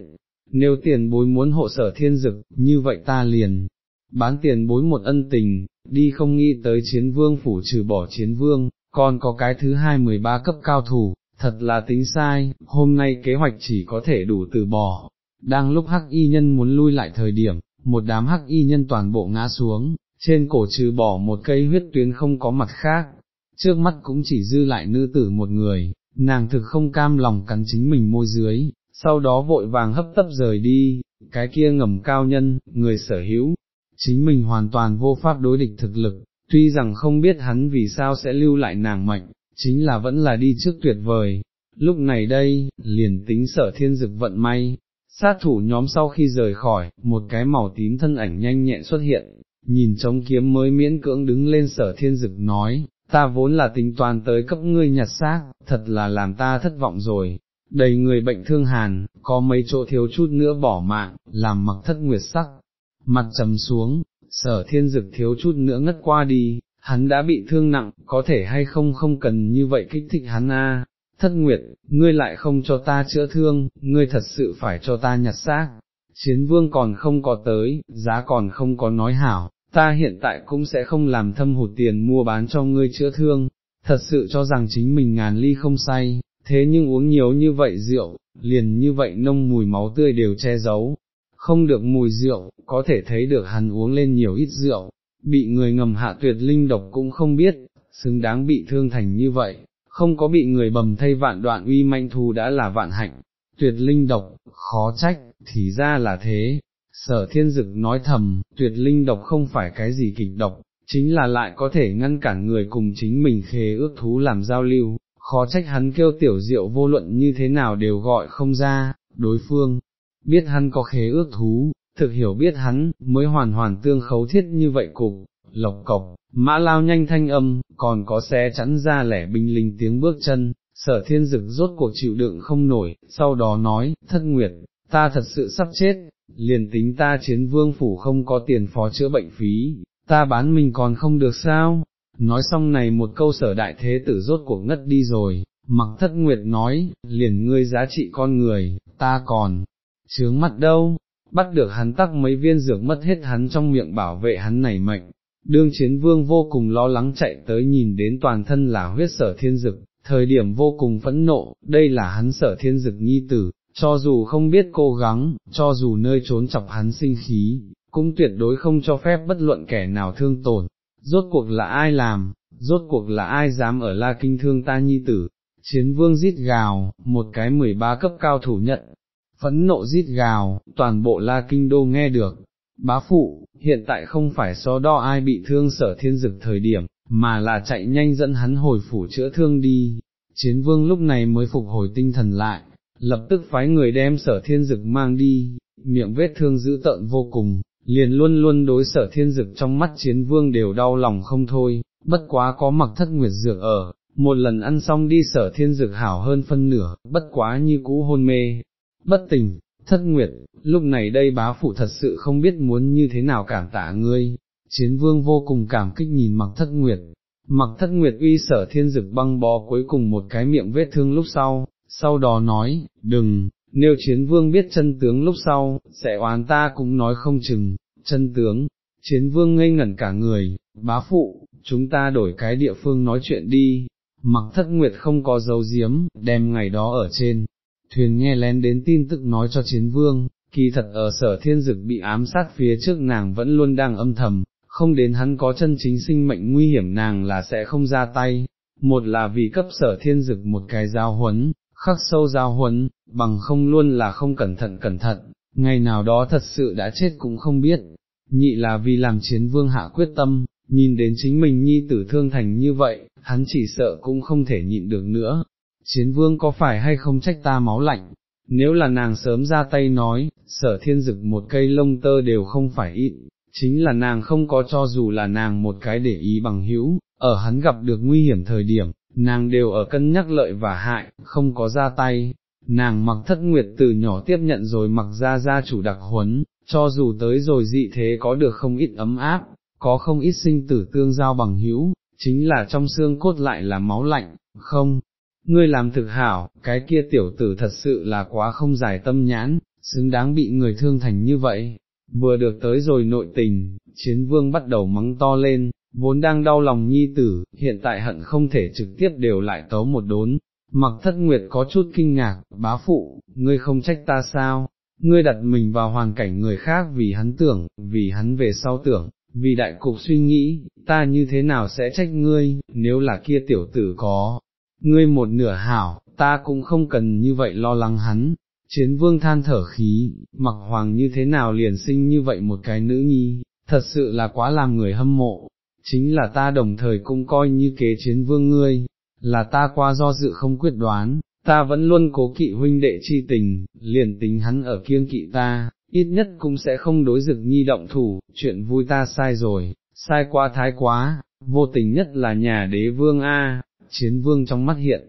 S1: nếu tiền bối muốn hộ sở thiên dực, như vậy ta liền, bán tiền bối một ân tình, đi không nghĩ tới chiến vương phủ trừ bỏ chiến vương, còn có cái thứ hai mười ba cấp cao thủ, thật là tính sai, hôm nay kế hoạch chỉ có thể đủ từ bỏ. Đang lúc hắc y nhân muốn lui lại thời điểm, một đám hắc y nhân toàn bộ ngã xuống, trên cổ trừ bỏ một cây huyết tuyến không có mặt khác, trước mắt cũng chỉ dư lại nữ tử một người, nàng thực không cam lòng cắn chính mình môi dưới, sau đó vội vàng hấp tấp rời đi, cái kia ngầm cao nhân, người sở hữu, chính mình hoàn toàn vô pháp đối địch thực lực, tuy rằng không biết hắn vì sao sẽ lưu lại nàng mạnh chính là vẫn là đi trước tuyệt vời. Lúc này đây, liền tính sở thiên dực vận may, sát thủ nhóm sau khi rời khỏi, một cái màu tím thân ảnh nhanh nhẹn xuất hiện, nhìn trống kiếm mới miễn cưỡng đứng lên sở thiên dực nói, ta vốn là tính toàn tới cấp ngươi nhặt xác, thật là làm ta thất vọng rồi, đầy người bệnh thương hàn, có mấy chỗ thiếu chút nữa bỏ mạng, làm mặc thất nguyệt sắc, mặt trầm xuống, sở thiên dực thiếu chút nữa ngất qua đi, hắn đã bị thương nặng, có thể hay không không cần như vậy kích thích hắn a. Thất Nguyệt, ngươi lại không cho ta chữa thương, ngươi thật sự phải cho ta nhặt xác. Chiến vương còn không có tới, giá còn không có nói hảo, ta hiện tại cũng sẽ không làm thâm hụt tiền mua bán cho ngươi chữa thương, thật sự cho rằng chính mình ngàn ly không say, thế nhưng uống nhiều như vậy rượu, liền như vậy nông mùi máu tươi đều che giấu, không được mùi rượu, có thể thấy được hắn uống lên nhiều ít rượu, bị người ngầm hạ tuyệt linh độc cũng không biết, xứng đáng bị thương thành như vậy, không có bị người bầm thay vạn đoạn uy manh thu đã là vạn hạnh, tuyệt linh độc, khó trách, thì ra là thế. Sở thiên dực nói thầm, tuyệt linh độc không phải cái gì kịch độc, chính là lại có thể ngăn cản người cùng chính mình khế ước thú làm giao lưu, khó trách hắn kêu tiểu diệu vô luận như thế nào đều gọi không ra, đối phương, biết hắn có khế ước thú, thực hiểu biết hắn, mới hoàn hoàn tương khấu thiết như vậy cục, lộc cộc, mã lao nhanh thanh âm, còn có xe chắn ra lẻ binh linh tiếng bước chân, sở thiên dực rốt cuộc chịu đựng không nổi, sau đó nói, thất nguyệt, ta thật sự sắp chết, liền tính ta chiến vương phủ không có tiền phó chữa bệnh phí, ta bán mình còn không được sao, nói xong này một câu sở đại thế tử rốt cuộc ngất đi rồi, mặc thất nguyệt nói, liền ngươi giá trị con người, ta còn, chướng mặt đâu, bắt được hắn tắc mấy viên dược mất hết hắn trong miệng bảo vệ hắn này mệnh. Đương chiến vương vô cùng lo lắng chạy tới nhìn đến toàn thân là huyết sở thiên dực, thời điểm vô cùng phẫn nộ, đây là hắn sở thiên dực nhi tử, cho dù không biết cố gắng, cho dù nơi trốn chọc hắn sinh khí, cũng tuyệt đối không cho phép bất luận kẻ nào thương tổn, rốt cuộc là ai làm, rốt cuộc là ai dám ở la kinh thương ta nhi tử, chiến vương rít gào, một cái mười ba cấp cao thủ nhận, phẫn nộ rít gào, toàn bộ la kinh đô nghe được, bá phụ, hiện tại không phải so đo ai bị thương sở thiên dực thời điểm, mà là chạy nhanh dẫn hắn hồi phủ chữa thương đi, chiến vương lúc này mới phục hồi tinh thần lại, lập tức phái người đem sở thiên dực mang đi, miệng vết thương dữ tợn vô cùng, liền luôn luôn đối sở thiên dực trong mắt chiến vương đều đau lòng không thôi, bất quá có mặc thất nguyệt dược ở, một lần ăn xong đi sở thiên dực hảo hơn phân nửa, bất quá như cũ hôn mê, bất tỉnh, thất nguyệt, lúc này đây bá phụ thật sự không biết muốn như thế nào cảm tạ ngươi, chiến vương vô cùng cảm kích nhìn mặc thất nguyệt, mặc thất nguyệt uy sở thiên dực băng bó cuối cùng một cái miệng vết thương lúc sau, sau đó nói, đừng, nếu chiến vương biết chân tướng lúc sau, sẽ oán ta cũng nói không chừng, chân tướng, chiến vương ngây ngẩn cả người, bá phụ, chúng ta đổi cái địa phương nói chuyện đi, mặc thất nguyệt không có dấu diếm, đem ngày đó ở trên, thuyền nghe lén đến tin tức nói cho chiến vương, kỳ thật ở sở thiên dực bị ám sát phía trước nàng vẫn luôn đang âm thầm, không đến hắn có chân chính sinh mệnh nguy hiểm nàng là sẽ không ra tay, một là vì cấp sở thiên dực một cái giao huấn, khắc sâu giao huấn, bằng không luôn là không cẩn thận cẩn thận, ngày nào đó thật sự đã chết cũng không biết, nhị là vì làm chiến vương hạ quyết tâm, nhìn đến chính mình nhi tử thương thành như vậy, hắn chỉ sợ cũng không thể nhịn được nữa. Chiến vương có phải hay không trách ta máu lạnh, nếu là nàng sớm ra tay nói, sở thiên dực một cây lông tơ đều không phải ít, chính là nàng không có cho dù là nàng một cái để ý bằng hữu, ở hắn gặp được nguy hiểm thời điểm, nàng đều ở cân nhắc lợi và hại, không có ra tay. Nàng mặc thất nguyệt từ nhỏ tiếp nhận rồi mặc ra gia chủ đặc huấn, cho dù tới rồi dị thế có được không ít ấm áp, có không ít sinh tử tương giao bằng hữu, chính là trong xương cốt lại là máu lạnh, không, ngươi làm thực hảo, cái kia tiểu tử thật sự là quá không giải tâm nhãn, xứng đáng bị người thương thành như vậy. Vừa được tới rồi nội tình, chiến vương bắt đầu mắng to lên, vốn đang đau lòng nhi tử, hiện tại hận không thể trực tiếp đều lại tấu một đốn. Mặc thất nguyệt có chút kinh ngạc, bá phụ, ngươi không trách ta sao, ngươi đặt mình vào hoàn cảnh người khác vì hắn tưởng, vì hắn về sau tưởng, vì đại cục suy nghĩ, ta như thế nào sẽ trách ngươi, nếu là kia tiểu tử có, ngươi một nửa hảo, ta cũng không cần như vậy lo lắng hắn. Chiến vương than thở khí, mặc hoàng như thế nào liền sinh như vậy một cái nữ nhi, thật sự là quá làm người hâm mộ, chính là ta đồng thời cũng coi như kế chiến vương ngươi, là ta qua do dự không quyết đoán, ta vẫn luôn cố kỵ huynh đệ chi tình, liền tính hắn ở kiêng kỵ ta, ít nhất cũng sẽ không đối dực nhi động thủ, chuyện vui ta sai rồi, sai quá thái quá, vô tình nhất là nhà đế vương A, chiến vương trong mắt hiện,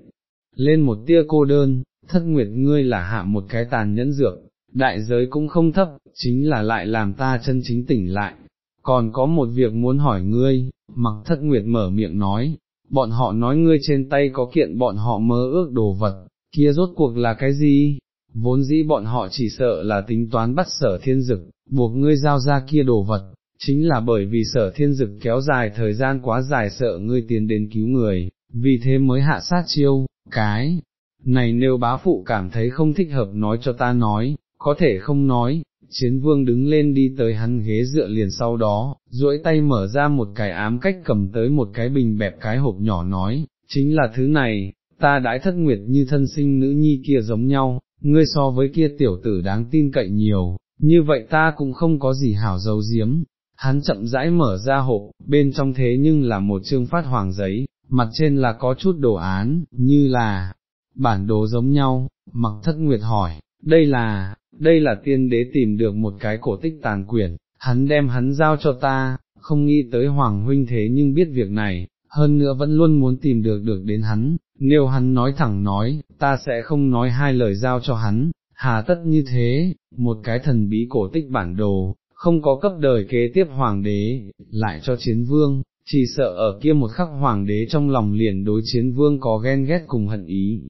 S1: lên một tia cô đơn, thất nguyệt ngươi là hạ một cái tàn nhẫn dược, đại giới cũng không thấp, chính là lại làm ta chân chính tỉnh lại. Còn có một việc muốn hỏi ngươi, mặc thất nguyệt mở miệng nói, bọn họ nói ngươi trên tay có kiện bọn họ mơ ước đồ vật, kia rốt cuộc là cái gì? Vốn dĩ bọn họ chỉ sợ là tính toán bắt sở thiên dực, buộc ngươi giao ra kia đồ vật, chính là bởi vì sở thiên dực kéo dài thời gian quá dài sợ ngươi tiến đến cứu người, vì thế mới hạ sát chiêu, cái, này nếu bá phụ cảm thấy không thích hợp nói cho ta nói, có thể không nói, chiến vương đứng lên đi tới hắn ghế dựa liền sau đó, duỗi tay mở ra một cái ám cách cầm tới một cái bình bẹp cái hộp nhỏ nói, chính là thứ này, ta đãi thất nguyệt như thân sinh nữ nhi kia giống nhau, ngươi so với kia tiểu tử đáng tin cậy nhiều, như vậy ta cũng không có gì hảo dấu diếm. Hắn chậm rãi mở ra hộp, bên trong thế nhưng là một chương phát hoàng giấy, mặt trên là có chút đồ án, như là, bản đồ giống nhau, mặc thất nguyệt hỏi, đây là, đây là tiên đế tìm được một cái cổ tích tàn quyển, hắn đem hắn giao cho ta, không nghĩ tới Hoàng huynh thế nhưng biết việc này, hơn nữa vẫn luôn muốn tìm được được đến hắn, nếu hắn nói thẳng nói, ta sẽ không nói hai lời giao cho hắn, hà tất như thế, một cái thần bí cổ tích bản đồ, không có cấp đời kế tiếp hoàng đế, lại cho chiến vương, chỉ sợ ở kia một khắc hoàng đế trong lòng liền đối chiến vương có ghen ghét cùng hận ý.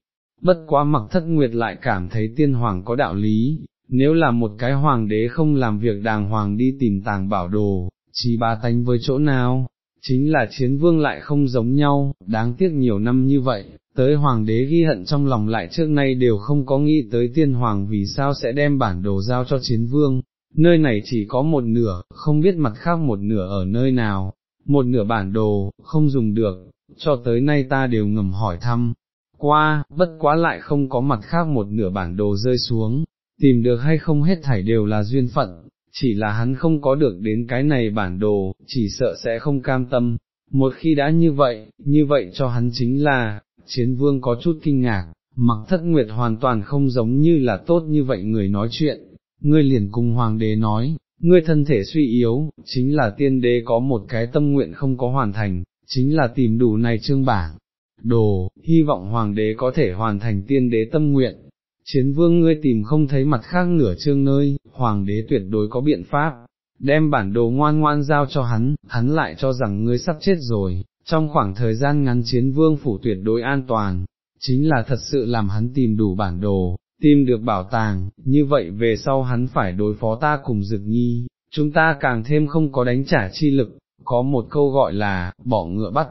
S1: Bất quá mặc thất nguyệt lại cảm thấy tiên hoàng có đạo lý, nếu là một cái hoàng đế không làm việc đàng hoàng đi tìm tàng bảo đồ, chỉ ba tánh với chỗ nào, chính là chiến vương lại không giống nhau, đáng tiếc nhiều năm như vậy, tới hoàng đế ghi hận trong lòng lại trước nay đều không có nghĩ tới tiên hoàng vì sao sẽ đem bản đồ giao cho chiến vương, nơi này chỉ có một nửa, không biết mặt khác một nửa ở nơi nào, một nửa bản đồ, không dùng được, cho tới nay ta đều ngầm hỏi thăm, qua, bất quá lại không có mặt khác một nửa bản đồ rơi xuống, tìm được hay không hết thảy đều là duyên phận, chỉ là hắn không có được đến cái này bản đồ, chỉ sợ sẽ không cam tâm, một khi đã như vậy, như vậy cho hắn chính là, chiến vương có chút kinh ngạc, mặc thất nguyệt hoàn toàn không giống như là tốt như vậy người nói chuyện, ngươi liền cùng hoàng đế nói, ngươi thân thể suy yếu, chính là tiên đế có một cái tâm nguyện không có hoàn thành, chính là tìm đủ này trương bảng, đồ, hy vọng hoàng đế có thể hoàn thành tiên đế tâm nguyện. Chiến vương ngươi tìm không thấy mặt khác nửa trương nơi, hoàng đế tuyệt đối có biện pháp, đem bản đồ ngoan ngoan giao cho hắn, hắn lại cho rằng ngươi sắp chết rồi, trong khoảng thời gian ngắn chiến vương phủ tuyệt đối an toàn, chính là thật sự làm hắn tìm đủ bản đồ, tìm được bảo tàng, như vậy về sau hắn phải đối phó ta cùng dực nhi, chúng ta càng thêm không có đánh trả chi lực, có một câu gọi là, bỏ ngựa bắt,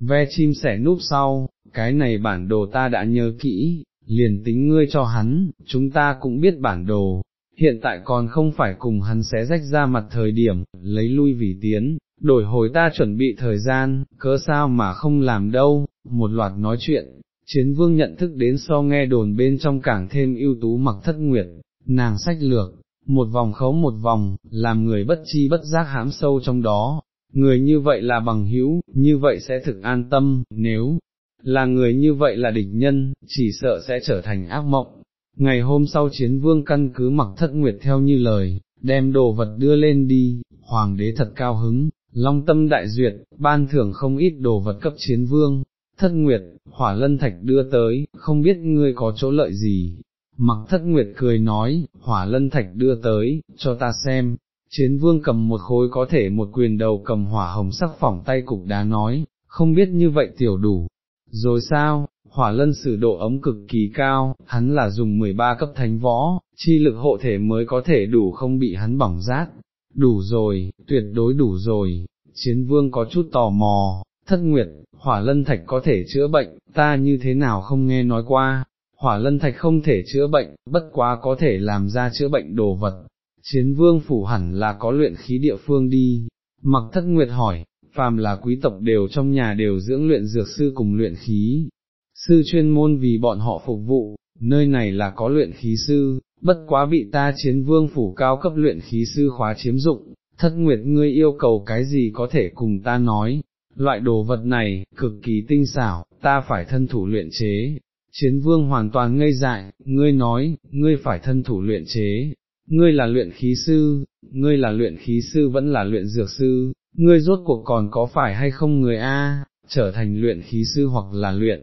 S1: ve chim sẻ núp sau, cái này bản đồ ta đã nhớ kỹ, liền tính ngươi cho hắn, chúng ta cũng biết bản đồ, hiện tại còn không phải cùng hắn xé rách ra mặt thời điểm, lấy lui vì tiến, đổi hồi ta chuẩn bị thời gian, cớ sao mà không làm đâu, một loạt nói chuyện, chiến vương nhận thức đến so nghe đồn bên trong càng thêm ưu tú mặc thất nguyệt, nàng sách lược, một vòng khấu một vòng, làm người bất chi bất giác hãm sâu trong đó, người như vậy là bằng hữu, như vậy sẽ thực an tâm, nếu là người như vậy là địch nhân, chỉ sợ sẽ trở thành ác mộng. Ngày hôm sau chiến vương căn cứ mặc thất nguyệt theo như lời, đem đồ vật đưa lên đi, hoàng đế thật cao hứng, long tâm đại duyệt, ban thưởng không ít đồ vật cấp chiến vương, thất nguyệt, hỏa lân thạch đưa tới, không biết ngươi có chỗ lợi gì. Mặc thất nguyệt cười nói, hỏa lân thạch đưa tới, cho ta xem, chiến vương cầm một khối có thể một quyền đầu cầm hỏa hồng sắc phỏng tay cục đá nói, không biết như vậy tiểu đủ. Rồi sao, hỏa lân sử độ ấm cực kỳ cao, hắn là dùng 13 cấp thánh võ, chi lực hộ thể mới có thể đủ không bị hắn bỏng rát. Đủ rồi, tuyệt đối đủ rồi, chiến vương có chút tò mò, thất nguyệt, hỏa lân thạch có thể chữa bệnh, ta như thế nào không nghe nói qua, hỏa lân thạch không thể chữa bệnh, bất quá có thể làm ra chữa bệnh đồ vật. Chiến vương phủ hẳn là có luyện khí địa phương đi, mặc thất nguyệt hỏi, phàm là quý tộc đều trong nhà đều dưỡng luyện dược sư cùng luyện khí, sư chuyên môn vì bọn họ phục vụ, nơi này là có luyện khí sư, bất quá bị ta chiến vương phủ cao cấp luyện khí sư khóa chiếm dụng, thất nguyệt ngươi yêu cầu cái gì có thể cùng ta nói, loại đồ vật này, cực kỳ tinh xảo, ta phải thân thủ luyện chế. Chiến vương hoàn toàn ngây dại, ngươi nói, ngươi phải thân thủ luyện chế, ngươi là luyện khí sư, ngươi là luyện khí sư vẫn là luyện dược sư, ngươi rốt cuộc còn có phải hay không người A, trở thành luyện khí sư hoặc là luyện.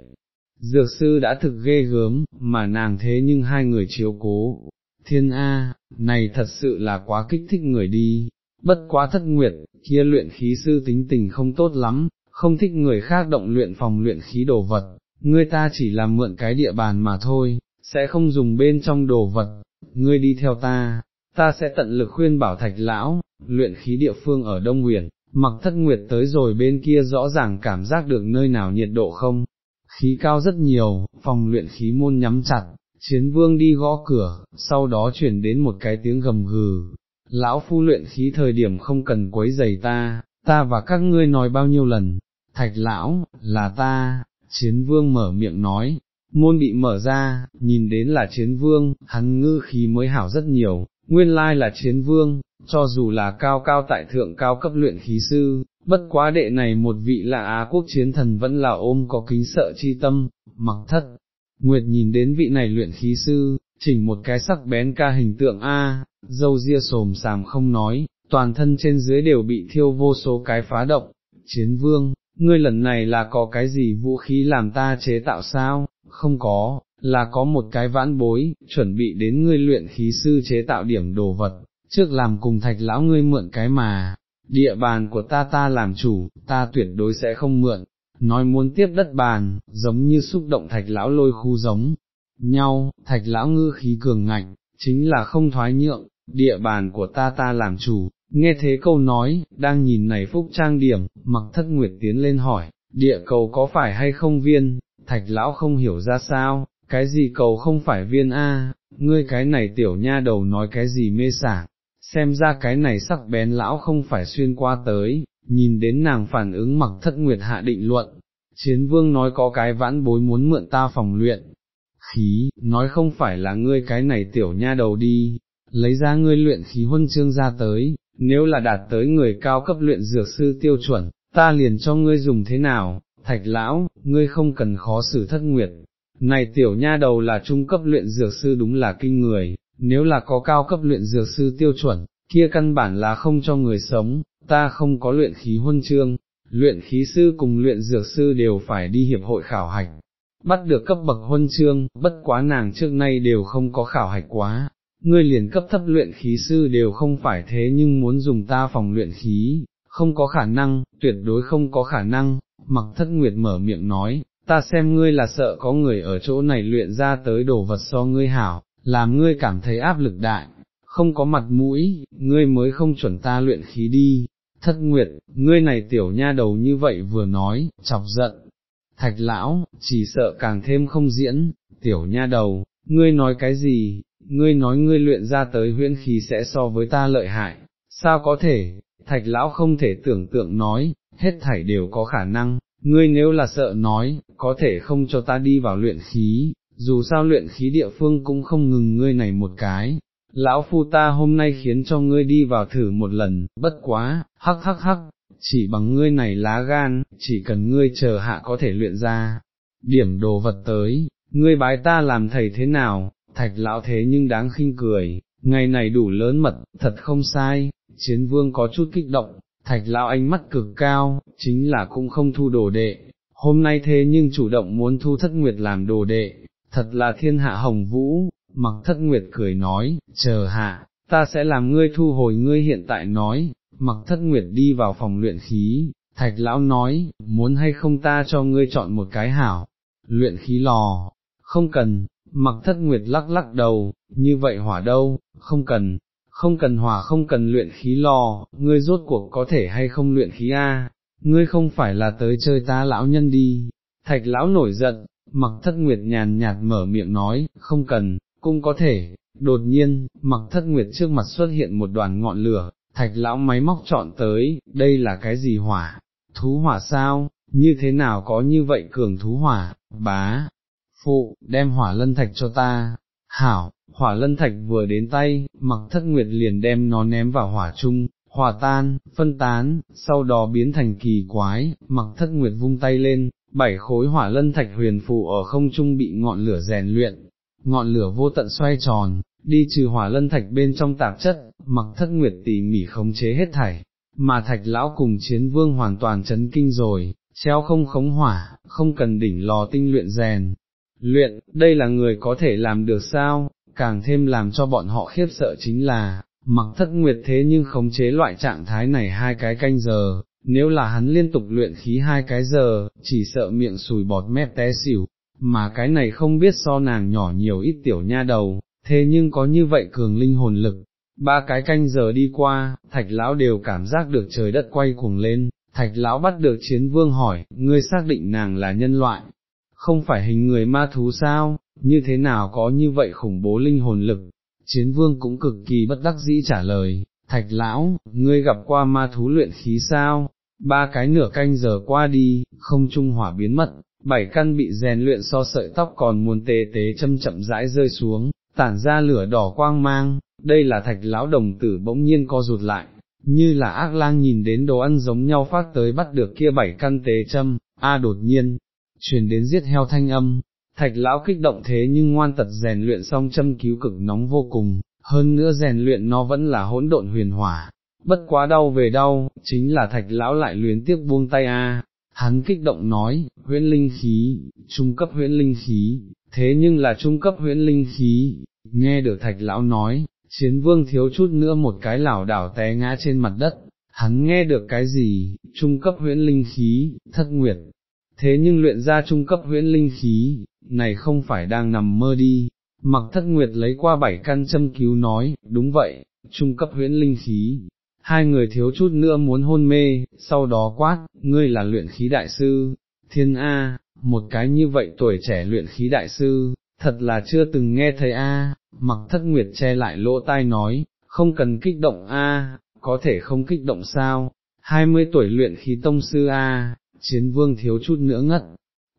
S1: Dược sư đã thực ghê gớm, mà nàng thế nhưng hai người chiếu cố, thiên A, này thật sự là quá kích thích người đi, bất quá thất nguyệt, kia luyện khí sư tính tình không tốt lắm, không thích người khác động luyện phòng luyện khí đồ vật, ngươi ta chỉ làm mượn cái địa bàn mà thôi, sẽ không dùng bên trong đồ vật, ngươi đi theo ta, ta sẽ tận lực khuyên bảo thạch lão, luyện khí địa phương ở Đông Huyền, mặc thất nguyệt tới rồi bên kia rõ ràng cảm giác được nơi nào nhiệt độ không, khí cao rất nhiều, phòng luyện khí môn nhắm chặt, chiến vương đi gõ cửa, sau đó chuyển đến một cái tiếng gầm gừ, lão phu luyện khí thời điểm không cần quấy giày ta, ta và các ngươi nói bao nhiêu lần, thạch lão, là ta, chiến vương mở miệng nói, môn bị mở ra, nhìn đến là chiến vương, hắn ngư khí mới hảo rất nhiều, nguyên lai là chiến vương, cho dù là cao cao tại thượng cao cấp luyện khí sư, bất quá đệ này một vị là Á quốc chiến thần vẫn là ôm có kính sợ chi tâm, mặc thất. Nguyệt nhìn đến vị này luyện khí sư, chỉnh một cái sắc bén ca hình tượng A, dâu ria sồm sàm không nói, toàn thân trên dưới đều bị thiêu vô số cái phá động, chiến vương, ngươi lần này là có cái gì vũ khí làm ta chế tạo sao, không có, là có một cái vãn bối, chuẩn bị đến ngươi luyện khí sư chế tạo điểm đồ vật, trước làm cùng thạch lão ngươi mượn cái mà, địa bàn của ta ta làm chủ, ta tuyệt đối sẽ không mượn, nói muốn tiếp đất bàn, giống như xúc động thạch lão lôi khu giống. Nhau, thạch lão ngư khí cường ngạnh, chính là không thoái nhượng, địa bàn của ta ta làm chủ, nghe thế câu nói, đang nhìn này phúc trang điểm, mặc thất nguyệt tiến lên hỏi, địa cầu có phải hay không viên, thạch lão không hiểu ra sao, cái gì cầu không phải viên A, ngươi cái này tiểu nha đầu nói cái gì mê sảng, xem ra cái này sắc bén lão không phải xuyên qua tới, nhìn đến nàng phản ứng mặc thất nguyệt hạ định luận, chiến vương nói có cái vãn bối muốn mượn ta phòng luyện, khí, nói không phải là ngươi cái này tiểu nha đầu đi, lấy ra ngươi luyện khí huân chương ra tới, nếu là đạt tới người cao cấp luyện dược sư tiêu chuẩn, ta liền cho ngươi dùng thế nào, thạch lão, ngươi không cần khó xử thất nguyệt. Này tiểu nha đầu là trung cấp luyện dược sư đúng là kinh người, nếu là có cao cấp luyện dược sư tiêu chuẩn, kia căn bản là không cho người sống, ta không có luyện khí huân chương, luyện khí sư cùng luyện dược sư đều phải đi hiệp hội khảo hạch, bắt được cấp bậc huân chương, bất quá nàng trước nay đều không có khảo hạch quá, ngươi liền cấp thấp luyện khí sư đều không phải thế nhưng muốn dùng ta phòng luyện khí, không có khả năng, tuyệt đối không có khả năng, mặc thất nguyệt mở miệng nói, ta xem ngươi là sợ có người ở chỗ này luyện ra tới đồ vật so ngươi hảo, làm ngươi cảm thấy áp lực đại, không có mặt mũi, ngươi mới không chuẩn ta luyện khí đi. thất nguyệt, ngươi này tiểu nha đầu như vậy vừa nói, chọc giận, thạch lão, chỉ sợ càng thêm không diễn, tiểu nha đầu, ngươi nói cái gì, ngươi nói ngươi luyện ra tới huyễn khí sẽ so với ta lợi hại, sao có thể, thạch lão không thể tưởng tượng nói, hết thảy đều có khả năng, ngươi nếu là sợ nói, có thể không cho ta đi vào luyện khí, dù sao luyện khí địa phương cũng không ngừng ngươi này một cái, lão phu ta hôm nay khiến cho ngươi đi vào thử một lần, bất quá, hắc hắc hắc, chỉ bằng ngươi này lá gan, chỉ cần ngươi chờ hạ có thể luyện ra, điểm đồ vật tới, ngươi bái ta làm thầy thế nào, thạch lão thế nhưng đáng khinh cười, ngày này đủ lớn mật, thật không sai, chiến vương có chút kích động, thạch lão ánh mắt cực cao, chính là cũng không thu đồ đệ, hôm nay thế nhưng chủ động muốn thu thất nguyệt làm đồ đệ, thật là thiên hạ hồng vũ, mặc thất nguyệt cười nói, chờ hạ, ta sẽ làm ngươi thu hồi ngươi hiện tại nói, mặc thất nguyệt đi vào phòng luyện khí, thạch lão nói, muốn hay không ta cho ngươi chọn một cái hảo, luyện khí lò, không cần, mặc thất nguyệt lắc lắc đầu, như vậy hỏa đâu, không cần, không cần hỏa không cần luyện khí lò, ngươi rốt cuộc có thể hay không luyện khí A, ngươi không phải là tới chơi ta lão nhân đi, thạch lão nổi giận, mặc thất nguyệt nhàn nhạt mở miệng nói, không cần, cũng có thể, đột nhiên, mặc thất nguyệt trước mặt xuất hiện một đoàn ngọn lửa, thạch lão máy móc chọn tới, đây là cái gì hỏa, thú hỏa sao, như thế nào có như vậy cường thú hỏa, bá, phụ, đem hỏa lân thạch cho ta, hảo, hỏa lân thạch vừa đến tay, mặc thất nguyệt liền đem nó ném vào hỏa chung, hỏa tan, phân tán, sau đó biến thành kỳ quái, mặc thất nguyệt vung tay lên, bảy khối hỏa lân thạch huyền phù ở không trung bị ngọn lửa rèn luyện, ngọn lửa vô tận xoay tròn, đi trừ hỏa lân thạch bên trong tạp chất, mặc thất nguyệt tỉ mỉ khống chế hết thảy, mà thạch lão cùng chiến vương hoàn toàn chấn kinh rồi, treo không khống hỏa, không cần đỉnh lò tinh luyện rèn. Luyện, đây là người có thể làm được sao, càng thêm làm cho bọn họ khiếp sợ chính là, mặc thất nguyệt thế nhưng khống chế loại trạng thái này hai cái canh giờ, nếu là hắn liên tục luyện khí hai cái giờ, chỉ sợ miệng sùi bọt mép té xỉu, mà cái này không biết so nàng nhỏ nhiều ít tiểu nha đầu, thế nhưng có như vậy cường linh hồn lực. Ba cái canh giờ đi qua, thạch lão đều cảm giác được trời đất quay cuồng lên, thạch lão bắt được chiến vương hỏi, ngươi xác định nàng là nhân loại, không phải hình người ma thú sao, như thế nào có như vậy khủng bố linh hồn lực, chiến vương cũng cực kỳ bất đắc dĩ trả lời, thạch lão, ngươi gặp qua ma thú luyện khí sao, ba cái nửa canh giờ qua đi, không trung hỏa biến mất, bảy căn bị rèn luyện so sợi tóc còn muốn tê tế châm chậm rãi rơi xuống, tản ra lửa đỏ quang mang, đây là thạch lão đồng tử bỗng nhiên co rụt lại, như là ác lang nhìn đến đồ ăn giống nhau phát tới bắt được kia bảy căn tế châm, a đột nhiên, truyền đến giết heo thanh âm, thạch lão kích động thế nhưng ngoan tật rèn luyện xong châm cứu cực nóng vô cùng, hơn nữa rèn luyện nó vẫn là hỗn độn huyền hỏa, bất quá đau về đau, chính là thạch lão lại luyến tiếc buông tay a. Hắn kích động nói, huyễn linh khí, trung cấp huyễn linh khí, thế nhưng là trung cấp huyễn linh khí, nghe được thạch lão nói, chiến vương thiếu chút nữa một cái lảo đảo té ngã trên mặt đất, hắn nghe được cái gì, trung cấp huyễn linh khí, thất nguyệt, thế nhưng luyện ra trung cấp huyễn linh khí, này không phải đang nằm mơ đi, mặc thất nguyệt lấy qua bảy căn châm cứu nói, đúng vậy, trung cấp huyễn linh khí. Hai người thiếu chút nữa muốn hôn mê, sau đó quát, ngươi là luyện khí đại sư, thiên A, một cái như vậy tuổi trẻ luyện khí đại sư, thật là chưa từng nghe thấy A, mặc thất nguyệt che lại lỗ tai nói, không cần kích động A, có thể không kích động sao, hai mươi tuổi luyện khí tông sư A, chiến vương thiếu chút nữa ngất,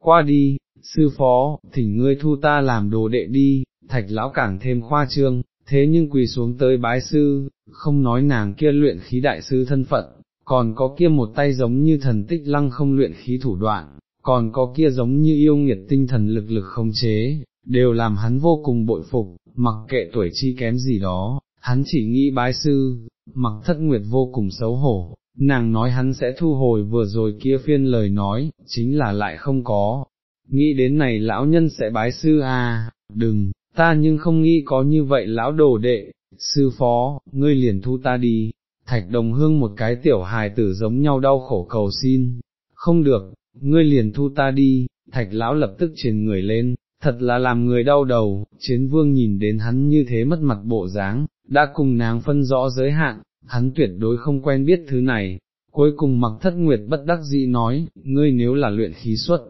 S1: qua đi, sư phó, thỉnh ngươi thu ta làm đồ đệ đi, thạch lão càng thêm khoa trương, thế nhưng quỳ xuống tới bái sư, không nói nàng kia luyện khí đại sư thân phận, còn có kia một tay giống như thần tích lăng không luyện khí thủ đoạn, còn có kia giống như yêu nghiệt tinh thần lực lực không chế, đều làm hắn vô cùng bội phục, mặc kệ tuổi chi kém gì đó, hắn chỉ nghĩ bái sư, mặc thất nguyệt vô cùng xấu hổ, nàng nói hắn sẽ thu hồi vừa rồi kia phiên lời nói, chính là lại không có, nghĩ đến này lão nhân sẽ bái sư à, đừng, ta nhưng không nghĩ có như vậy lão đồ đệ, sư phó, ngươi liền thu ta đi, thạch đồng hương một cái tiểu hài tử giống nhau đau khổ cầu xin, không được, ngươi liền thu ta đi, thạch lão lập tức truyền người lên, thật là làm người đau đầu, chiến vương nhìn đến hắn như thế mất mặt bộ dáng, đã cùng nàng phân rõ giới hạn, hắn tuyệt đối không quen biết thứ này, cuối cùng mặc thất nguyệt bất đắc dĩ nói, ngươi nếu là luyện khí xuất,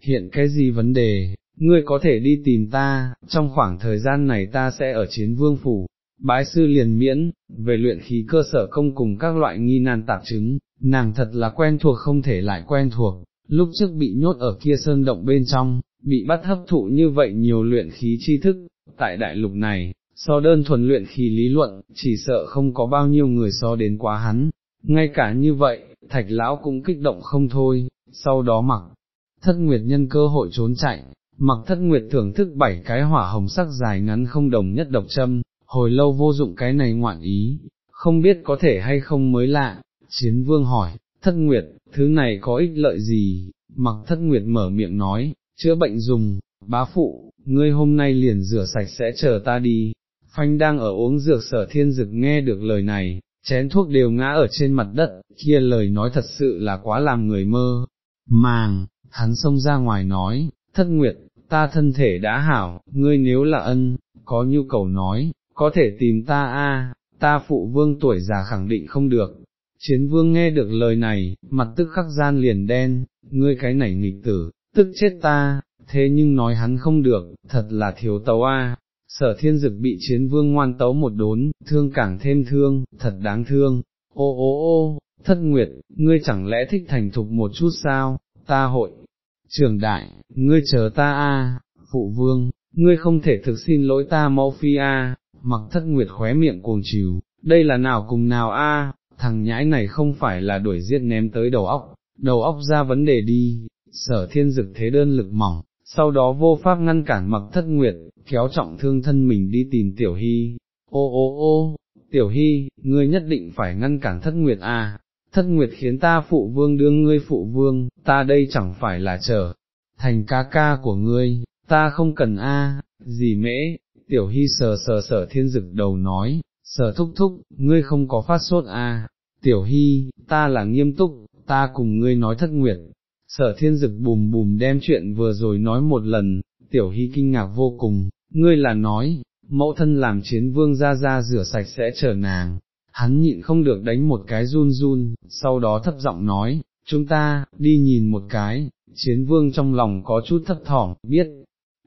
S1: hiện cái gì vấn đề, ngươi có thể đi tìm ta, trong khoảng thời gian này ta sẽ ở chiến vương phủ, bái sư liền miễn, về luyện khí cơ sở công cùng các loại nghi nan tạp chứng, nàng thật là quen thuộc không thể lại quen thuộc, lúc trước bị nhốt ở kia sơn động bên trong, bị bắt hấp thụ như vậy nhiều luyện khí tri thức, tại đại lục này, so đơn thuần luyện khí lý luận, chỉ sợ không có bao nhiêu người so đến quá hắn, ngay cả như vậy, thạch lão cũng kích động không thôi, sau đó mặc, thất nguyệt nhân cơ hội trốn chạy, mặc thất nguyệt thưởng thức bảy cái hỏa hồng sắc dài ngắn không đồng nhất độc châm, hồi lâu vô dụng cái này ngoạn ý, không biết có thể hay không mới lạ, chiến vương hỏi, thất nguyệt, thứ này có ích lợi gì, mặc thất nguyệt mở miệng nói, chữa bệnh dùng, bá phụ, ngươi hôm nay liền rửa sạch sẽ chờ ta đi, phanh đang ở uống dược sở thiên dực nghe được lời này, chén thuốc đều ngã ở trên mặt đất, kia lời nói thật sự là quá làm người mơ, màng, hắn xông ra ngoài nói, thất nguyệt, ta thân thể đã hảo, ngươi nếu là ân, có nhu cầu nói, có thể tìm ta a, ta phụ vương tuổi già khẳng định không được. Chiến vương nghe được lời này, mặt tức khắc gian liền đen, ngươi cái này nghịch tử, tức chết ta, thế nhưng nói hắn không được, thật là thiếu tấu a. Sở thiên dực bị chiến vương ngoan tấu một đốn, thương càng thêm thương, thật đáng thương, ô ô ô, thất nguyệt, ngươi chẳng lẽ thích thành thục một chút sao, ta hội, trường đại, ngươi chờ ta a, phụ vương, ngươi không thể thực xin lỗi ta mau phi a, mặc thất nguyệt khóe miệng cuồng chiều, đây là nào cùng nào a, thằng nhãi này không phải là đuổi giết ném tới đầu óc, đầu óc ra vấn đề đi, sở thiên dực thế đơn lực mỏng, sau đó vô pháp ngăn cản mặc thất nguyệt, kéo trọng thương thân mình đi tìm tiểu hy, ô ô ô, tiểu hy, ngươi nhất định phải ngăn cản thất nguyệt a. Thất nguyệt khiến ta phụ vương đương ngươi phụ vương, ta đây chẳng phải là trở, thành ca ca của ngươi, ta không cần a, gì mễ, tiểu hy sờ sờ sờ thiên dực đầu nói, sờ thúc thúc, ngươi không có phát sốt a, tiểu hy, ta là nghiêm túc, ta cùng ngươi nói thất nguyệt, sở thiên dực bùm bùm đem chuyện vừa rồi nói một lần, tiểu hy kinh ngạc vô cùng, ngươi là nói, mẫu thân làm chiến vương ra ra rửa sạch sẽ chờ nàng, hắn nhịn không được đánh một cái run run, sau đó thấp giọng nói, chúng ta, đi nhìn một cái, chiến vương trong lòng có chút thấp thỏm, biết,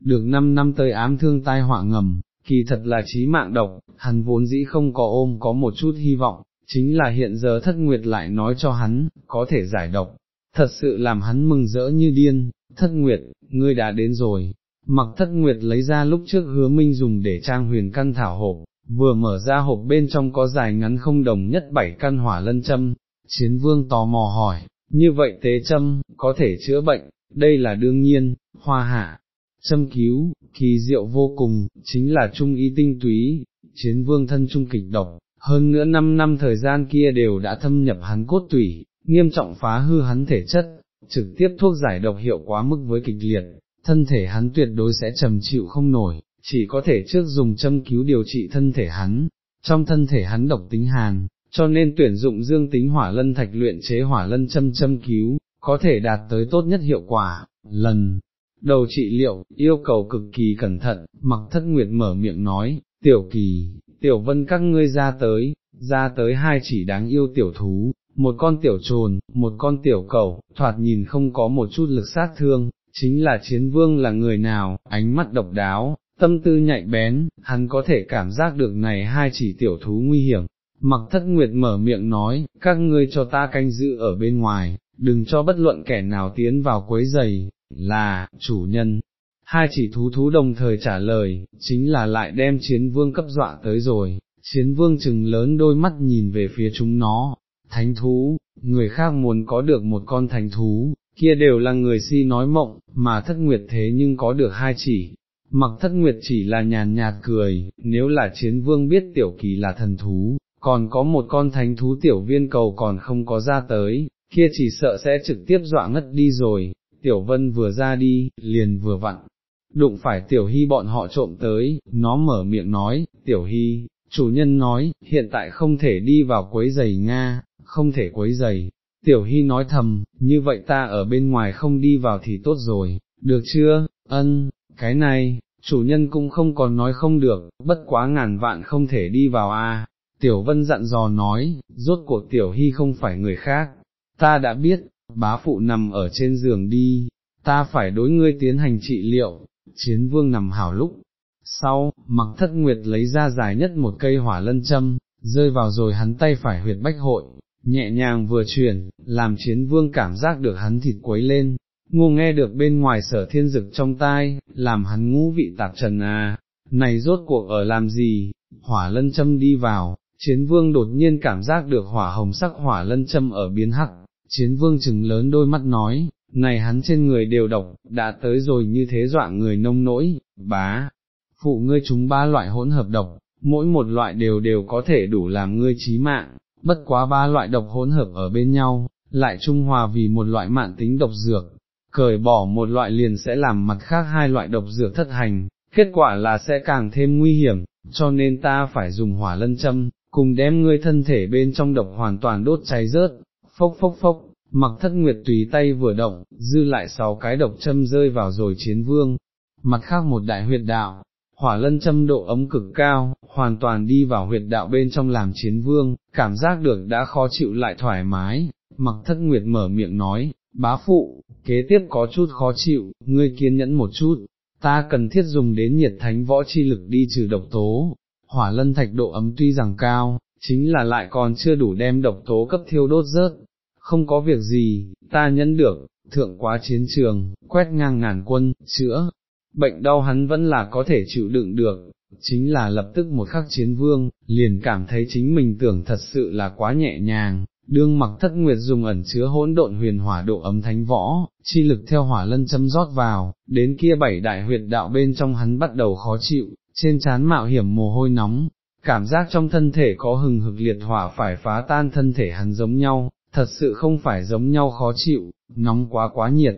S1: được năm năm tới ám thương tai họa ngầm, kỳ thật là trí mạng độc, hắn vốn dĩ không có ôm có một chút hy vọng, chính là hiện giờ thất nguyệt lại nói cho hắn, có thể giải độc, thật sự làm hắn mừng rỡ như điên, thất nguyệt, ngươi đã đến rồi, mặc thất nguyệt lấy ra lúc trước hứa minh dùng để trang huyền căn thảo hộp, vừa mở ra hộp bên trong có dài ngắn không đồng nhất bảy căn hỏa lân châm, chiến vương tò mò hỏi, như vậy tế châm, có thể chữa bệnh, đây là đương nhiên, hoa hạ, châm cứu, kỳ diệu vô cùng, chính là trung y tinh túy, chiến vương thân trung kịch độc, hơn nữa năm năm thời gian kia đều đã thâm nhập hắn cốt tủy, nghiêm trọng phá hư hắn thể chất, trực tiếp thuốc giải độc hiệu quá mức với kịch liệt, thân thể hắn tuyệt đối sẽ trầm chịu không nổi, chỉ có thể trước dùng châm cứu điều trị thân thể hắn, trong thân thể hắn độc tính hàn, cho nên tuyển dụng dương tính hỏa lân thạch luyện chế hỏa lân châm châm cứu, có thể đạt tới tốt nhất hiệu quả, lần. Đầu trị liệu, yêu cầu cực kỳ cẩn thận, mặc thất nguyệt mở miệng nói, tiểu kỳ, tiểu vân các ngươi ra tới, ra tới hai chỉ đáng yêu tiểu thú, một con tiểu trồn, một con tiểu cẩu, thoạt nhìn không có một chút lực sát thương, chính là chiến vương là người nào, ánh mắt độc đáo, tâm tư nhạy bén, hắn có thể cảm giác được này hai chỉ tiểu thú nguy hiểm. Mặc thất nguyệt mở miệng nói, các ngươi cho ta canh giữ ở bên ngoài, đừng cho bất luận kẻ nào tiến vào quấy giày, là, chủ nhân. Hai chỉ thú thú đồng thời trả lời, chính là lại đem chiến vương cấp dọa tới rồi, chiến vương chừng lớn đôi mắt nhìn về phía chúng nó, thánh thú, người khác muốn có được một con thánh thú, kia đều là người si nói mộng, mà thất nguyệt thế nhưng có được hai chỉ. Mặc thất nguyệt chỉ là nhàn nhạt cười, nếu là chiến vương biết tiểu kỳ là thần thú, còn có một con thánh thú tiểu viên cầu còn không có ra tới, kia chỉ sợ sẽ trực tiếp dọa ngất đi rồi, tiểu vân vừa ra đi, liền vừa vặn, đụng phải tiểu hy bọn họ trộm tới, nó mở miệng nói, tiểu hy, chủ nhân nói, hiện tại không thể đi vào quấy giày Nga, không thể quấy giày. Tiểu Hy nói thầm, như vậy ta ở bên ngoài không đi vào thì tốt rồi, được chưa, ân, cái này, chủ nhân cũng không còn nói không được, bất quá ngàn vạn không thể đi vào a. Tiểu Vân dặn dò nói, rốt cuộc Tiểu Hy không phải người khác, ta đã biết, bá phụ nằm ở trên giường đi, ta phải đối ngươi tiến hành trị liệu, chiến vương nằm hảo lúc. Sau, mặc thất nguyệt lấy ra dài nhất một cây hỏa lân châm, rơi vào rồi hắn tay phải huyệt bách hội, nhẹ nhàng vừa chuyển, làm chiến vương cảm giác được hắn thịt quấy lên, ngô nghe được bên ngoài sở thiên dực trong tai, làm hắn ngũ vị tạp trần à, này rốt cuộc ở làm gì, hỏa lân châm đi vào, chiến vương đột nhiên cảm giác được hỏa hồng sắc hỏa lân châm ở biến hắc, chiến vương chừng lớn đôi mắt nói, này hắn trên người đều độc, đã tới rồi như thế dọa người nông nỗi, bá, phụ ngươi chúng ba loại hỗn hợp độc, mỗi một loại đều đều có thể đủ làm ngươi chí mạng, bất quá ba loại độc hỗn hợp ở bên nhau, lại trung hòa vì một loại mạng tính độc dược, cởi bỏ một loại liền sẽ làm mặt khác hai loại độc dược thất hành, kết quả là sẽ càng thêm nguy hiểm, cho nên ta phải dùng hỏa lân châm, cùng đem ngươi thân thể bên trong độc hoàn toàn đốt cháy rớt, phốc phốc phốc, mặc thất nguyệt tùy tay vừa động, dư lại sáu cái độc châm rơi vào rồi chiến vương, mặt khác một đại huyệt đạo, hỏa lân châm độ ấm cực cao, hoàn toàn đi vào huyệt đạo bên trong làm chiến vương, cảm giác được đã khó chịu lại thoải mái, mặc thất nguyệt mở miệng nói, bá phụ, kế tiếp có chút khó chịu, ngươi kiên nhẫn một chút, ta cần thiết dùng đến nhiệt thánh võ chi lực đi trừ độc tố, hỏa lân thạch độ ấm tuy rằng cao, chính là lại còn chưa đủ đem độc tố cấp thiêu đốt rớt, không có việc gì, ta nhẫn được, thượng quá chiến trường, quét ngang ngàn quân, chữa, bệnh đau hắn vẫn là có thể chịu đựng được, chính là lập tức một khắc chiến vương, liền cảm thấy chính mình tưởng thật sự là quá nhẹ nhàng, đương mặc thất nguyệt dùng ẩn chứa hỗn độn huyền hỏa độ ấm thánh võ, chi lực theo hỏa lân châm rót vào, đến kia bảy đại huyệt đạo bên trong hắn bắt đầu khó chịu, trên trán mạo hiểm mồ hôi nóng, cảm giác trong thân thể có hừng hực liệt hỏa phải phá tan thân thể hắn giống nhau, thật sự không phải giống nhau khó chịu, nóng quá quá nhiệt.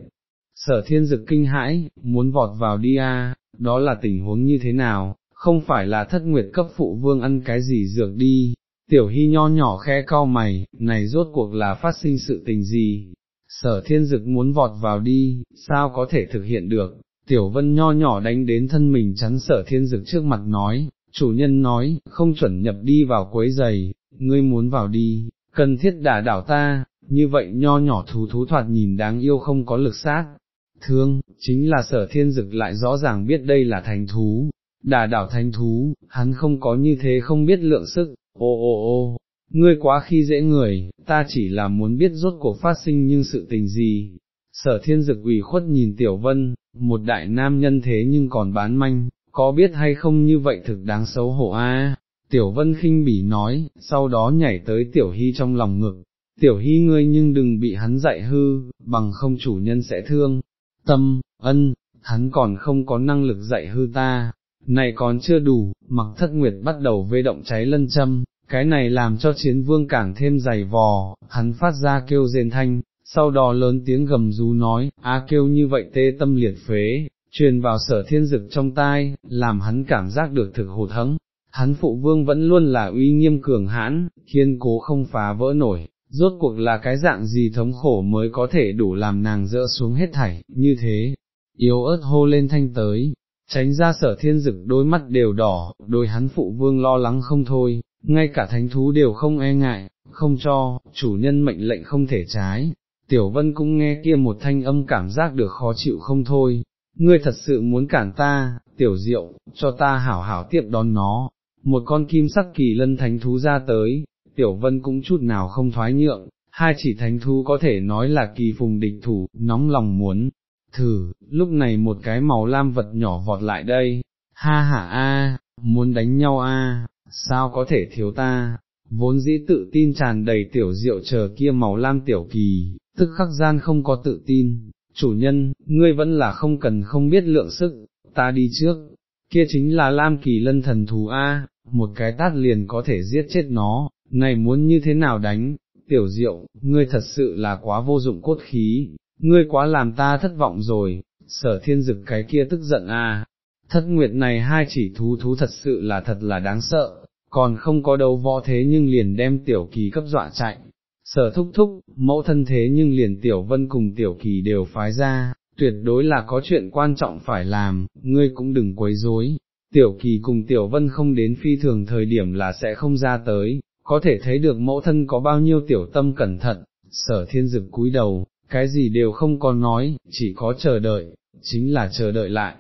S1: Sở thiên dực kinh hãi, muốn vọt vào đi a, đó là tình huống như thế nào, không phải là thất nguyệt cấp phụ vương ăn cái gì dược đi, tiểu hy nho nhỏ khe cao mày, này rốt cuộc là phát sinh sự tình gì, sở thiên dực muốn vọt vào đi, sao có thể thực hiện được, tiểu vân nho nhỏ đánh đến thân mình chắn sở thiên dực trước mặt nói, chủ nhân nói, không chuẩn nhập đi vào quấy giày, ngươi muốn vào đi, cần thiết đả đảo ta, như vậy nho nhỏ thú thú thoạt nhìn đáng yêu không có lực sát. Thương, chính là sở thiên dực lại rõ ràng biết đây là thành thú, đà đảo thành thú, hắn không có như thế không biết lượng sức, ô ô ô, ngươi quá khi dễ người, ta chỉ là muốn biết rốt cuộc phát sinh nhưng sự tình gì. Sở thiên dực ủy khuất nhìn tiểu vân, một đại nam nhân thế nhưng còn bán manh, có biết hay không như vậy thực đáng xấu hổ a? Tiểu vân khinh bỉ nói, sau đó nhảy tới tiểu hy trong lòng ngực, tiểu hy ngươi nhưng đừng bị hắn dạy hư, bằng không chủ nhân sẽ thương, tâm, ân, hắn còn không có năng lực dạy hư ta, này còn chưa đủ, mặc thất nguyệt bắt đầu vê động cháy lân châm, cái này làm cho chiến vương càng thêm dày vò, hắn phát ra kêu rền thanh, sau đó lớn tiếng gầm rú nói, á kêu như vậy tê tâm liệt phế, truyền vào sở thiên dực trong tai, làm hắn cảm giác được thực hụt hẫng. Hắn phụ vương vẫn luôn là uy nghiêm cường hãn, kiên cố không phá vỡ nổi, rốt cuộc là cái dạng gì thống khổ mới có thể đủ làm nàng dỡ xuống hết thảy, như thế, yếu ớt hô lên thanh tới, tránh ra sở thiên dực đôi mắt đều đỏ, đôi hắn phụ vương lo lắng không thôi, ngay cả thánh thú đều không e ngại, không cho, chủ nhân mệnh lệnh không thể trái. Tiểu vân cũng nghe kia một thanh âm cảm giác được khó chịu không thôi, ngươi thật sự muốn cản ta, tiểu diệu, cho ta hảo hảo tiếp đón nó, một con kim sắc kỳ lân thánh thú ra tới, tiểu vân cũng chút nào không thoái nhượng, hai chỉ thánh thú có thể nói là kỳ phùng địch thủ, nóng lòng muốn, thử, lúc này một cái màu lam vật nhỏ vọt lại đây, ha ha a, muốn đánh nhau a, sao có thể thiếu ta, vốn dĩ tự tin tràn đầy tiểu diệu chờ kia màu lam tiểu kỳ, tức khắc gian không có tự tin, chủ nhân, ngươi vẫn là không cần không biết lượng sức, ta đi trước, kia chính là lam kỳ lân thần thú A, một cái tát liền có thể giết chết nó, này muốn như thế nào đánh, tiểu diệu, ngươi thật sự là quá vô dụng cốt khí, ngươi quá làm ta thất vọng rồi, sở thiên dực cái kia tức giận a. Thất nguyệt này hai chỉ thú thú thật sự là thật là đáng sợ, còn không có đầu võ thế nhưng liền đem tiểu kỳ cấp dọa chạy, sở thúc thúc, mẫu thân thế nhưng liền tiểu vân cùng tiểu kỳ đều phái ra, tuyệt đối là có chuyện quan trọng phải làm, ngươi cũng đừng quấy rối. Tiểu kỳ cùng tiểu vân không đến phi thường thời điểm là sẽ không ra tới, có thể thấy được mẫu thân có bao nhiêu tiểu tâm cẩn thận, sở thiên dực cúi đầu, cái gì đều không có nói, chỉ có chờ đợi, chính là chờ đợi lại,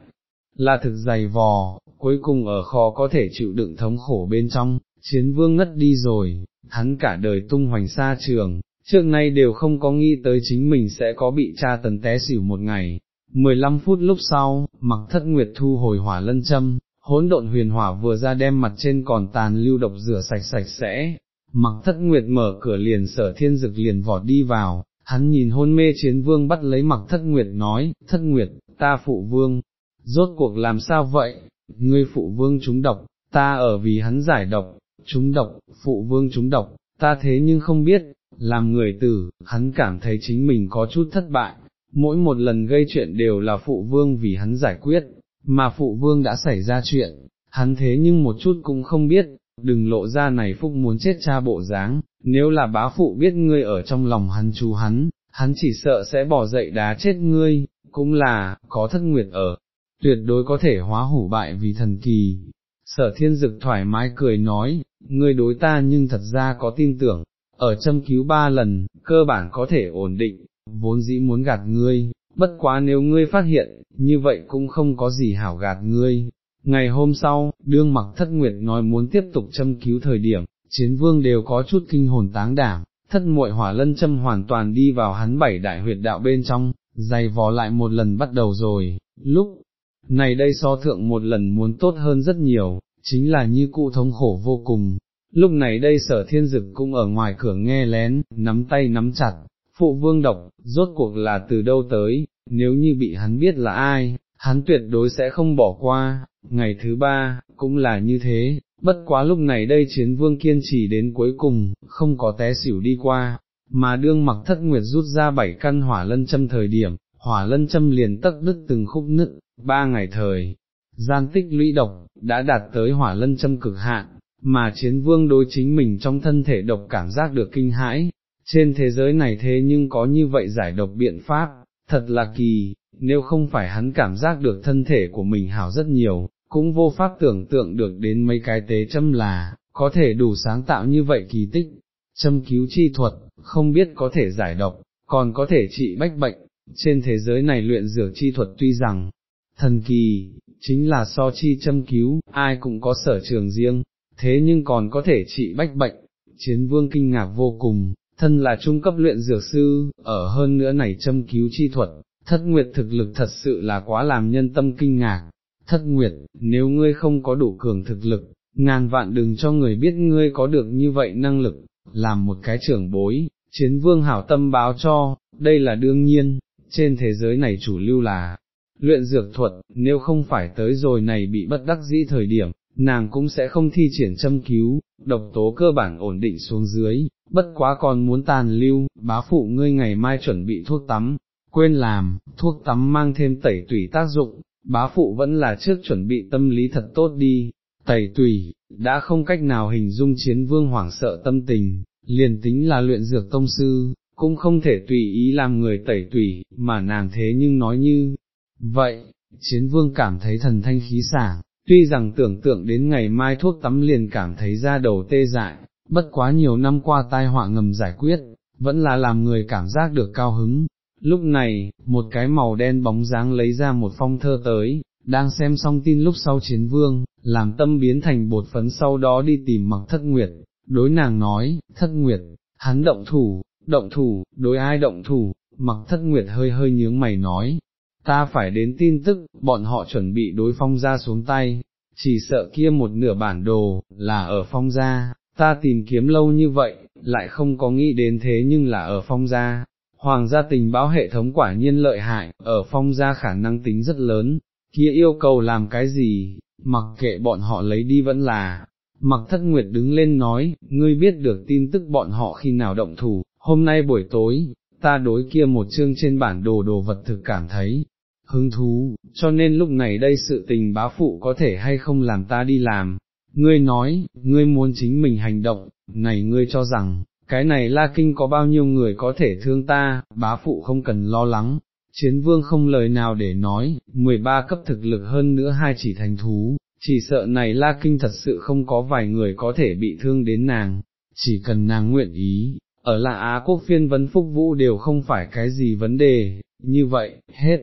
S1: là thực dày vò, cuối cùng ở kho có thể chịu đựng thống khổ bên trong, chiến vương ngất đi rồi, hắn cả đời tung hoành xa trường, trước nay đều không có nghĩ tới chính mình sẽ có bị tra tấn té xỉu một ngày. 15 phút lúc sau, mặc thất nguyệt thu hồi hỏa lân châm, hỗn độn huyền hỏa vừa ra đem mặt trên còn tàn lưu độc rửa sạch sạch sẽ, mặc thất nguyệt mở cửa liền sở thiên dực liền vọt đi vào, hắn nhìn hôn mê chiến vương bắt lấy mặc thất nguyệt nói, thất nguyệt, ta phụ vương, rốt cuộc làm sao vậy, ngươi phụ vương chúng độc, ta ở vì hắn giải độc, chúng độc, phụ vương chúng độc, ta thế nhưng không biết, làm người tử, hắn cảm thấy chính mình có chút thất bại, mỗi một lần gây chuyện đều là phụ vương vì hắn giải quyết, mà phụ vương đã xảy ra chuyện, hắn thế nhưng một chút cũng không biết, đừng lộ ra này phúc muốn chết cha bộ dáng, nếu là bá phụ biết ngươi ở trong lòng hắn chú hắn, hắn chỉ sợ sẽ bỏ dậy đá chết ngươi, cũng là, có thất nguyệt ở, tuyệt đối có thể hóa hủ bại vì thần kỳ. Sở thiên dực thoải mái cười nói, ngươi đối ta nhưng thật ra có tin tưởng, ở châm cứu ba lần, cơ bản có thể ổn định, vốn dĩ muốn gạt ngươi, bất quá nếu ngươi phát hiện, như vậy cũng không có gì hảo gạt ngươi. Ngày hôm sau, đương mặc thất nguyệt nói muốn tiếp tục châm cứu thời điểm, chiến vương đều có chút kinh hồn táng đảm, thất muội hỏa lân châm hoàn toàn đi vào hắn bảy đại huyệt đạo bên trong, dày vò lại một lần bắt đầu rồi, lúc này đây so thượng một lần muốn tốt hơn rất nhiều, chính là như cụ thống khổ vô cùng. Lúc này đây sở thiên dực cũng ở ngoài cửa nghe lén, nắm tay nắm chặt, phụ vương độc, rốt cuộc là từ đâu tới, nếu như bị hắn biết là ai, hắn tuyệt đối sẽ không bỏ qua, ngày thứ ba, cũng là như thế, bất quá lúc này đây chiến vương kiên trì đến cuối cùng, không có té xỉu đi qua, mà đương mặc thất nguyệt rút ra bảy căn hỏa lân châm thời điểm, hỏa lân châm liền tắc đứt từng khúc nứt, ba ngày thời, gian tích lũy độc, đã đạt tới hỏa lân châm cực hạn, mà chiến vương đối chính mình trong thân thể độc cảm giác được kinh hãi, trên thế giới này thế nhưng có như vậy giải độc biện pháp, thật là kỳ, nếu không phải hắn cảm giác được thân thể của mình hảo rất nhiều, cũng vô pháp tưởng tượng được đến mấy cái tế châm là, có thể đủ sáng tạo như vậy kỳ tích, châm cứu chi thuật, không biết có thể giải độc, còn có thể trị bách bệnh, trên thế giới này luyện dược chi thuật tuy rằng, thần kỳ, chính là so chi châm cứu, ai cũng có sở trường riêng, thế nhưng còn có thể trị bách bệnh, chiến vương kinh ngạc vô cùng, thân là trung cấp luyện dược sư, ở hơn nữa này châm cứu chi thuật, thất nguyệt thực lực thật sự là quá làm nhân tâm kinh ngạc, thất nguyệt, nếu ngươi không có đủ cường thực lực, ngàn vạn đừng cho người biết ngươi có được như vậy năng lực, làm một cái trưởng bối, chiến vương hảo tâm báo cho, đây là đương nhiên, trên thế giới này chủ lưu là, luyện dược thuật, nếu không phải tới rồi này bị bất đắc dĩ thời điểm, nàng cũng sẽ không thi triển châm cứu, độc tố cơ bản ổn định xuống dưới, bất quá còn muốn tàn lưu, bá phụ ngươi ngày mai chuẩn bị thuốc tắm, quên làm, thuốc tắm mang thêm tẩy tủy tác dụng, bá phụ vẫn là trước chuẩn bị tâm lý thật tốt đi, tẩy tủy, đã không cách nào hình dung chiến vương hoảng sợ tâm tình, liền tính là luyện dược tông sư, cũng không thể tùy ý làm người tẩy tủy, mà nàng thế nhưng nói như, vậy, chiến vương cảm thấy thần thanh khí sảng, tuy rằng tưởng tượng đến ngày mai thuốc tắm liền cảm thấy ra đầu tê dại, bất quá nhiều năm qua tai họa ngầm giải quyết, vẫn là làm người cảm giác được cao hứng. Lúc này, một cái màu đen bóng dáng lấy ra một phong thơ tới, đang xem xong tin lúc sau chiến vương, làm tâm biến thành bột phấn sau đó đi tìm mặc thất nguyệt, đối nàng nói, thất nguyệt, hắn động thủ, động thủ, đối ai động thủ, mặc thất nguyệt hơi hơi nhướng mày nói, ta phải đến tin tức, bọn họ chuẩn bị đối phong ra xuống tay, chỉ sợ kia một nửa bản đồ, là ở phong gia, ta tìm kiếm lâu như vậy, lại không có nghĩ đến thế nhưng là ở phong gia. Hoàng gia tình báo hệ thống quả nhiên lợi hại, ở phong gia khả năng tính rất lớn, kia yêu cầu làm cái gì, mặc kệ bọn họ lấy đi vẫn là, mặc thất nguyệt đứng lên nói, ngươi biết được tin tức bọn họ khi nào động thủ, hôm nay buổi tối, ta đối kia một chương trên bản đồ đồ vật thực cảm thấy, hứng thú, cho nên lúc này đây sự tình bá phụ có thể hay không làm ta đi làm, ngươi nói, ngươi muốn chính mình hành động, này ngươi cho rằng, cái này la kinh có bao nhiêu người có thể thương ta, bá phụ không cần lo lắng, chiến vương không lời nào để nói, 13 cấp thực lực hơn nữa hai chỉ thành thú, chỉ sợ này la kinh thật sự không có vài người có thể bị thương đến nàng, chỉ cần nàng nguyện ý, ở là Á quốc phiên vấn phúc vũ đều không phải cái gì vấn đề, như vậy, hết,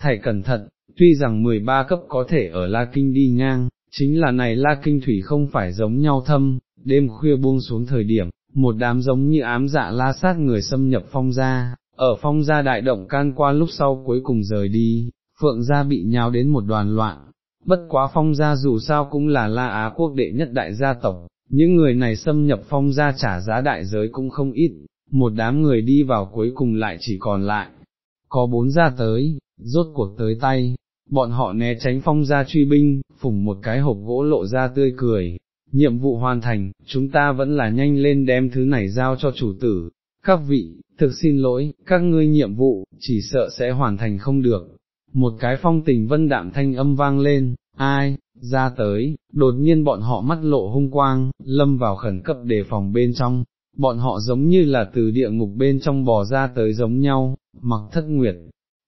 S1: thầy cẩn thận, tuy rằng 13 cấp có thể ở La Kinh đi ngang, chính là này La Kinh thủy không phải giống nhau thâm, đêm khuya buông xuống thời điểm, một đám giống như ám dạ la sát người xâm nhập phong gia, ở phong gia đại động can qua lúc sau cuối cùng rời đi, phượng gia bị nhào đến một đoàn loạn, bất quá phong gia dù sao cũng là La Á quốc đệ nhất đại gia tộc, những người này xâm nhập phong gia trả giá đại giới cũng không ít, một đám người đi vào cuối cùng lại chỉ còn lại, có bốn gia tới, rốt cuộc tới tay, bọn họ né tránh phong gia truy binh, phùng một cái hộp gỗ lộ ra tươi cười, nhiệm vụ hoàn thành, chúng ta vẫn là nhanh lên đem thứ này giao cho chủ tử, các vị, thực xin lỗi, các ngươi nhiệm vụ, chỉ sợ sẽ hoàn thành không được. Một cái phong tình vân đạm thanh âm vang lên, ai, ra tới, đột nhiên bọn họ mắt lộ hung quang, lâm vào khẩn cấp đề phòng bên trong, bọn họ giống như là từ địa ngục bên trong bò ra tới giống nhau, mặc thất nguyệt.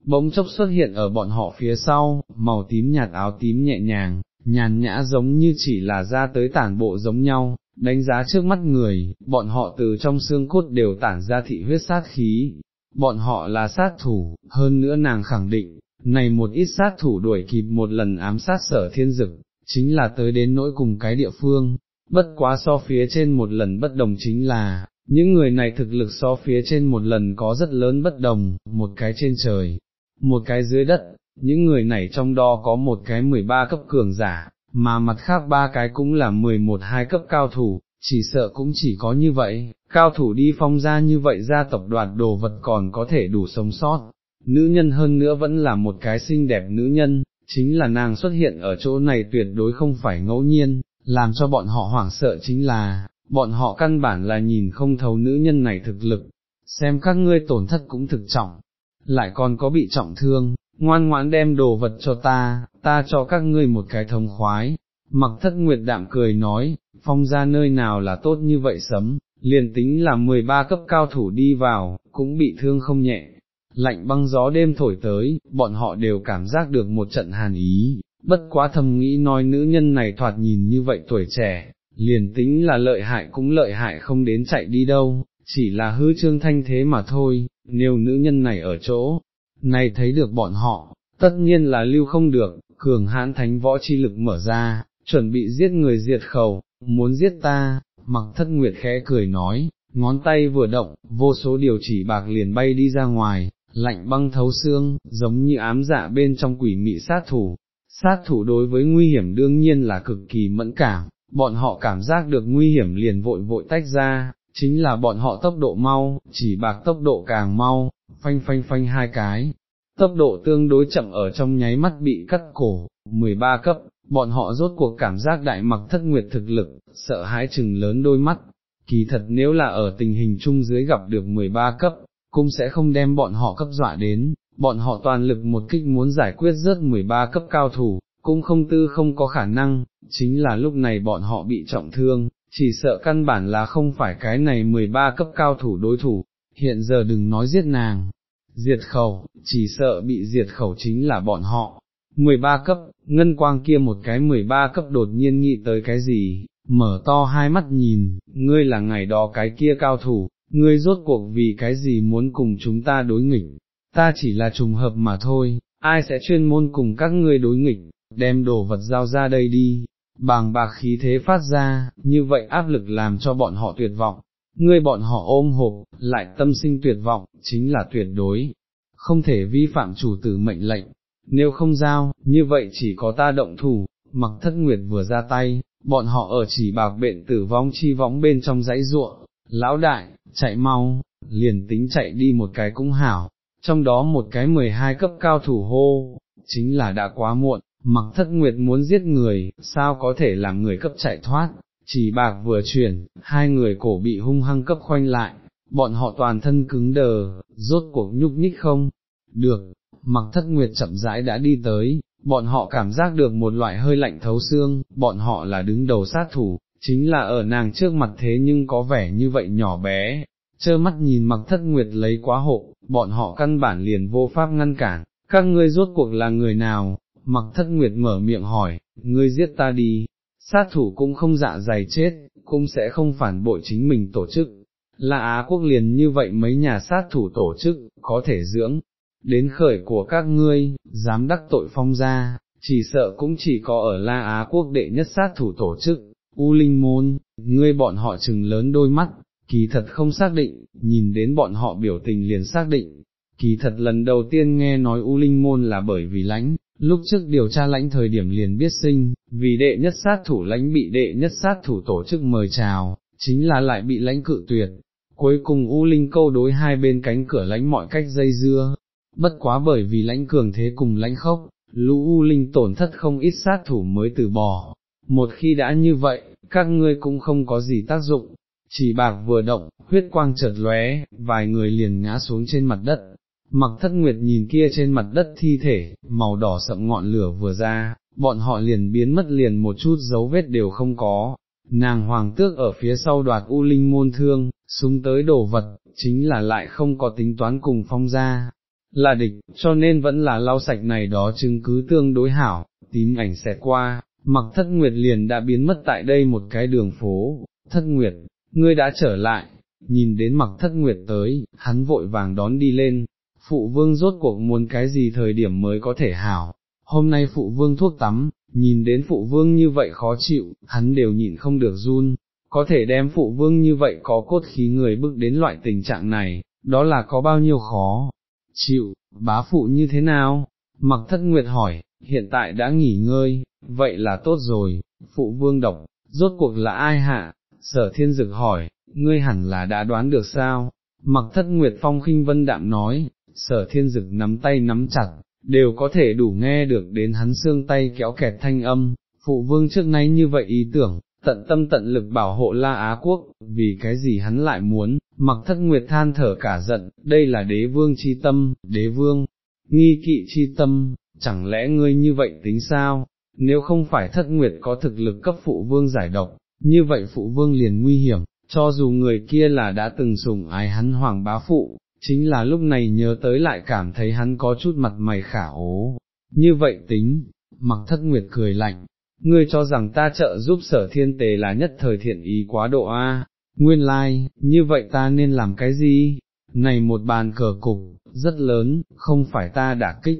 S1: Bỗng chốc xuất hiện ở bọn họ phía sau, màu tím nhạt áo tím nhẹ nhàng, nhàn nhã giống như chỉ là ra tới tản bộ giống nhau, đánh giá trước mắt người, bọn họ từ trong xương cốt đều tản ra thị huyết sát khí, bọn họ là sát thủ, hơn nữa nàng khẳng định, này một ít sát thủ đuổi kịp một lần ám sát sở thiên dực, chính là tới đến nỗi cùng cái địa phương, bất quá so phía trên một lần bất đồng chính là, những người này thực lực so phía trên một lần có rất lớn bất đồng, một cái trên trời, một cái dưới đất, những người này trong đó có một cái 13 cấp cường giả, mà mặt khác ba cái cũng là 11 hai cấp cao thủ, chỉ sợ cũng chỉ có như vậy, cao thủ đi phong ra như vậy gia tộc đoạt đồ vật còn có thể đủ sống sót, nữ nhân hơn nữa vẫn là một cái xinh đẹp nữ nhân, chính là nàng xuất hiện ở chỗ này tuyệt đối không phải ngẫu nhiên, làm cho bọn họ hoảng sợ chính là, bọn họ căn bản là nhìn không thấu nữ nhân này thực lực, xem các ngươi tổn thất cũng thực trọng, lại còn có bị trọng thương, ngoan ngoãn đem đồ vật cho ta, ta cho các ngươi một cái thông khoái. Mặc thất nguyệt đạm cười nói, phong ra nơi nào là tốt như vậy sấm, liền tính là 13 cấp cao thủ đi vào, cũng bị thương không nhẹ. Lạnh băng gió đêm thổi tới, bọn họ đều cảm giác được một trận hàn ý, bất quá thầm nghĩ nói nữ nhân này thoạt nhìn như vậy tuổi trẻ, liền tính là lợi hại cũng lợi hại không đến chạy đi đâu, chỉ là hư trương thanh thế mà thôi, nếu nữ nhân này ở chỗ, này thấy được bọn họ, tất nhiên là lưu không được, cường hãn thánh võ chi lực mở ra, chuẩn bị giết người diệt khẩu, muốn giết ta, mặc thất nguyệt khẽ cười nói, ngón tay vừa động, vô số điều chỉ bạc liền bay đi ra ngoài, lạnh băng thấu xương, giống như ám dạ bên trong quỷ mị sát thủ. Sát thủ đối với nguy hiểm đương nhiên là cực kỳ mẫn cảm, bọn họ cảm giác được nguy hiểm liền vội vội tách ra, chính là bọn họ tốc độ mau, chỉ bạc tốc độ càng mau, phanh phanh phanh hai cái, tốc độ tương đối chậm ở trong nháy mắt bị cắt cổ, 13 cấp, bọn họ rốt cuộc cảm giác đại mặc thất nguyệt thực lực, sợ hãi chừng lớn đôi mắt, kỳ thật nếu là ở tình hình chung dưới gặp được 13 cấp, cũng sẽ không đem bọn họ cấp dọa đến, bọn họ toàn lực một kích muốn giải quyết rớt 13 cấp cao thủ, cũng không tư không có khả năng, chính là lúc này bọn họ bị trọng thương, chỉ sợ căn bản là không phải cái này 13 cấp cao thủ đối thủ, hiện giờ đừng nói giết nàng, diệt khẩu, chỉ sợ bị diệt khẩu chính là bọn họ. 13 cấp, ngân quang kia một cái 13 cấp đột nhiên nghĩ tới cái gì, mở to hai mắt nhìn, ngươi là ngày đó cái kia cao thủ, ngươi rốt cuộc vì cái gì muốn cùng chúng ta đối nghịch, ta chỉ là trùng hợp mà thôi, ai sẽ chuyên môn cùng các ngươi đối nghịch, đem đồ vật giao ra đây đi, bàng bạc khí thế phát ra, như vậy áp lực làm cho bọn họ tuyệt vọng, ngươi bọn họ ôm hộp, lại tâm sinh tuyệt vọng, chính là tuyệt đối, không thể vi phạm chủ tử mệnh lệnh, nếu không giao, như vậy chỉ có ta động thủ, mặc thất nguyệt vừa ra tay, bọn họ ở chỉ bạc bệnh tử vong chi võng bên trong dãy ruộng, lão đại, chạy mau, liền tính chạy đi một cái cũng hảo, trong đó một cái 12 cấp cao thủ hô, chính là đã quá muộn, mặc thất nguyệt muốn giết người, sao có thể làm người cấp chạy thoát, chỉ bạc vừa chuyển, hai người cổ bị hung hăng cấp khoanh lại, bọn họ toàn thân cứng đờ, rốt cuộc nhúc nhích không, được, mặc thất nguyệt chậm rãi đã đi tới, bọn họ cảm giác được một loại hơi lạnh thấu xương, bọn họ là đứng đầu sát thủ, chính là ở nàng trước mặt thế nhưng có vẻ như vậy nhỏ bé, trơ mắt nhìn mặc thất nguyệt lấy quá hộ, bọn họ căn bản liền vô pháp ngăn cản, các ngươi rốt cuộc là người nào, mặc thất nguyệt mở miệng hỏi, ngươi giết ta đi, sát thủ cũng không dạ dày chết, cũng sẽ không phản bội chính mình tổ chức. là Á quốc liền như vậy mấy nhà sát thủ tổ chức, có thể dưỡng, đến khởi của các ngươi, dám đắc tội phong gia, chỉ sợ cũng chỉ có ở La Á quốc đệ nhất sát thủ tổ chức, U Linh Môn, ngươi bọn họ trừng lớn đôi mắt, kỳ thật không xác định, nhìn đến bọn họ biểu tình liền xác định, kỳ thật lần đầu tiên nghe nói U Linh Môn là bởi vì lãnh, lúc trước điều tra lãnh thời điểm liền biết sinh, vì đệ nhất sát thủ lãnh bị đệ nhất sát thủ tổ chức mời chào, chính là lại bị lãnh cự tuyệt. Cuối cùng U Linh câu đối hai bên cánh cửa lãnh mọi cách dây dưa, bất quá bởi vì lãnh cường thế cùng lãnh khốc, lũ U Linh tổn thất không ít sát thủ mới từ bỏ. Một khi đã như vậy, các ngươi cũng không có gì tác dụng, chỉ bạc vừa động, huyết quang chợt lóe, vài người liền ngã xuống trên mặt đất. Mặc thất nguyệt nhìn kia trên mặt đất thi thể, màu đỏ sậm ngọn lửa vừa ra, bọn họ liền biến mất liền một chút dấu vết đều không có. Nàng hoàng tước ở phía sau đoạt u linh môn thương, súng tới đổ vật, chính là lại không có tính toán cùng phong ra, là địch, cho nên vẫn là lau sạch này đó chứng cứ tương đối hảo, tím ảnh xẹt qua, mặc thất nguyệt liền đã biến mất tại đây một cái đường phố, thất nguyệt, ngươi đã trở lại, nhìn đến mặc thất nguyệt tới, hắn vội vàng đón đi lên, phụ vương rốt cuộc muốn cái gì thời điểm mới có thể hảo, hôm nay phụ vương thuốc tắm, nhìn đến phụ vương như vậy khó chịu, hắn đều nhịn không được run, có thể đem phụ vương như vậy có cốt khí người bước đến loại tình trạng này, đó là có bao nhiêu khó chịu, bá phụ như thế nào? Mặc thất nguyệt hỏi, hiện tại đã nghỉ ngơi, vậy là tốt rồi, phụ vương độc, rốt cuộc là ai hạ? Sở thiên dực hỏi, ngươi hẳn là đã đoán được sao? Mặc thất nguyệt phong khinh vân đạm nói, sở thiên dực nắm tay nắm chặt, đều có thể đủ nghe được đến hắn xương tay kéo kẹt thanh âm, phụ vương trước nay như vậy ý tưởng, tận tâm tận lực bảo hộ La Á Quốc, vì cái gì hắn lại muốn, mặc thất nguyệt than thở cả giận, đây là đế vương chi tâm, đế vương, nghi kỵ chi tâm, chẳng lẽ ngươi như vậy tính sao, nếu không phải thất nguyệt có thực lực cấp phụ vương giải độc, như vậy phụ vương liền nguy hiểm, cho dù người kia là đã từng sùng ái hắn hoàng bá phụ, chính là lúc này nhớ tới lại cảm thấy hắn có chút mặt mày khả ố, như vậy tính, mặc thất nguyệt cười lạnh, ngươi cho rằng ta trợ giúp sở thiên tề là nhất thời thiện ý quá độ a? Nguyên lai, like, như vậy ta nên làm cái gì? Này một bàn cờ cục, rất lớn, không phải ta đả kích.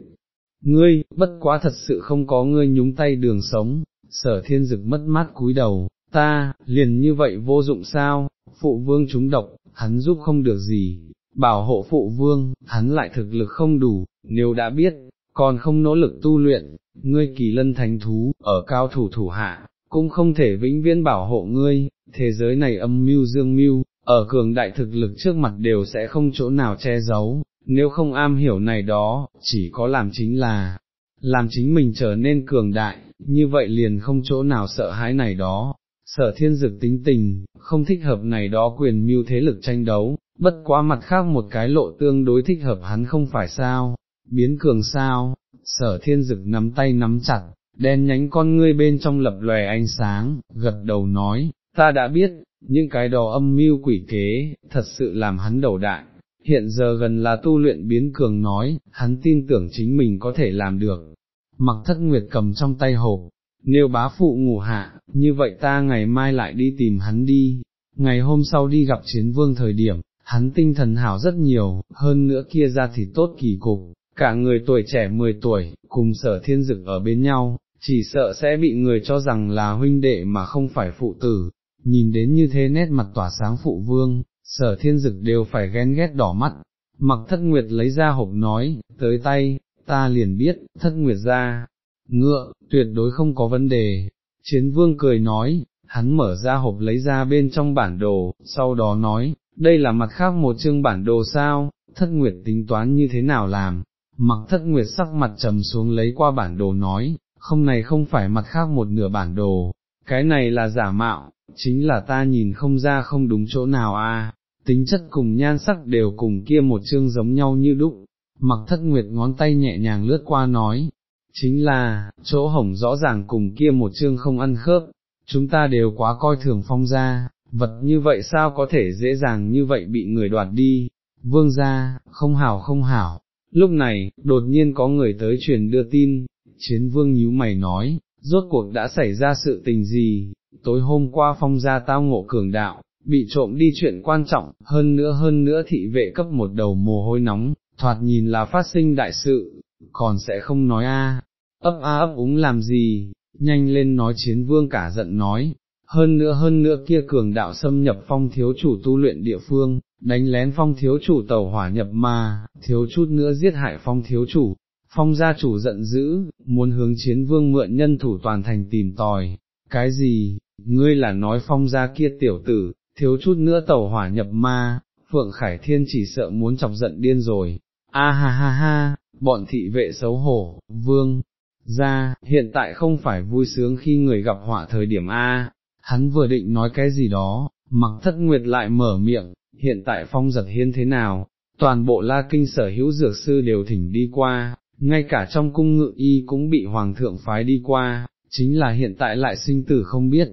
S1: Ngươi, bất quá thật sự không có ngươi nhúng tay đường sống, sở thiên dực mất mát cúi đầu, ta, liền như vậy vô dụng sao, phụ vương chúng độc, hắn giúp không được gì, bảo hộ phụ vương, hắn lại thực lực không đủ, nếu đã biết, còn không nỗ lực tu luyện, ngươi kỳ lân thánh thú, ở cao thủ thủ hạ, cũng không thể vĩnh viễn bảo hộ ngươi, thế giới này âm mưu dương mưu, ở cường đại thực lực trước mặt đều sẽ không chỗ nào che giấu, nếu không am hiểu này đó, chỉ có làm chính là, làm chính mình trở nên cường đại, như vậy liền không chỗ nào sợ hãi này đó. Sở thiên dực tính tình, không thích hợp này đó quyền mưu thế lực tranh đấu, bất quá mặt khác một cái lộ tương đối thích hợp hắn không phải sao, biến cường sao, sở thiên dực nắm tay nắm chặt, đen nhánh con ngươi bên trong lập lòe ánh sáng, gật đầu nói, ta đã biết, những cái đó âm mưu quỷ kế, thật sự làm hắn đầu đại, hiện giờ gần là tu luyện biến cường nói, hắn tin tưởng chính mình có thể làm được. Mặc thất nguyệt cầm trong tay hộp, nếu bá phụ ngủ hạ, như vậy ta ngày mai lại đi tìm hắn đi, ngày hôm sau đi gặp chiến vương thời điểm, hắn tinh thần hảo rất nhiều, hơn nữa kia ra thì tốt kỳ cục, cả người tuổi trẻ 10 tuổi, cùng sở thiên dực ở bên nhau, chỉ sợ sẽ bị người cho rằng là huynh đệ mà không phải phụ tử, nhìn đến như thế nét mặt tỏa sáng phụ vương, sở thiên dực đều phải ghen ghét đỏ mắt, mặc thất nguyệt lấy ra hộp nói, tới tay, ta liền biết, thất nguyệt ra, ngựa, tuyệt đối không có vấn đề, chiến vương cười nói, hắn mở ra hộp lấy ra bên trong bản đồ, sau đó nói, đây là mặt khác một chương bản đồ sao, thất nguyệt tính toán như thế nào làm, mặc thất nguyệt sắc mặt trầm xuống lấy qua bản đồ nói, không này không phải mặt khác một nửa bản đồ, cái này là giả mạo, chính là ta nhìn không ra không đúng chỗ nào a. tính chất cùng nhan sắc đều cùng kia một chương giống nhau như đúc, mặc thất nguyệt ngón tay nhẹ nhàng lướt qua nói, chính là, chỗ hổng rõ ràng cùng kia một chương không ăn khớp, chúng ta đều quá coi thường phong ra, vật như vậy sao có thể dễ dàng như vậy bị người đoạt đi, vương ra, không hảo không hảo, Lúc này, đột nhiên có người tới truyền đưa tin, chiến vương nhíu mày nói, rốt cuộc đã xảy ra sự tình gì, tối hôm qua phong gia tao ngộ cường đạo, bị trộm đi chuyện quan trọng, hơn nữa hơn nữa thị vệ cấp một đầu mồ hôi nóng, thoạt nhìn là phát sinh đại sự, còn sẽ không nói a, ấp a ấp úng làm gì, nhanh lên nói chiến vương cả giận nói, hơn nữa hơn nữa kia cường đạo xâm nhập phong thiếu chủ tu luyện địa phương, đánh lén phong thiếu chủ tàu hỏa nhập ma, thiếu chút nữa giết hại phong thiếu chủ, phong gia chủ giận dữ, muốn hướng chiến vương mượn nhân thủ toàn thành tìm tòi, cái gì, ngươi là nói phong gia kia tiểu tử, thiếu chút nữa tàu hỏa nhập ma, Phượng Khải Thiên chỉ sợ muốn chọc giận điên rồi, a ha ha ha, bọn thị vệ xấu hổ, vương, ra, hiện tại không phải vui sướng khi người gặp họa thời điểm A, hắn vừa định nói cái gì đó, mặc thất nguyệt lại mở miệng, hiện tại phong giật hiên thế nào, toàn bộ la kinh sở hữu dược sư đều thỉnh đi qua, ngay cả trong cung ngự y cũng bị hoàng thượng phái đi qua, chính là hiện tại lại sinh tử không biết.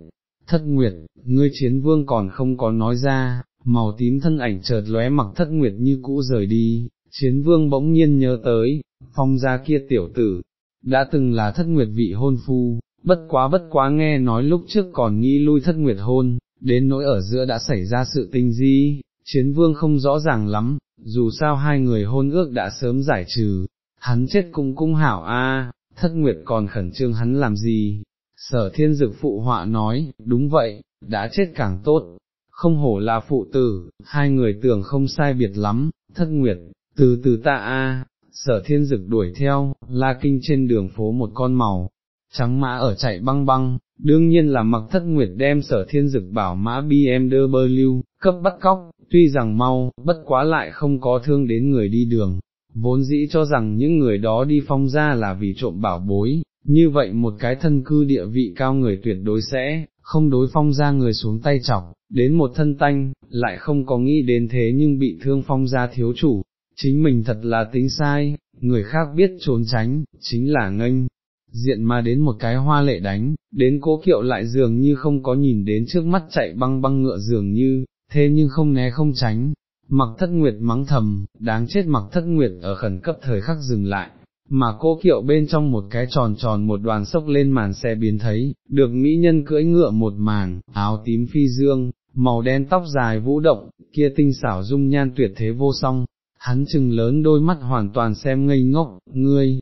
S1: Thất Nguyệt, ngươi chiến vương còn không có nói ra, màu tím thân ảnh chợt lóe mặc thất Nguyệt như cũ rời đi, chiến vương bỗng nhiên nhớ tới, phong gia kia tiểu tử, đã từng là thất Nguyệt vị hôn phu, bất quá bất quá nghe nói lúc trước còn nghĩ lui thất Nguyệt hôn, đến nỗi ở giữa đã xảy ra sự tình gì, chiến vương không rõ ràng lắm, dù sao hai người hôn ước đã sớm giải trừ, hắn chết cũng cung hảo a, thất nguyệt còn khẩn trương hắn làm gì, sở thiên dực phụ họa nói, đúng vậy, đã chết càng tốt, không hổ là phụ tử, hai người tưởng không sai biệt lắm, thất nguyệt, từ từ ta a, sở thiên dực đuổi theo, la kinh trên đường phố một con màu, trắng mã ở chạy băng băng, đương nhiên là mặc thất nguyệt đem sở thiên dực bảo mã BMW, cấp bắt cóc, tuy rằng mau, bất quá lại không có thương đến người đi đường, vốn dĩ cho rằng những người đó đi phong ra là vì trộm bảo bối, như vậy một cái thân cư địa vị cao người tuyệt đối sẽ, không đối phong ra người xuống tay chọc, đến một thân tanh, lại không có nghĩ đến thế nhưng bị thương phong ra thiếu chủ, chính mình thật là tính sai, người khác biết trốn tránh, chính là nghênh, diện mà đến một cái hoa lệ đánh, đến cố kiệu lại dường như không có nhìn đến trước mắt chạy băng băng ngựa dường như, thế nhưng không né không tránh, mặc thất nguyệt mắng thầm, đáng chết mặc thất nguyệt ở khẩn cấp thời khắc dừng lại, mà cô kiệu bên trong một cái tròn tròn một đoàn sốc lên màn xe biến thấy, được mỹ nhân cưỡi ngựa một màn, áo tím phi dương, màu đen tóc dài vũ động, kia tinh xảo dung nhan tuyệt thế vô song, hắn chừng lớn đôi mắt hoàn toàn xem ngây ngốc, ngươi,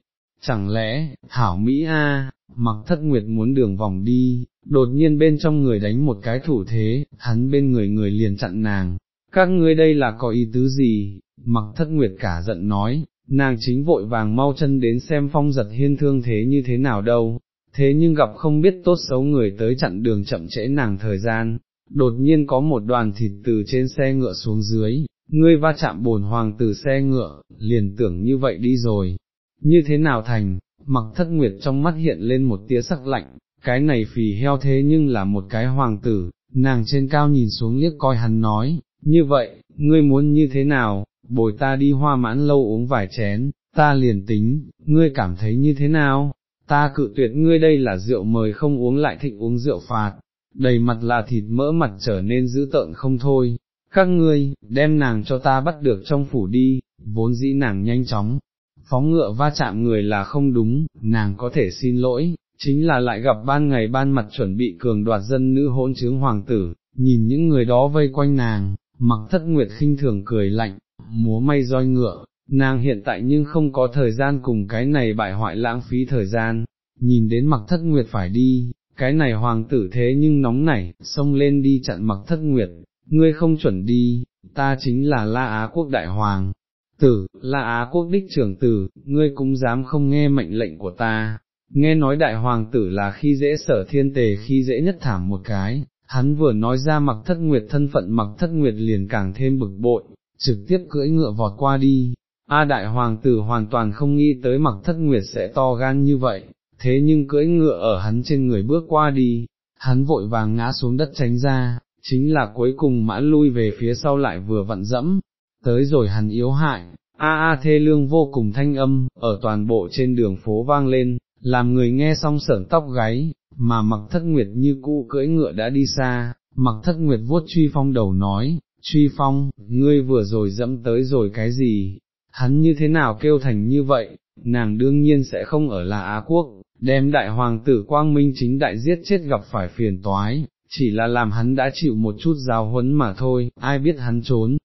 S1: chẳng lẽ, hảo Mỹ A, mặc thất nguyệt muốn đường vòng đi, đột nhiên bên trong người đánh một cái thủ thế, hắn bên người người liền chặn nàng, các ngươi đây là có ý tứ gì, mặc thất nguyệt cả giận nói, nàng chính vội vàng mau chân đến xem phong giật hiên thương thế như thế nào đâu, thế nhưng gặp không biết tốt xấu người tới chặn đường chậm trễ nàng thời gian, đột nhiên có một đoàn thịt từ trên xe ngựa xuống dưới, ngươi va chạm bồn hoàng từ xe ngựa, liền tưởng như vậy đi rồi, như thế nào thành, mặc thất nguyệt trong mắt hiện lên một tia sắc lạnh, cái này phì heo thế nhưng là một cái hoàng tử, nàng trên cao nhìn xuống liếc coi hắn nói, như vậy, ngươi muốn như thế nào, bồi ta đi hoa mãn lâu uống vài chén, ta liền tính, ngươi cảm thấy như thế nào, ta cự tuyệt ngươi đây là rượu mời không uống lại thịnh uống rượu phạt, đầy mặt là thịt mỡ mặt trở nên dữ tợn không thôi, các ngươi, đem nàng cho ta bắt được trong phủ đi, vốn dĩ nàng nhanh chóng, phóng ngựa va chạm người là không đúng, nàng có thể xin lỗi, chính là lại gặp ban ngày ban mặt chuẩn bị cường đoạt dân nữ hỗn chứng hoàng tử, nhìn những người đó vây quanh nàng, mặc thất nguyệt khinh thường cười lạnh, múa may roi ngựa, nàng hiện tại nhưng không có thời gian cùng cái này bại hoại lãng phí thời gian, nhìn đến mặc thất nguyệt phải đi, cái này hoàng tử thế nhưng nóng nảy, xông lên đi chặn mặc thất nguyệt, ngươi không chuẩn đi, ta chính là La Á quốc đại hoàng. Tử, là Á quốc đích trưởng tử, ngươi cũng dám không nghe mệnh lệnh của ta, nghe nói đại hoàng tử là khi dễ sở thiên tề khi dễ nhất thảm một cái, hắn vừa nói ra mặc thất nguyệt thân phận mặc thất nguyệt liền càng thêm bực bội, trực tiếp cưỡi ngựa vọt qua đi. A đại hoàng tử hoàn toàn không nghĩ tới mặc thất nguyệt sẽ to gan như vậy, thế nhưng cưỡi ngựa ở hắn trên người bước qua đi, hắn vội vàng ngã xuống đất tránh ra, chính là cuối cùng mã lui về phía sau lại vừa vặn dẫm, tới rồi hắn yếu hại, a a thê lương vô cùng thanh âm, ở toàn bộ trên đường phố vang lên, làm người nghe xong sởn tóc gáy, mà mặc thất nguyệt như cũ cưỡi ngựa đã đi xa, mặc thất nguyệt vuốt truy phong đầu nói, truy phong, ngươi vừa rồi dẫm tới rồi cái gì, hắn như thế nào kêu thành như vậy, nàng đương nhiên sẽ không ở là Á Quốc, đem đại hoàng tử quang minh chính đại giết chết gặp phải phiền toái, chỉ là làm hắn đã chịu một chút giáo huấn mà thôi, ai biết hắn trốn.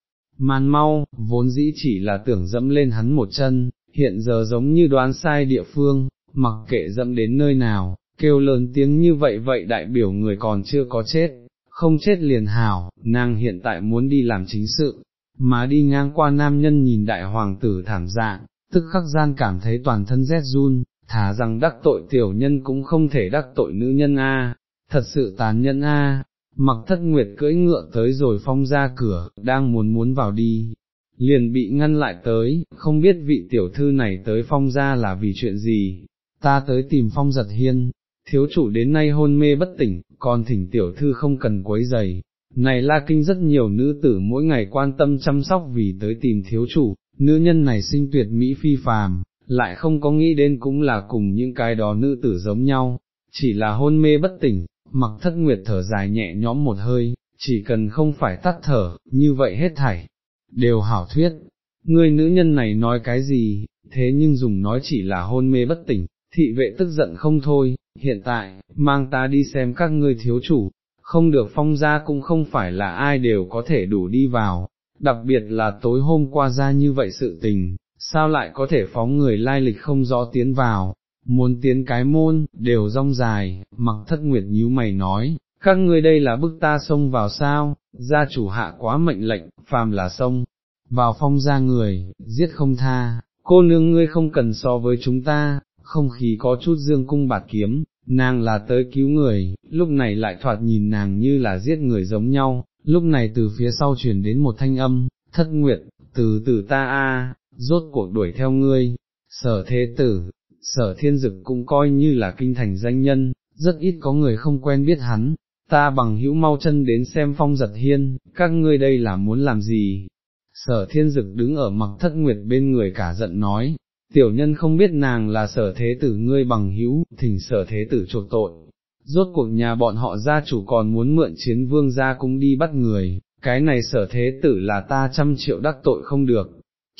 S1: Man mau, vốn dĩ chỉ là tưởng dẫm lên hắn một chân, hiện giờ giống như đoán sai địa phương, mặc kệ dẫm đến nơi nào, kêu lớn tiếng như vậy vậy đại biểu người còn chưa có chết, không chết liền hảo, nàng hiện tại muốn đi làm chính sự, mà đi ngang qua nam nhân nhìn đại hoàng tử thảm dạng, tức khắc gian cảm thấy toàn thân rét run, thả rằng đắc tội tiểu nhân cũng không thể đắc tội nữ nhân a, thật sự tàn nhẫn a. Mặc thất nguyệt cưỡi ngựa tới rồi phong ra cửa, đang muốn muốn vào đi, liền bị ngăn lại tới, không biết vị tiểu thư này tới phong ra là vì chuyện gì, ta tới tìm phong giật hiên, thiếu chủ đến nay hôn mê bất tỉnh, còn thỉnh tiểu thư không cần quấy giày. Này la kinh rất nhiều nữ tử mỗi ngày quan tâm chăm sóc vì tới tìm thiếu chủ, nữ nhân này sinh tuyệt mỹ phi phàm, lại không có nghĩ đến cũng là cùng những cái đó nữ tử giống nhau, chỉ là hôn mê bất tỉnh, mặc thất nguyệt thở dài nhẹ nhõm một hơi, chỉ cần không phải tắt thở, như vậy hết thảy, đều hảo thuyết. Người nữ nhân này nói cái gì, thế nhưng dùng nói chỉ là hôn mê bất tỉnh, thị vệ tức giận không thôi, hiện tại, mang ta đi xem các ngươi thiếu chủ, không được phong ra cũng không phải là ai đều có thể đủ đi vào, đặc biệt là tối hôm qua ra như vậy sự tình, sao lại có thể phóng người lai lịch không rõ tiến vào, muốn tiến cái môn, đều rong dài, mặc thất nguyệt nhíu mày nói, các ngươi đây là bức ta xông vào sao, gia chủ hạ quá mệnh lệnh, phàm là xông, vào phong ra người, giết không tha, cô nương ngươi không cần so với chúng ta, không khí có chút dương cung bạt kiếm, nàng là tới cứu người, lúc này lại thoạt nhìn nàng như là giết người giống nhau, lúc này từ phía sau truyền đến một thanh âm, thất nguyệt, từ từ ta a, rốt cuộc đuổi theo ngươi, sở thế tử, sở thiên dực cũng coi như là kinh thành danh nhân, rất ít có người không quen biết hắn, ta bằng hữu mau chân đến xem phong giật hiên, các ngươi đây là muốn làm gì? Sở thiên dực đứng ở mặc thất nguyệt bên người cả giận nói, tiểu nhân không biết nàng là sở thế tử ngươi bằng hữu, thỉnh sở thế tử chuộc tội. Rốt cuộc nhà bọn họ gia chủ còn muốn mượn chiến vương gia cũng đi bắt người, cái này sở thế tử là ta trăm triệu đắc tội không được,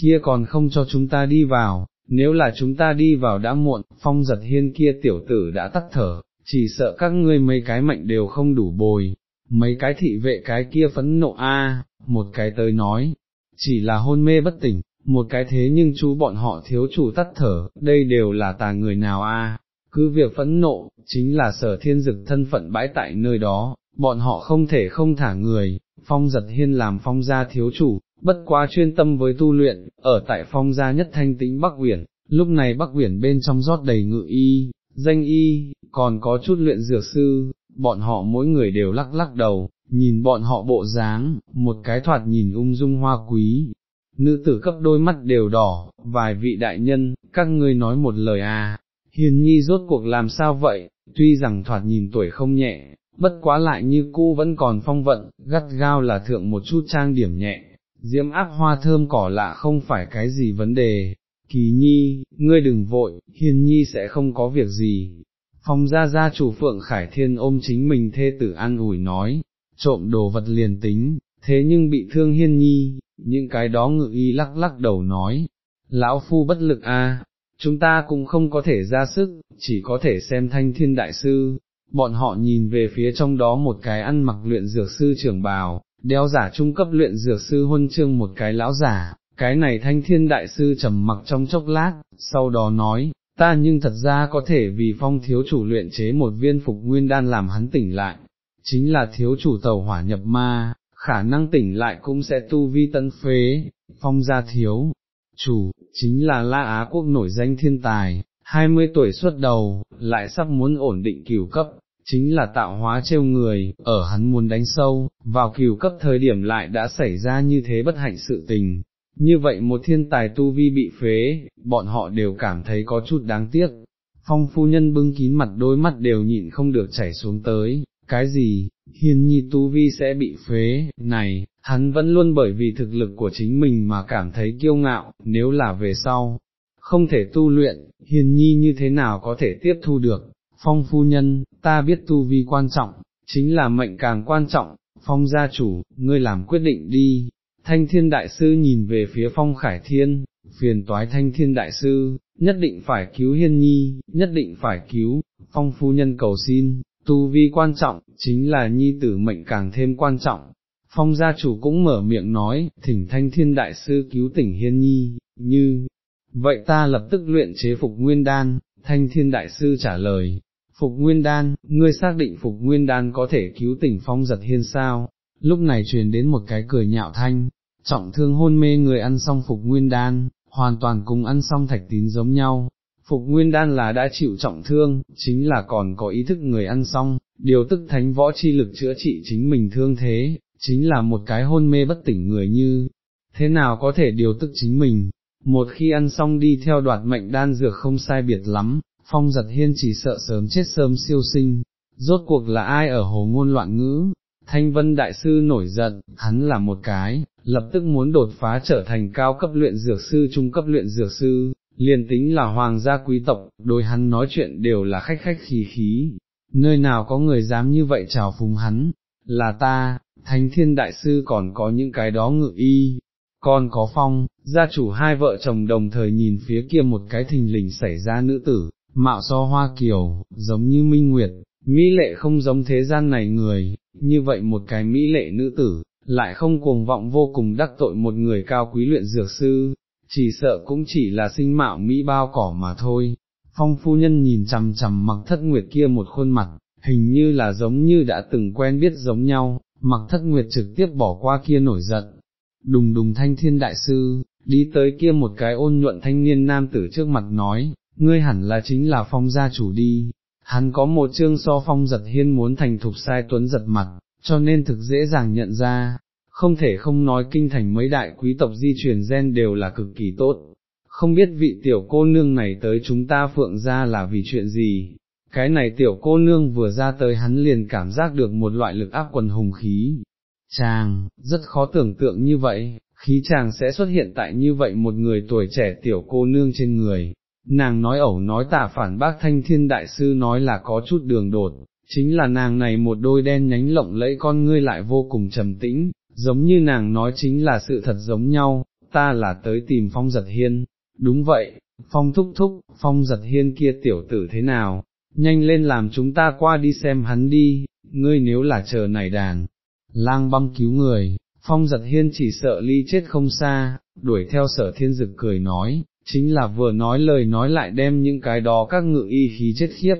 S1: kia còn không cho chúng ta đi vào, nếu là chúng ta đi vào đã muộn, phong giật hiên kia tiểu tử đã tắt thở, chỉ sợ các ngươi mấy cái mệnh đều không đủ bồi, mấy cái thị vệ cái kia phẫn nộ a, một cái tới nói, chỉ là hôn mê bất tỉnh, một cái thế nhưng chú bọn họ thiếu chủ tắt thở, đây đều là tà người nào a? cứ việc phẫn nộ, chính là sở thiên dực thân phận bãi tại nơi đó, bọn họ không thể không thả người, phong giật hiên làm phong gia thiếu chủ, bất quá chuyên tâm với tu luyện, ở tại phong gia nhất thanh tĩnh Bắc Uyển, lúc này Bắc Uyển bên trong rót đầy ngự y, danh y, còn có chút luyện dược sư, bọn họ mỗi người đều lắc lắc đầu, nhìn bọn họ bộ dáng, một cái thoạt nhìn ung dung hoa quý, nữ tử cấp đôi mắt đều đỏ, vài vị đại nhân, các ngươi nói một lời à, hiền nhi rốt cuộc làm sao vậy, tuy rằng thoạt nhìn tuổi không nhẹ, bất quá lại như cu vẫn còn phong vận, gắt gao là thượng một chút trang điểm nhẹ, diễm ác hoa thơm cỏ lạ không phải cái gì vấn đề, kỳ nhi, ngươi đừng vội, hiền nhi sẽ không có việc gì. Phong gia gia chủ Phượng Khải Thiên ôm chính mình thê tử an ủi nói, trộm đồ vật liền tính, thế nhưng bị thương hiên nhi, những cái đó ngự y lắc lắc đầu nói, lão phu bất lực a, chúng ta cũng không có thể ra sức, chỉ có thể xem thanh thiên đại sư, bọn họ nhìn về phía trong đó một cái ăn mặc luyện dược sư trưởng bào, đeo giả trung cấp luyện dược sư huân chương một cái lão giả, cái này thanh thiên đại sư trầm mặc trong chốc lát, sau đó nói, ta nhưng thật ra có thể vì phong thiếu chủ luyện chế một viên phục nguyên đan làm hắn tỉnh lại, chính là thiếu chủ tàu hỏa nhập ma, khả năng tỉnh lại cũng sẽ tu vi tân phế, phong gia thiếu, chủ, chính là La Á quốc nổi danh thiên tài, 20 tuổi xuất đầu, lại sắp muốn ổn định cửu cấp, chính là tạo hóa trêu người, ở hắn muốn đánh sâu, vào cửu cấp thời điểm lại đã xảy ra như thế bất hạnh sự tình. Như vậy một thiên tài tu vi bị phế, bọn họ đều cảm thấy có chút đáng tiếc. Phong phu nhân bưng kín mặt đôi mắt đều nhịn không được chảy xuống tới, cái gì, hiền nhi tu vi sẽ bị phế, này, hắn vẫn luôn bởi vì thực lực của chính mình mà cảm thấy kiêu ngạo, nếu là về sau, không thể tu luyện, hiền nhi như thế nào có thể tiếp thu được, phong phu nhân, ta biết tu vi quan trọng, chính là mệnh càng quan trọng, phong gia chủ, ngươi làm quyết định đi, thanh thiên đại sư nhìn về phía phong khải thiên, phiền toái thanh thiên đại sư, nhất định phải cứu hiên nhi, nhất định phải cứu, phong phu nhân cầu xin, tu vi quan trọng, chính là nhi tử mệnh càng thêm quan trọng. Phong gia chủ cũng mở miệng nói, thỉnh thanh thiên đại sư cứu tỉnh hiên nhi, như, vậy ta lập tức luyện chế phục nguyên đan, thanh thiên đại sư trả lời, phục nguyên đan, ngươi xác định phục nguyên đan có thể cứu tỉnh phong giật hiên sao, lúc này truyền đến một cái cười nhạo thanh, trọng thương hôn mê người ăn xong phục nguyên đan, hoàn toàn cùng ăn xong thạch tín giống nhau. Phục nguyên đan là đã chịu trọng thương, chính là còn có ý thức người ăn xong, điều tức thánh võ chi lực chữa trị chính mình thương thế, chính là một cái hôn mê bất tỉnh người như, thế nào có thể điều tức chính mình, một khi ăn xong đi theo đoạt mệnh đan dược không sai biệt lắm, phong giật hiên chỉ sợ sớm chết sớm siêu sinh, rốt cuộc là ai ở hồ ngôn loạn ngữ, thanh vân đại sư nổi giận, hắn là một cái, lập tức muốn đột phá trở thành cao cấp luyện dược sư trung cấp luyện dược sư, liền tính là hoàng gia quý tộc, đối hắn nói chuyện đều là khách khách khí khí, nơi nào có người dám như vậy chào phúng hắn, là ta, thánh thiên đại sư còn có những cái đó ngự y, còn có phong, gia chủ hai vợ chồng đồng thời nhìn phía kia một cái thình lình xảy ra nữ tử, mạo so hoa kiều, giống như minh nguyệt, mỹ lệ không giống thế gian này người, như vậy một cái mỹ lệ nữ tử, lại không cuồng vọng vô cùng đắc tội một người cao quý luyện dược sư, chỉ sợ cũng chỉ là sinh mạo mỹ bao cỏ mà thôi. Phong phu nhân nhìn chằm chằm mặc thất nguyệt kia một khuôn mặt, hình như là giống như đã từng quen biết giống nhau, mặc thất nguyệt trực tiếp bỏ qua kia nổi giận. Đùng đùng thanh thiên đại sư, đi tới kia một cái ôn nhuận thanh niên nam tử trước mặt nói, ngươi hẳn là chính là phong gia chủ đi, hắn có một chương so phong giật hiên muốn thành thục sai tuấn giật mặt, cho nên thực dễ dàng nhận ra, không thể không nói kinh thành mấy đại quý tộc di truyền gen đều là cực kỳ tốt, không biết vị tiểu cô nương này tới chúng ta phượng ra là vì chuyện gì, cái này tiểu cô nương vừa ra tới hắn liền cảm giác được một loại lực áp quần hùng khí, chàng, rất khó tưởng tượng như vậy, khí chàng sẽ xuất hiện tại như vậy một người tuổi trẻ tiểu cô nương trên người. Nàng nói ẩu nói tả phản bác thanh thiên đại sư nói là có chút đường đột, chính là nàng này một đôi đen nhánh lộng lẫy con ngươi lại vô cùng trầm tĩnh, giống như nàng nói chính là sự thật giống nhau, ta là tới tìm phong giật hiên, đúng vậy, phong thúc thúc, phong giật hiên kia tiểu tử thế nào, nhanh lên làm chúng ta qua đi xem hắn đi, ngươi nếu là chờ này đàn, lang băm cứu người, phong giật hiên chỉ sợ ly chết không xa, đuổi theo sở thiên dực cười nói, chính là vừa nói lời nói lại đem những cái đó các ngự y khí chết khiếp,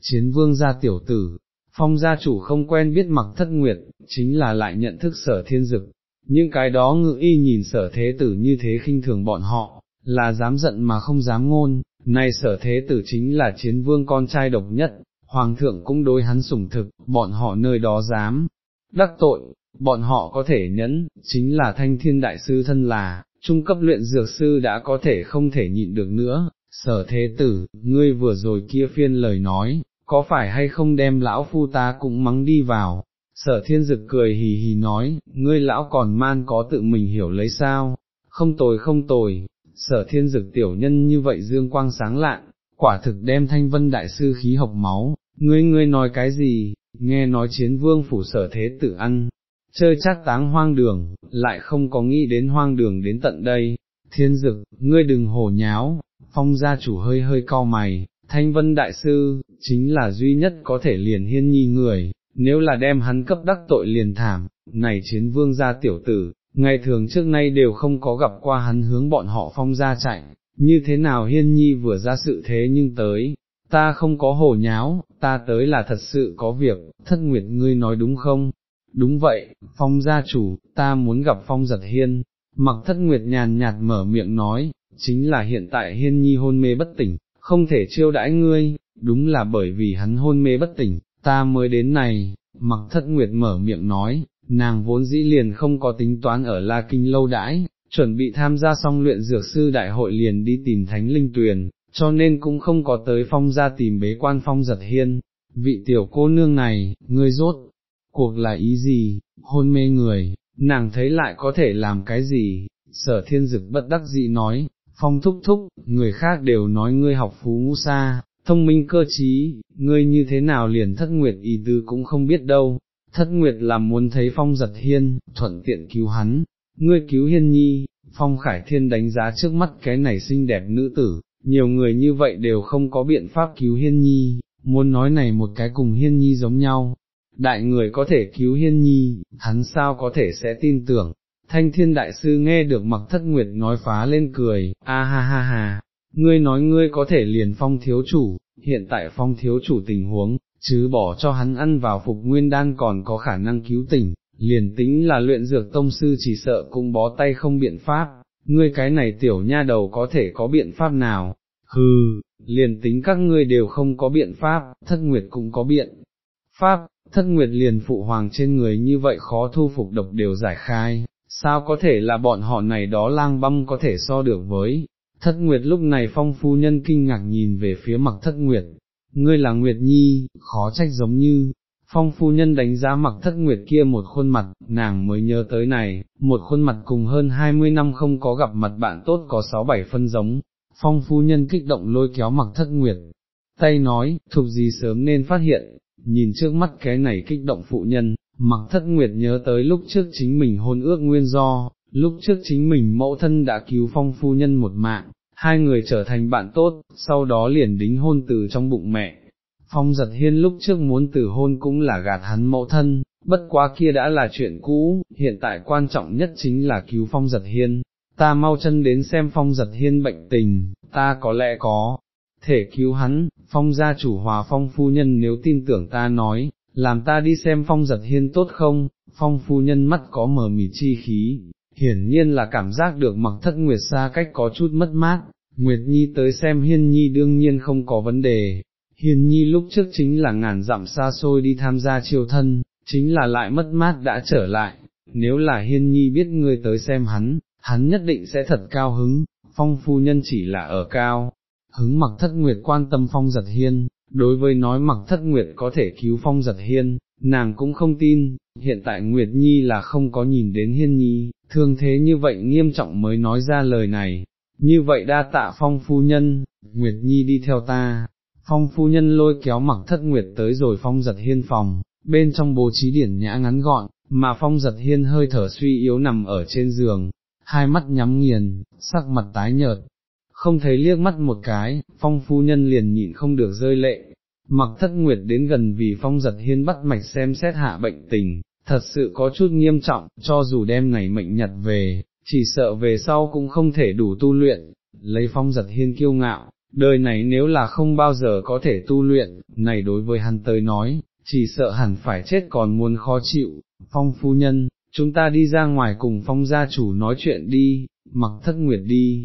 S1: chiến vương gia tiểu tử, phong gia chủ không quen biết mặc thất nguyệt, chính là lại nhận thức sở thiên dực, những cái đó ngự y nhìn sở thế tử như thế khinh thường bọn họ, là dám giận mà không dám ngôn, này sở thế tử chính là chiến vương con trai độc nhất, hoàng thượng cũng đối hắn sủng thực, bọn họ nơi đó dám, đắc tội, bọn họ có thể nhẫn, chính là thanh thiên đại sư thân là, trung cấp luyện dược sư đã có thể không thể nhịn được nữa, sở thế tử, ngươi vừa rồi kia phiên lời nói, có phải hay không đem lão phu ta cũng mắng đi vào, sở thiên dực cười hì hì nói, ngươi lão còn man có tự mình hiểu lấy sao, không tồi không tồi, sở thiên dực tiểu nhân như vậy dương quang sáng lạn, quả thực đem thanh vân đại sư khí học máu, ngươi ngươi nói cái gì, nghe nói chiến vương phủ sở thế tử ăn, chơi chắc táng hoang đường, lại không có nghĩ đến hoang đường đến tận đây, thiên dực, ngươi đừng hổ nháo, phong gia chủ hơi hơi co mày, thanh vân đại sư, chính là duy nhất có thể liền hiên nhi người, nếu là đem hắn cấp đắc tội liền thảm, này chiến vương gia tiểu tử, ngày thường trước nay đều không có gặp qua hắn hướng bọn họ phong gia chạy, như thế nào hiên nhi vừa ra sự thế nhưng tới, ta không có hồ nháo, ta tới là thật sự có việc, thất nguyệt ngươi nói đúng không? Đúng vậy, phong gia chủ, ta muốn gặp phong giật hiên, mặc thất nguyệt nhàn nhạt mở miệng nói, chính là hiện tại hiên nhi hôn mê bất tỉnh, không thể chiêu đãi ngươi, đúng là bởi vì hắn hôn mê bất tỉnh, ta mới đến này, mặc thất nguyệt mở miệng nói, nàng vốn dĩ liền không có tính toán ở La Kinh lâu đãi, chuẩn bị tham gia xong luyện dược sư đại hội liền đi tìm thánh linh tuyền, cho nên cũng không có tới phong ra tìm bế quan phong giật hiên, vị tiểu cô nương này, ngươi rốt, cuộc là ý gì, hôn mê người, nàng thấy lại có thể làm cái gì, sở thiên dực bất đắc dị nói, phong thúc thúc, người khác đều nói ngươi học phú ngũ xa, thông minh cơ trí, ngươi như thế nào liền thất nguyệt ý tư cũng không biết đâu, thất nguyệt là muốn thấy phong giật hiên, thuận tiện cứu hắn, ngươi cứu hiên nhi, phong khải thiên đánh giá trước mắt cái này xinh đẹp nữ tử, nhiều người như vậy đều không có biện pháp cứu hiên nhi, muốn nói này một cái cùng hiên nhi giống nhau, đại người có thể cứu hiên nhi, hắn sao có thể sẽ tin tưởng, thanh thiên đại sư nghe được mặc thất nguyệt nói phá lên cười, a ha ha ha, ngươi nói ngươi có thể liền phong thiếu chủ, hiện tại phong thiếu chủ tình huống, chứ bỏ cho hắn ăn vào phục nguyên đan còn có khả năng cứu tỉnh, liền tính là luyện dược tông sư chỉ sợ cũng bó tay không biện pháp, ngươi cái này tiểu nha đầu có thể có biện pháp nào, hừ, liền tính các ngươi đều không có biện pháp, thất nguyệt cũng có biện pháp, thất nguyệt liền phụ hoàng trên người như vậy khó thu phục độc đều giải khai, sao có thể là bọn họ này đó lang băm có thể so được với, thất nguyệt lúc này phong phu nhân kinh ngạc nhìn về phía mặt thất nguyệt, ngươi là nguyệt nhi, khó trách giống như, phong phu nhân đánh giá mặc thất nguyệt kia một khuôn mặt, nàng mới nhớ tới này, một khuôn mặt cùng hơn hai mươi năm không có gặp mặt bạn tốt có sáu bảy phân giống, phong phu nhân kích động lôi kéo mặc thất nguyệt, tay nói, thuộc gì sớm nên phát hiện, nhìn trước mắt cái này kích động phụ nhân, mặc thất nguyệt nhớ tới lúc trước chính mình hôn ước nguyên do, lúc trước chính mình mẫu thân đã cứu phong phu nhân một mạng, hai người trở thành bạn tốt, sau đó liền đính hôn từ trong bụng mẹ. Phong giật hiên lúc trước muốn từ hôn cũng là gạt hắn mẫu thân, bất quá kia đã là chuyện cũ, hiện tại quan trọng nhất chính là cứu phong giật hiên, ta mau chân đến xem phong giật hiên bệnh tình, ta có lẽ có, thể cứu hắn, phong gia chủ hòa phong phu nhân nếu tin tưởng ta nói, làm ta đi xem phong giật hiên tốt không, phong phu nhân mắt có mờ mịt chi khí, hiển nhiên là cảm giác được mặc thất nguyệt xa cách có chút mất mát, Nguyệt Nhi tới xem Hiên Nhi đương nhiên không có vấn đề, Hiên Nhi lúc trước chính là ngàn dặm xa xôi đi tham gia triều thân, chính là lại mất mát đã trở lại, nếu là Hiên Nhi biết ngươi tới xem hắn, hắn nhất định sẽ thật cao hứng, phong phu nhân chỉ là ở cao, hứng mặc thất nguyệt quan tâm phong giật hiên, đối với nói mặc thất nguyệt có thể cứu phong giật hiên, nàng cũng không tin, hiện tại Nguyệt Nhi là không có nhìn đến Hiên Nhi, thương thế như vậy nghiêm trọng mới nói ra lời này, như vậy đa tạ phong phu nhân, Nguyệt Nhi đi theo ta, phong phu nhân lôi kéo mặc thất Nguyệt tới rồi phong giật hiên phòng, bên trong bố trí điển nhã ngắn gọn, mà phong giật hiên hơi thở suy yếu nằm ở trên giường, hai mắt nhắm nghiền, sắc mặt tái nhợt, không thấy liếc mắt một cái, phong phu nhân liền nhịn không được rơi lệ, mặc thất nguyệt đến gần vì phong giật hiên bắt mạch xem xét hạ bệnh tình, thật sự có chút nghiêm trọng, cho dù đem ngày mệnh nhặt về, chỉ sợ về sau cũng không thể đủ tu luyện, lấy phong giật hiên kiêu ngạo, đời này nếu là không bao giờ có thể tu luyện, này đối với hắn tới nói, chỉ sợ hẳn phải chết còn muốn khó chịu, phong phu nhân, chúng ta đi ra ngoài cùng phong gia chủ nói chuyện đi, mặc thất nguyệt đi,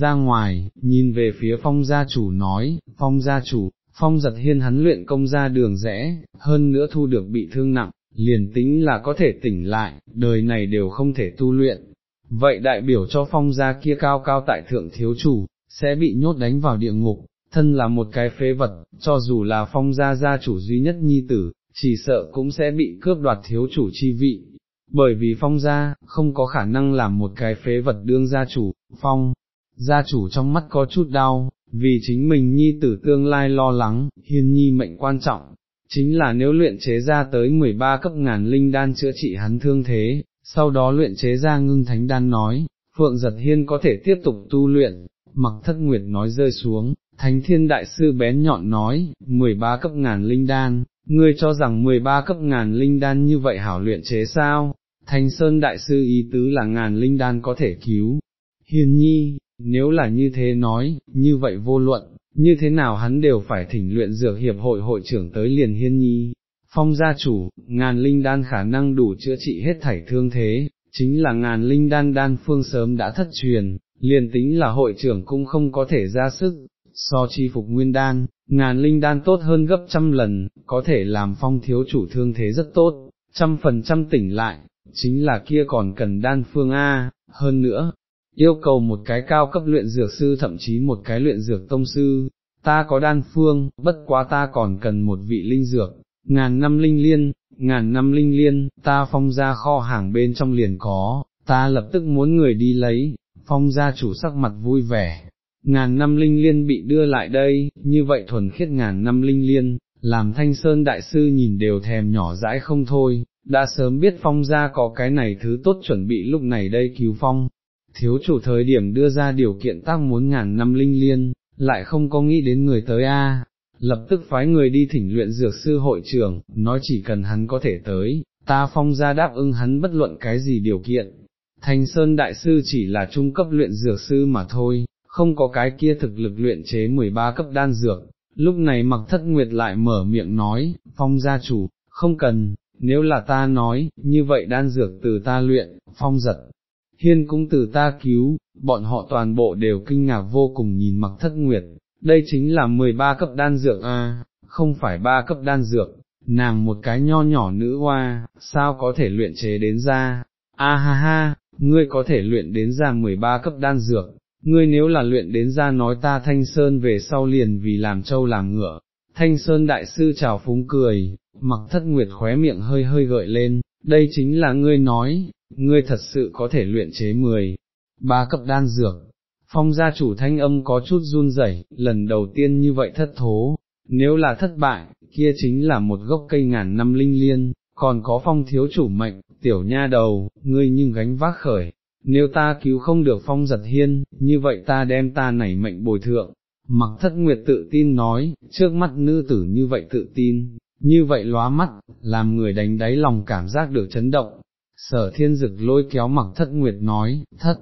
S1: ra ngoài, nhìn về phía phong gia chủ nói, phong gia chủ, phong giật hiên hắn luyện công ra đường rẽ, hơn nữa thu được bị thương nặng, liền tính là có thể tỉnh lại, đời này đều không thể tu luyện. Vậy đại biểu cho phong gia kia cao cao tại thượng thiếu chủ, sẽ bị nhốt đánh vào địa ngục, thân là một cái phế vật, cho dù là phong gia gia chủ duy nhất nhi tử, chỉ sợ cũng sẽ bị cướp đoạt thiếu chủ chi vị. Bởi vì phong gia, không có khả năng làm một cái phế vật đương gia chủ, phong, gia chủ trong mắt có chút đau, vì chính mình nhi tử tương lai lo lắng, hiên nhi mệnh quan trọng, chính là nếu luyện chế ra tới 13 cấp ngàn linh đan chữa trị hắn thương thế, sau đó luyện chế ra ngưng thánh đan nói, Phượng Giật Hiên có thể tiếp tục tu luyện, mặc thất nguyệt nói rơi xuống, Thánh Thiên Đại Sư bén nhọn nói, 13 cấp ngàn linh đan, ngươi cho rằng 13 cấp ngàn linh đan như vậy hảo luyện chế sao, Thanh Sơn Đại Sư ý tứ là ngàn linh đan có thể cứu, hiền nhi, nếu là như thế nói, như vậy vô luận, như thế nào hắn đều phải thỉnh luyện dược hiệp hội hội trưởng tới liền hiên nhi. Phong gia chủ, ngàn linh đan khả năng đủ chữa trị hết thảy thương thế, chính là ngàn linh đan đan phương sớm đã thất truyền, liền tính là hội trưởng cũng không có thể ra sức, so chi phục nguyên đan, ngàn linh đan tốt hơn gấp trăm lần, có thể làm phong thiếu chủ thương thế rất tốt, trăm phần trăm tỉnh lại, chính là kia còn cần đan phương A, hơn nữa, yêu cầu một cái cao cấp luyện dược sư thậm chí một cái luyện dược tông sư, ta có đan phương, bất quá ta còn cần một vị linh dược, ngàn năm linh liên, ngàn năm linh liên, ta phong ra kho hàng bên trong liền có, ta lập tức muốn người đi lấy, phong gia chủ sắc mặt vui vẻ, ngàn năm linh liên bị đưa lại đây, như vậy thuần khiết ngàn năm linh liên, làm thanh sơn đại sư nhìn đều thèm nhỏ dãi không thôi, đã sớm biết phong gia có cái này thứ tốt chuẩn bị lúc này đây cứu phong, thiếu chủ thời điểm đưa ra điều kiện tăng muốn ngàn năm linh liên, lại không có nghĩ đến người tới a. lập tức phái người đi thỉnh luyện dược sư hội trưởng nói chỉ cần hắn có thể tới, ta phong ra đáp ứng hắn bất luận cái gì điều kiện. thành Sơn Đại Sư chỉ là trung cấp luyện dược sư mà thôi, không có cái kia thực lực luyện chế 13 cấp đan dược. Lúc này mặc thất nguyệt lại mở miệng nói, phong gia chủ, không cần, nếu là ta nói, như vậy đan dược từ ta luyện, phong giật, hiên cũng từ ta cứu, bọn họ toàn bộ đều kinh ngạc vô cùng nhìn mặc thất nguyệt, đây chính là 13 cấp đan dược a, không phải ba cấp đan dược, nàng một cái nho nhỏ nữ hoa, sao có thể luyện chế đến ra, a ha ha, ngươi có thể luyện đến ra 13 cấp đan dược, ngươi nếu là luyện đến ra nói ta thanh sơn về sau liền vì làm trâu làm ngựa, thanh sơn đại sư chào phúng cười, mặc thất nguyệt khóe miệng hơi hơi gợi lên, đây chính là ngươi nói, ngươi thật sự có thể luyện chế 10, ba cấp đan dược. Phong gia chủ thanh âm có chút run rẩy, lần đầu tiên như vậy thất thố, nếu là thất bại, kia chính là một gốc cây ngàn năm linh liên, còn có phong thiếu chủ mệnh, tiểu nha đầu, ngươi nhưng gánh vác khởi, nếu ta cứu không được phong giật hiên, như vậy ta đem ta nảy mệnh bồi thượng. Mặc thất nguyệt tự tin nói, trước mắt nữ tử như vậy tự tin, như vậy lóa mắt, làm người đánh đáy lòng cảm giác được chấn động. Sở thiên dực lôi kéo mặc thất nguyệt nói, thất,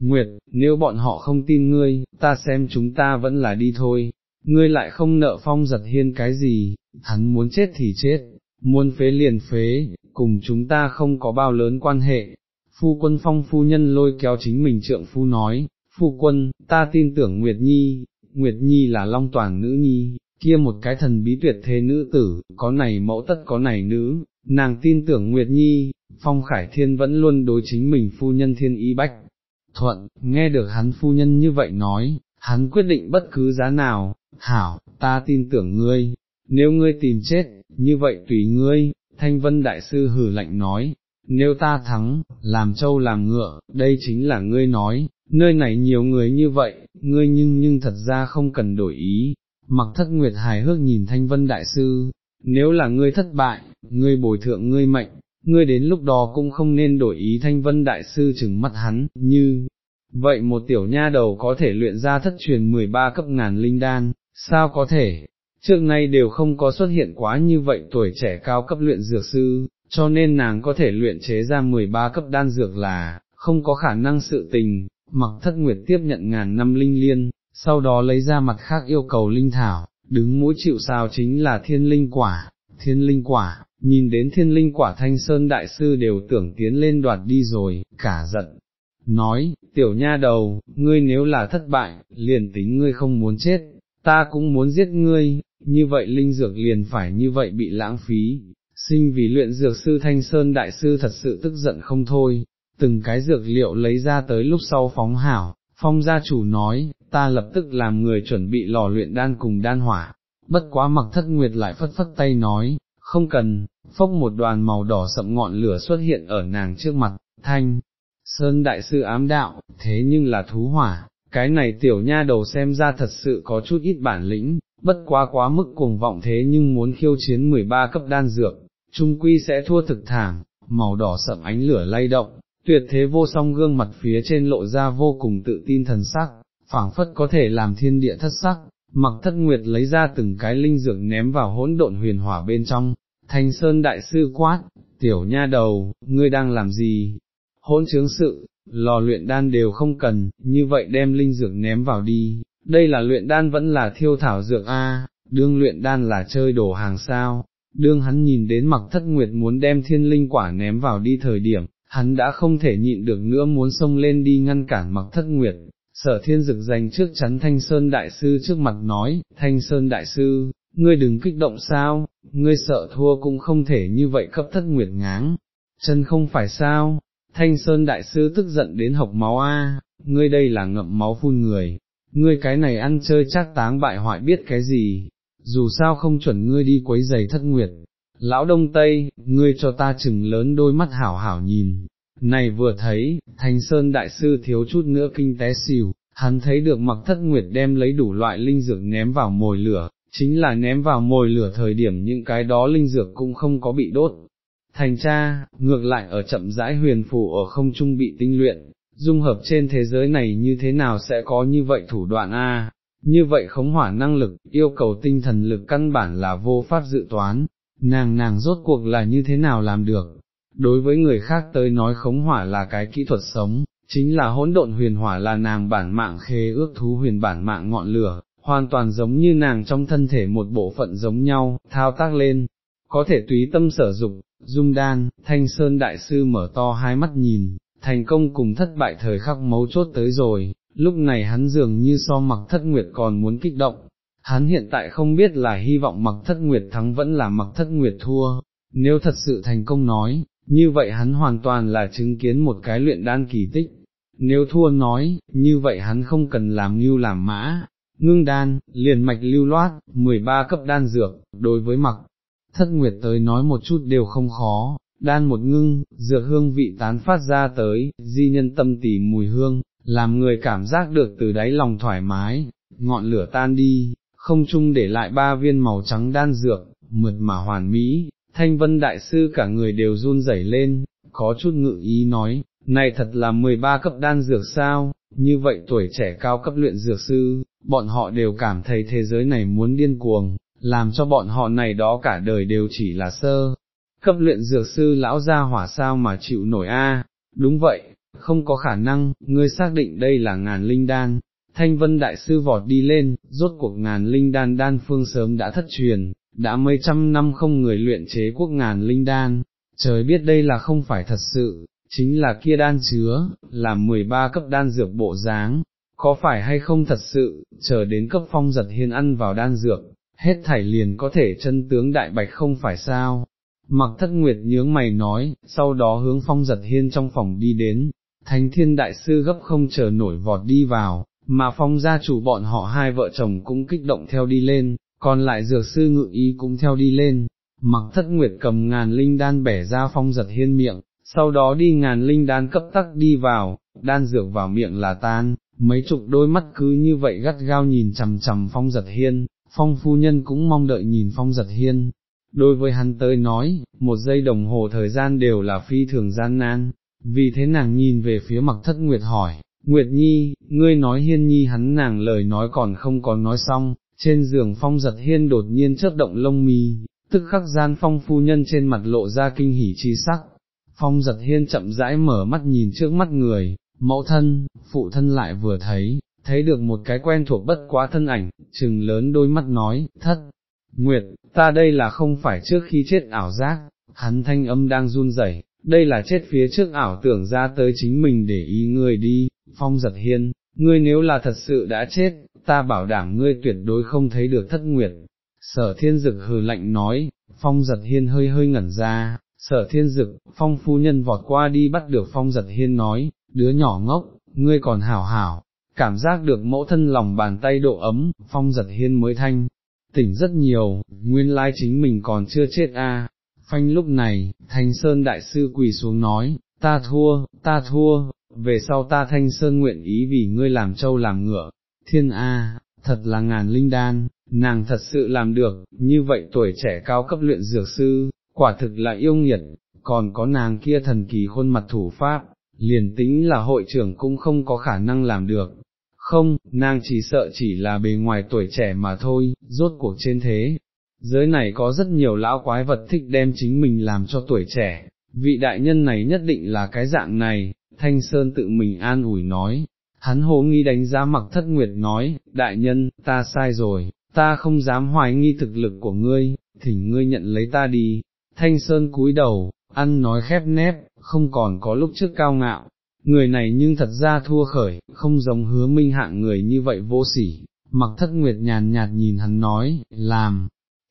S1: nguyệt, nếu bọn họ không tin ngươi, ta xem chúng ta vẫn là đi thôi, ngươi lại không nợ phong giật hiên cái gì, hắn muốn chết thì chết, muốn phế liền phế, cùng chúng ta không có bao lớn quan hệ. Phu quân phong phu nhân lôi kéo chính mình trượng phu nói, phu quân, ta tin tưởng Nguyệt Nhi, Nguyệt Nhi là long toàn nữ nhi, kia một cái thần bí tuyệt thế nữ tử, có này mẫu tất có này nữ, nàng tin tưởng Nguyệt Nhi, Phong Khải Thiên vẫn luôn đối chính mình phu nhân thiên y bách. Thuận, nghe được hắn phu nhân như vậy nói, hắn quyết định bất cứ giá nào, hảo, ta tin tưởng ngươi, nếu ngươi tìm chết, như vậy tùy ngươi, Thanh Vân Đại Sư hử lạnh nói, nếu ta thắng, làm trâu làm ngựa, đây chính là ngươi nói, nơi này nhiều người như vậy, ngươi nhưng nhưng thật ra không cần đổi ý, mặc thất nguyệt hài hước nhìn thanh vân đại sư, nếu là ngươi thất bại, ngươi bồi thượng ngươi mệnh, ngươi đến lúc đó cũng không nên đổi ý thanh vân đại sư chừng mắt hắn, như, vậy một tiểu nha đầu có thể luyện ra thất truyền 13 cấp ngàn linh đan, sao có thể, trước nay đều không có xuất hiện quá như vậy tuổi trẻ cao cấp luyện dược sư, cho nên nàng có thể luyện chế ra 13 cấp đan dược là, không có khả năng sự tình, mặc thất nguyệt tiếp nhận ngàn năm linh liên, sau đó lấy ra mặt khác yêu cầu linh thảo, đứng mũi chịu sao chính là thiên linh quả, thiên linh quả, nhìn đến thiên linh quả thanh sơn đại sư đều tưởng tiến lên đoạt đi rồi, cả giận. Nói, tiểu nha đầu, ngươi nếu là thất bại, liền tính ngươi không muốn chết, ta cũng muốn giết ngươi, như vậy linh dược liền phải như vậy bị lãng phí, sinh vì luyện dược sư Thanh Sơn Đại Sư thật sự tức giận không thôi, từng cái dược liệu lấy ra tới lúc sau phóng hảo, phong gia chủ nói, ta lập tức làm người chuẩn bị lò luyện đan cùng đan hỏa, bất quá mặc thất nguyệt lại phất phất tay nói, không cần, phốc một đoàn màu đỏ sậm ngọn lửa xuất hiện ở nàng trước mặt, thanh, sơn đại sư ám đạo, thế nhưng là thú hỏa, cái này tiểu nha đầu xem ra thật sự có chút ít bản lĩnh, bất quá quá mức cuồng vọng thế nhưng muốn khiêu chiến 13 cấp đan dược, trung quy sẽ thua thực thảm, màu đỏ sậm ánh lửa lay động, tuyệt thế vô song gương mặt phía trên lộ ra vô cùng tự tin thần sắc, phảng phất có thể làm thiên địa thất sắc, mặc thất nguyệt lấy ra từng cái linh dược ném vào hỗn độn huyền hỏa bên trong, thanh sơn đại sư quát, tiểu nha đầu, ngươi đang làm gì? Hỗn chứng sự, lò luyện đan đều không cần, như vậy đem linh dược ném vào đi, đây là luyện đan vẫn là thiêu thảo dược A, đương luyện đan là chơi đồ hàng sao, đương hắn nhìn đến mặc thất nguyệt muốn đem thiên linh quả ném vào đi thời điểm, hắn đã không thể nhịn được nữa muốn xông lên đi ngăn cản mặc thất nguyệt. Sở thiên dực dành trước chắn Thanh Sơn Đại Sư trước mặt nói, Thanh Sơn Đại Sư, ngươi đừng kích động sao, ngươi sợ thua cũng không thể như vậy cấp thất nguyệt ngáng, chân không phải sao, Thanh Sơn Đại Sư tức giận đến học máu a, ngươi đây là ngậm máu phun người, ngươi cái này ăn chơi chắc táng bại hoại biết cái gì, dù sao không chuẩn ngươi đi quấy giày thất nguyệt, lão đông tây, ngươi cho ta chừng lớn đôi mắt hảo hảo nhìn, này vừa thấy, thành sơn đại sư thiếu chút nữa kinh té xỉu, hắn thấy được mặc thất nguyệt đem lấy đủ loại linh dược ném vào mồi lửa, chính là ném vào mồi lửa thời điểm những cái đó linh dược cũng không có bị đốt. Thành cha, ngược lại ở chậm rãi huyền phù ở không trung bị tinh luyện, dung hợp trên thế giới này như thế nào sẽ có như vậy thủ đoạn a? như vậy khống hỏa năng lực, yêu cầu tinh thần lực căn bản là vô pháp dự toán, nàng nàng rốt cuộc là như thế nào làm được. Đối với người khác tới nói khống hỏa là cái kỹ thuật sống, chính là hỗn độn huyền hỏa là nàng bản mạng khê ước thú huyền bản mạng ngọn lửa, hoàn toàn giống như nàng trong thân thể một bộ phận giống nhau, thao tác lên, có thể tùy tâm sở dục, dung đan, thanh sơn đại sư mở to hai mắt nhìn, thành công cùng thất bại thời khắc mấu chốt tới rồi, lúc này hắn dường như so mặc thất nguyệt còn muốn kích động, hắn hiện tại không biết là hy vọng mặc thất nguyệt thắng vẫn là mặc thất nguyệt thua, nếu thật sự thành công nói, như vậy hắn hoàn toàn là chứng kiến một cái luyện đan kỳ tích, nếu thua nói, như vậy hắn không cần làm như làm mã, ngưng đan, liền mạch lưu loát, 13 cấp đan dược, đối với mặc, thất nguyệt tới nói một chút đều không khó, đan một ngưng, dược hương vị tán phát ra tới, di nhân tâm tỉ mùi hương, làm người cảm giác được từ đáy lòng thoải mái, ngọn lửa tan đi, không chung để lại ba viên màu trắng đan dược, mượt mà hoàn mỹ, thanh vân đại sư cả người đều run rẩy lên, có chút ngự ý nói, này thật là 13 cấp đan dược sao, như vậy tuổi trẻ cao cấp luyện dược sư, bọn họ đều cảm thấy thế giới này muốn điên cuồng, làm cho bọn họ này đó cả đời đều chỉ là sơ. Cấp luyện dược sư lão gia hỏa sao mà chịu nổi a? đúng vậy, không có khả năng, ngươi xác định đây là ngàn linh đan. Thanh vân đại sư vọt đi lên, rốt cuộc ngàn linh đan đan phương sớm đã thất truyền, đã mấy trăm năm không người luyện chế quốc ngàn linh đan, trời biết đây là không phải thật sự, chính là kia đan chứa, là 13 cấp đan dược bộ dáng, có phải hay không thật sự, chờ đến cấp phong giật hiên ăn vào đan dược, hết thảy liền có thể chân tướng đại bạch không phải sao. Mặc thất nguyệt nhướng mày nói, sau đó hướng phong giật hiên trong phòng đi đến, thánh thiên đại sư gấp không chờ nổi vọt đi vào, mà phong gia chủ bọn họ hai vợ chồng cũng kích động theo đi lên, còn lại dược sư ngự ý cũng theo đi lên, mặc thất nguyệt cầm ngàn linh đan bẻ ra phong giật hiên miệng, sau đó đi ngàn linh đan cấp tắc đi vào, đan dược vào miệng là tan, mấy chục đôi mắt cứ như vậy gắt gao nhìn chằm chằm phong giật hiên, phong phu nhân cũng mong đợi nhìn phong giật hiên. Đối với hắn tới nói, một giây đồng hồ thời gian đều là phi thường gian nan, vì thế nàng nhìn về phía mặc thất Nguyệt hỏi, Nguyệt Nhi, ngươi nói hiên nhi hắn nàng lời nói còn không có nói xong, trên giường phong giật hiên đột nhiên chớp động lông mi, tức khắc gian phong phu nhân trên mặt lộ ra kinh hỉ chi sắc, phong giật hiên chậm rãi mở mắt nhìn trước mắt người, mẫu thân, phụ thân lại vừa thấy, thấy được một cái quen thuộc bất quá thân ảnh, trừng lớn đôi mắt nói, thất, nguyệt, ta đây là không phải trước khi chết ảo giác, hắn thanh âm đang run rẩy, đây là chết phía trước ảo tưởng ra tới chính mình để ý người đi, phong giật hiên, ngươi nếu là thật sự đã chết, ta bảo đảm ngươi tuyệt đối không thấy được thất nguyệt. Sở thiên dực hừ lạnh nói, phong giật hiên hơi hơi ngẩn ra, sở thiên dực, phong phu nhân vọt qua đi bắt được phong giật hiên nói, đứa nhỏ ngốc, ngươi còn hảo hảo, cảm giác được mẫu thân lòng bàn tay độ ấm, phong giật hiên mới thanh, tỉnh rất nhiều, nguyên lai chính mình còn chưa chết a. Phanh lúc này, Thanh Sơn Đại Sư quỳ xuống nói, ta thua, ta thua, về sau ta Thanh Sơn nguyện ý vì ngươi làm trâu làm ngựa, thiên A, thật là ngàn linh đan, nàng thật sự làm được, như vậy tuổi trẻ cao cấp luyện dược sư, quả thực là yêu nghiệt, còn có nàng kia thần kỳ khuôn mặt thủ pháp, liền tính là hội trưởng cũng không có khả năng làm được. Không, nàng chỉ sợ chỉ là bề ngoài tuổi trẻ mà thôi, rốt cuộc trên thế. Giới này có rất nhiều lão quái vật thích đem chính mình làm cho tuổi trẻ, vị đại nhân này nhất định là cái dạng này, Thanh Sơn tự mình an ủi nói, hắn hồ nghi đánh giá mặc thất nguyệt nói, đại nhân, ta sai rồi, ta không dám hoài nghi thực lực của ngươi, thỉnh ngươi nhận lấy ta đi, Thanh Sơn cúi đầu, ăn nói khép nép, không còn có lúc trước cao ngạo, người này nhưng thật ra thua khởi, không giống hứa minh hạng người như vậy vô sỉ, mặc thất nguyệt nhàn nhạt nhìn hắn nói, làm,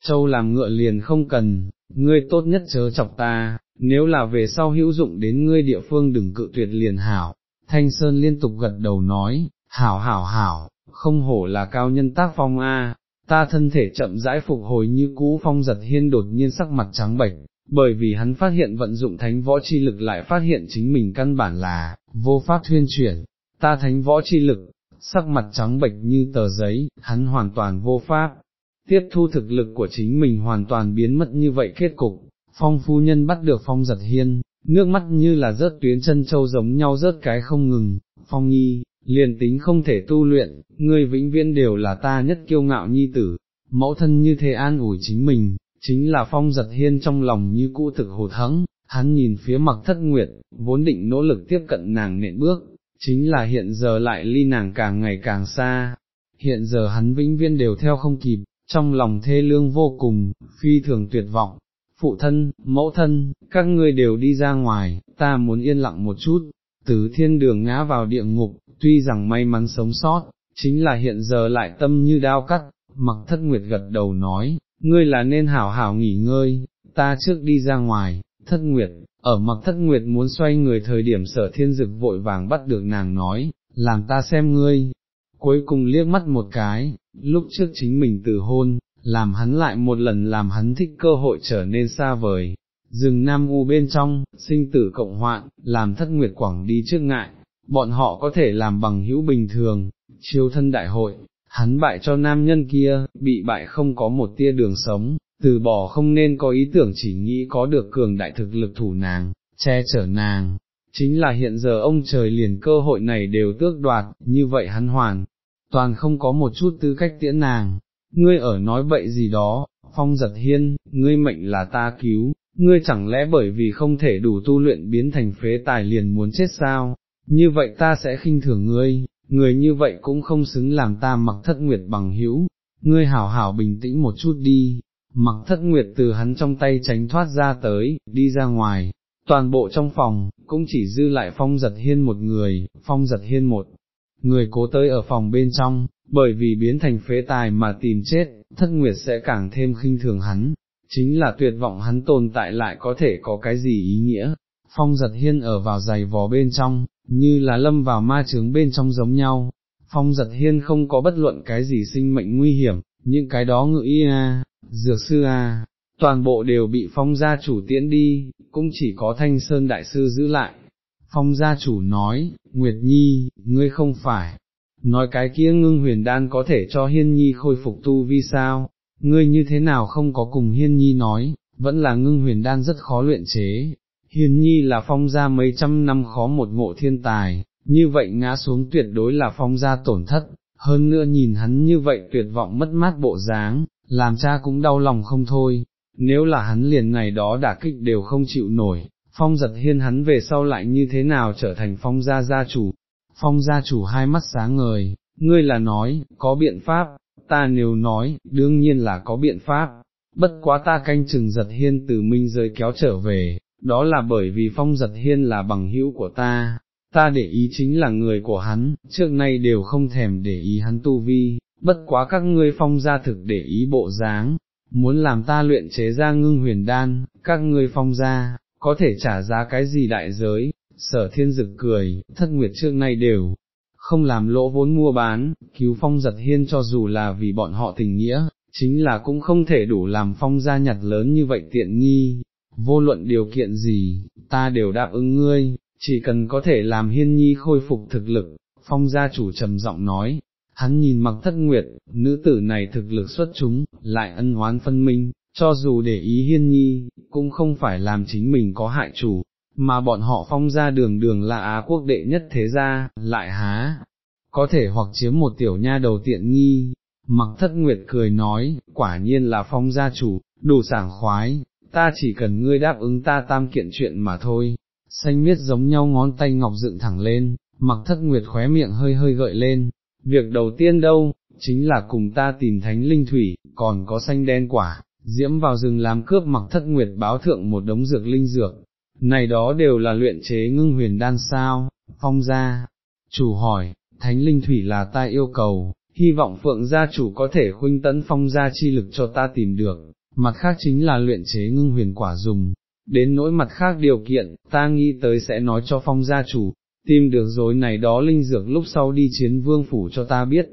S1: châu làm ngựa liền không cần, ngươi tốt nhất chớ chọc ta, nếu là về sau hữu dụng đến ngươi địa phương đừng cự tuyệt liền hảo, Thanh Sơn liên tục gật đầu nói, hảo hảo hảo, không hổ là cao nhân tác phong A, ta thân thể chậm rãi phục hồi như cũ phong giật hiên đột nhiên sắc mặt trắng bệch, bởi vì hắn phát hiện vận dụng thánh võ chi lực lại phát hiện chính mình căn bản là, vô pháp thuyên chuyển, ta thánh võ chi lực, sắc mặt trắng bệch như tờ giấy, hắn hoàn toàn vô pháp, tiếp thu thực lực của chính mình hoàn toàn biến mất như vậy kết cục, phong phu nhân bắt được phong giật hiên, nước mắt như là rớt tuyến chân châu giống nhau rớt cái không ngừng, phong nhi, liền tính không thể tu luyện, ngươi vĩnh viễn đều là ta nhất kiêu ngạo nhi tử, mẫu thân như thế an ủi chính mình, chính là phong giật hiên trong lòng như cũ thực hụt hẫng, hắn nhìn phía mặc thất nguyệt, vốn định nỗ lực tiếp cận nàng nện bước, chính là hiện giờ lại ly nàng càng ngày càng xa, hiện giờ hắn vĩnh viên đều theo không kịp, trong lòng thê lương vô cùng, phi thường tuyệt vọng, phụ thân, mẫu thân, các ngươi đều đi ra ngoài, ta muốn yên lặng một chút, tứ thiên đường ngã vào địa ngục, tuy rằng may mắn sống sót, chính là hiện giờ lại tâm như đao cắt, mặc thất nguyệt gật đầu nói, ngươi là nên hảo hảo nghỉ ngơi, ta trước đi ra ngoài, thất nguyệt, ở mặc thất nguyệt muốn xoay người thời điểm sở thiên dực vội vàng bắt được nàng nói, làm ta xem ngươi, cuối cùng liếc mắt một cái, lúc trước chính mình từ hôn, làm hắn lại một lần làm hắn thích cơ hội trở nên xa vời. Rừng Nam U bên trong, sinh tử cộng hoạn, làm thất nguyệt quảng đi trước ngại, bọn họ có thể làm bằng hữu bình thường, chiêu thân đại hội, hắn bại cho nam nhân kia, bị bại không có một tia đường sống, từ bỏ không nên có ý tưởng chỉ nghĩ có được cường đại thực lực thủ nàng, che chở nàng, chính là hiện giờ ông trời liền cơ hội này đều tước đoạt, như vậy hắn hoàn, toàn không có một chút tư cách tiễn nàng, ngươi ở nói bậy gì đó, phong giật hiên, ngươi mệnh là ta cứu, ngươi chẳng lẽ bởi vì không thể đủ tu luyện biến thành phế tài liền muốn chết sao, như vậy ta sẽ khinh thường ngươi, người như vậy cũng không xứng làm ta mặc thất nguyệt bằng hữu, ngươi hảo hảo bình tĩnh một chút đi, mặc thất nguyệt từ hắn trong tay tránh thoát ra tới, đi ra ngoài, toàn bộ trong phòng, cũng chỉ dư lại phong giật hiên một người, phong giật hiên một người cố tới ở phòng bên trong, bởi vì biến thành phế tài mà tìm chết, thất nguyệt sẽ càng thêm khinh thường hắn, chính là tuyệt vọng hắn tồn tại lại có thể có cái gì ý nghĩa. Phong giật hiên ở vào giày vò bên trong, như là lâm vào ma trướng bên trong giống nhau, phong giật hiên không có bất luận cái gì sinh mệnh nguy hiểm, những cái đó ngự y a, dược sư a, toàn bộ đều bị phong gia chủ tiễn đi, cũng chỉ có thanh sơn đại sư giữ lại. Phong gia chủ nói, Nguyệt Nhi, ngươi không phải, nói cái kia ngưng huyền đan có thể cho hiên nhi khôi phục tu vi sao, ngươi như thế nào không có cùng hiên nhi nói, vẫn là ngưng huyền đan rất khó luyện chế, hiên nhi là phong gia mấy trăm năm khó một ngộ thiên tài, như vậy ngã xuống tuyệt đối là phong gia tổn thất, hơn nữa nhìn hắn như vậy tuyệt vọng mất mát bộ dáng, làm cha cũng đau lòng không thôi, nếu là hắn liền này đó đả kích đều không chịu nổi, phong giật hiên hắn về sau lại như thế nào trở thành phong gia gia chủ, phong gia chủ hai mắt sáng ngời, ngươi là nói, có biện pháp, ta nếu nói, đương nhiên là có biện pháp, bất quá ta canh chừng giật hiên từ minh rơi kéo trở về, đó là bởi vì phong giật hiên là bằng hữu của ta, ta để ý chính là người của hắn, trước nay đều không thèm để ý hắn tu vi, bất quá các ngươi phong gia thực để ý bộ dáng, muốn làm ta luyện chế ra ngưng huyền đan, các ngươi phong gia, có thể trả giá cái gì đại giới, sở thiên dực cười, thất nguyệt trước nay đều, không làm lỗ vốn mua bán, cứu phong giật hiên cho dù là vì bọn họ tình nghĩa, chính là cũng không thể đủ làm phong gia nhặt lớn như vậy tiện nghi, vô luận điều kiện gì, ta đều đáp ứng ngươi, chỉ cần có thể làm hiên nhi khôi phục thực lực, phong gia chủ trầm giọng nói, hắn nhìn mặc thất nguyệt, nữ tử này thực lực xuất chúng, lại ân oán phân minh, cho dù để ý hiên nhi, cũng không phải làm chính mình có hại chủ, mà bọn họ phong ra đường đường là Á quốc đệ nhất thế gia, lại há, có thể hoặc chiếm một tiểu nha đầu tiện nghi. Mặc thất nguyệt cười nói, quả nhiên là phong gia chủ, đủ sảng khoái, ta chỉ cần ngươi đáp ứng ta tam kiện chuyện mà thôi, xanh miết giống nhau ngón tay ngọc dựng thẳng lên, mặc thất nguyệt khóe miệng hơi hơi gợi lên, việc đầu tiên đâu, chính là cùng ta tìm thánh linh thủy, còn có xanh đen quả, diễm vào rừng làm cướp mặc thất nguyệt báo thượng một đống dược linh dược, này đó đều là luyện chế ngưng huyền đan sao, phong gia, chủ hỏi, thánh linh thủy là ta yêu cầu, hy vọng phượng gia chủ có thể khuynh tấn phong gia chi lực cho ta tìm được, mặt khác chính là luyện chế ngưng huyền quả dùng, đến nỗi mặt khác điều kiện, ta nghĩ tới sẽ nói cho phong gia chủ, tìm được rồi này đó linh dược lúc sau đi chiến vương phủ cho ta biết,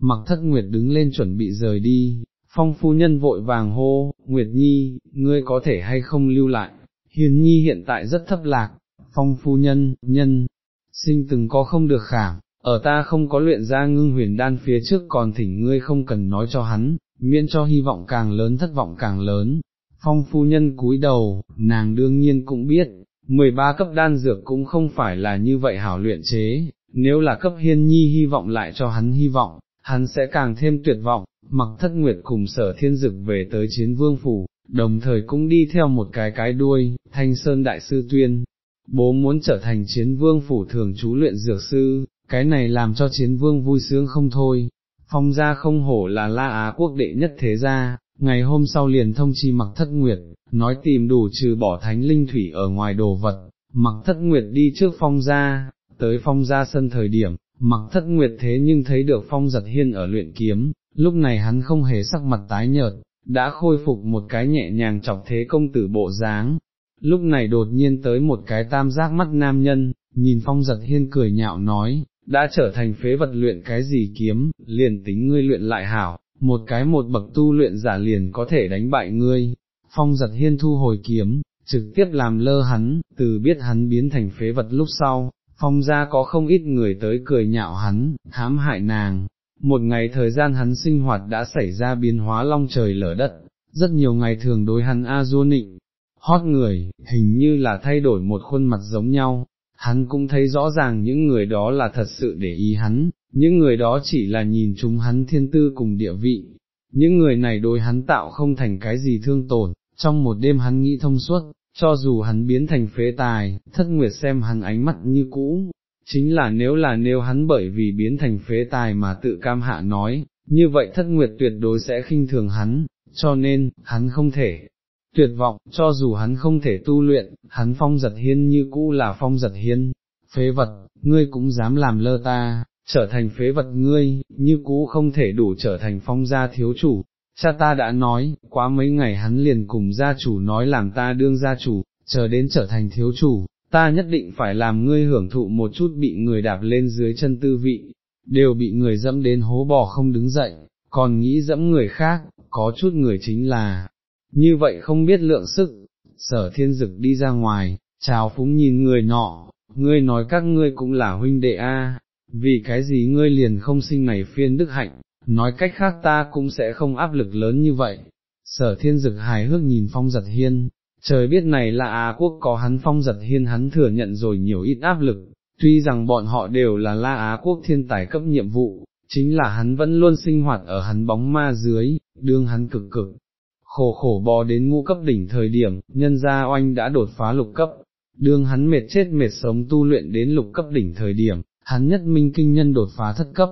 S1: mặc thất nguyệt đứng lên chuẩn bị rời đi, phong phu nhân vội vàng hô, Nguyệt Nhi, ngươi có thể hay không lưu lại, hiền nhi hiện tại rất thấp lạc, phong phu nhân, nhân, sinh từng có không được khảm, ở ta không có luyện ra ngưng huyền đan phía trước còn thỉnh ngươi không cần nói cho hắn, miễn cho hy vọng càng lớn thất vọng càng lớn. Phong phu nhân cúi đầu, nàng đương nhiên cũng biết, 13 cấp đan dược cũng không phải là như vậy hảo luyện chế, nếu là cấp hiên nhi hy vọng lại cho hắn hy vọng, hắn sẽ càng thêm tuyệt vọng, mặc thất nguyệt cùng sở thiên dực về tới chiến vương phủ, đồng thời cũng đi theo một cái cái đuôi, thanh sơn đại sư tuyên, bố muốn trở thành chiến vương phủ thường trú luyện dược sư, cái này làm cho chiến vương vui sướng không thôi, phong gia không hổ là la á quốc đệ nhất thế gia, ngày hôm sau liền thông chi mặc thất nguyệt, nói tìm đủ trừ bỏ thánh linh thủy ở ngoài đồ vật, mặc thất nguyệt đi trước phong gia, tới phong gia sân thời điểm, mặc thất nguyệt thế nhưng thấy được phong giật hiên ở luyện kiếm, lúc này hắn không hề sắc mặt tái nhợt, đã khôi phục một cái nhẹ nhàng chọc thế công tử bộ dáng. Lúc này đột nhiên tới một cái tam giác mắt nam nhân, nhìn phong giật hiên cười nhạo nói, đã trở thành phế vật luyện cái gì kiếm, liền tính ngươi luyện lại hảo, một cái một bậc tu luyện giả liền có thể đánh bại ngươi. Phong giật hiên thu hồi kiếm, trực tiếp làm lơ hắn, từ biết hắn biến thành phế vật lúc sau, phong gia có không ít người tới cười nhạo hắn, hãm hại nàng. Một ngày thời gian hắn sinh hoạt đã xảy ra biến hóa long trời lở đất, rất nhiều ngày thường đối hắn a du nịnh, hót người, hình như là thay đổi một khuôn mặt giống nhau, hắn cũng thấy rõ ràng những người đó là thật sự để ý hắn, những người đó chỉ là nhìn chúng hắn thiên tư cùng địa vị, những người này đối hắn tạo không thành cái gì thương tổn, trong một đêm hắn nghĩ thông suốt, cho dù hắn biến thành phế tài, thất nguyệt xem hắn ánh mắt như cũ, chính là nếu là nếu hắn bởi vì biến thành phế tài mà tự cam hạ nói, như vậy thất nguyệt tuyệt đối sẽ khinh thường hắn, cho nên, hắn không thể. Tuyệt vọng, cho dù hắn không thể tu luyện, hắn phong giật hiên như cũ là phong giật hiên, phế vật, ngươi cũng dám làm lơ ta, trở thành phế vật ngươi, như cũ không thể đủ trở thành phong gia thiếu chủ, cha ta đã nói, quá mấy ngày hắn liền cùng gia chủ nói làm ta đương gia chủ, chờ đến trở thành thiếu chủ, ta nhất định phải làm ngươi hưởng thụ một chút bị người đạp lên dưới chân tư vị, đều bị người dẫm đến hố bò không đứng dậy, còn nghĩ dẫm người khác, có chút người chính là, như vậy không biết lượng sức, sở thiên dực đi ra ngoài, chào phúng nhìn người nọ, ngươi nói các ngươi cũng là huynh đệ a, vì cái gì ngươi liền không sinh này phiên đức hạnh, nói cách khác ta cũng sẽ không áp lực lớn như vậy. Sở thiên dực hài hước nhìn phong giật hiên, trời biết này là Á quốc có hắn phong giật hiên hắn thừa nhận rồi nhiều ít áp lực, tuy rằng bọn họ đều là La Á quốc thiên tài cấp nhiệm vụ, chính là hắn vẫn luôn sinh hoạt ở hắn bóng ma dưới, đương hắn cực cực, khổ khổ bò đến ngũ cấp đỉnh thời điểm, nhân gia oanh đã đột phá lục cấp, đương hắn mệt chết mệt sống tu luyện đến lục cấp đỉnh thời điểm, hắn nhất minh kinh nhân đột phá thất cấp,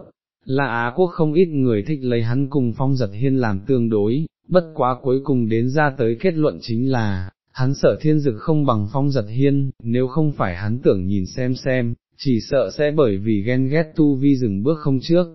S1: là Á quốc không ít người thích lấy hắn cùng phong giật hiên làm tương đối, bất quá cuối cùng đến ra tới kết luận chính là, hắn sợ thiên dực không bằng phong giật hiên, nếu không phải hắn tưởng nhìn xem xem, chỉ sợ sẽ bởi vì ghen ghét tu vi dừng bước không trước.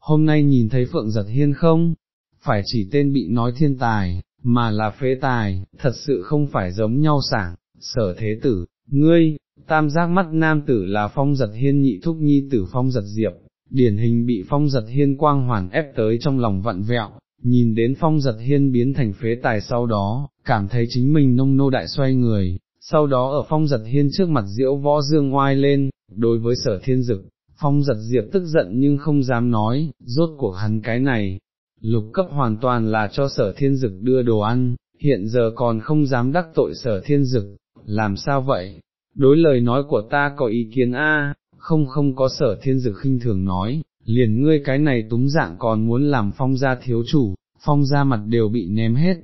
S1: Hôm nay nhìn thấy Phượng giật hiên không, phải chỉ tên bị nói thiên tài, mà là phế tài, thật sự không phải giống nhau sảng, sở thế tử, ngươi, tam giác mắt nam tử là phong giật hiên nhị thúc nhi tử phong giật diệp, điển hình bị phong giật hiên quang hoàn ép tới trong lòng vặn vẹo, nhìn đến phong giật hiên biến thành phế tài sau đó, cảm thấy chính mình nông nô đại xoay người, sau đó ở phong giật hiên trước mặt diễu võ dương Oai lên, đối với sở thiên dực, phong giật diệp tức giận nhưng không dám nói, rốt cuộc hắn cái này, lục cấp hoàn toàn là cho sở thiên dực đưa đồ ăn, hiện giờ còn không dám đắc tội sở thiên dực, làm sao vậy? Đối lời nói của ta có ý kiến a không không có sở thiên dực khinh thường nói, liền ngươi cái này túng dạng còn muốn làm phong gia thiếu chủ, phong gia mặt đều bị ném hết,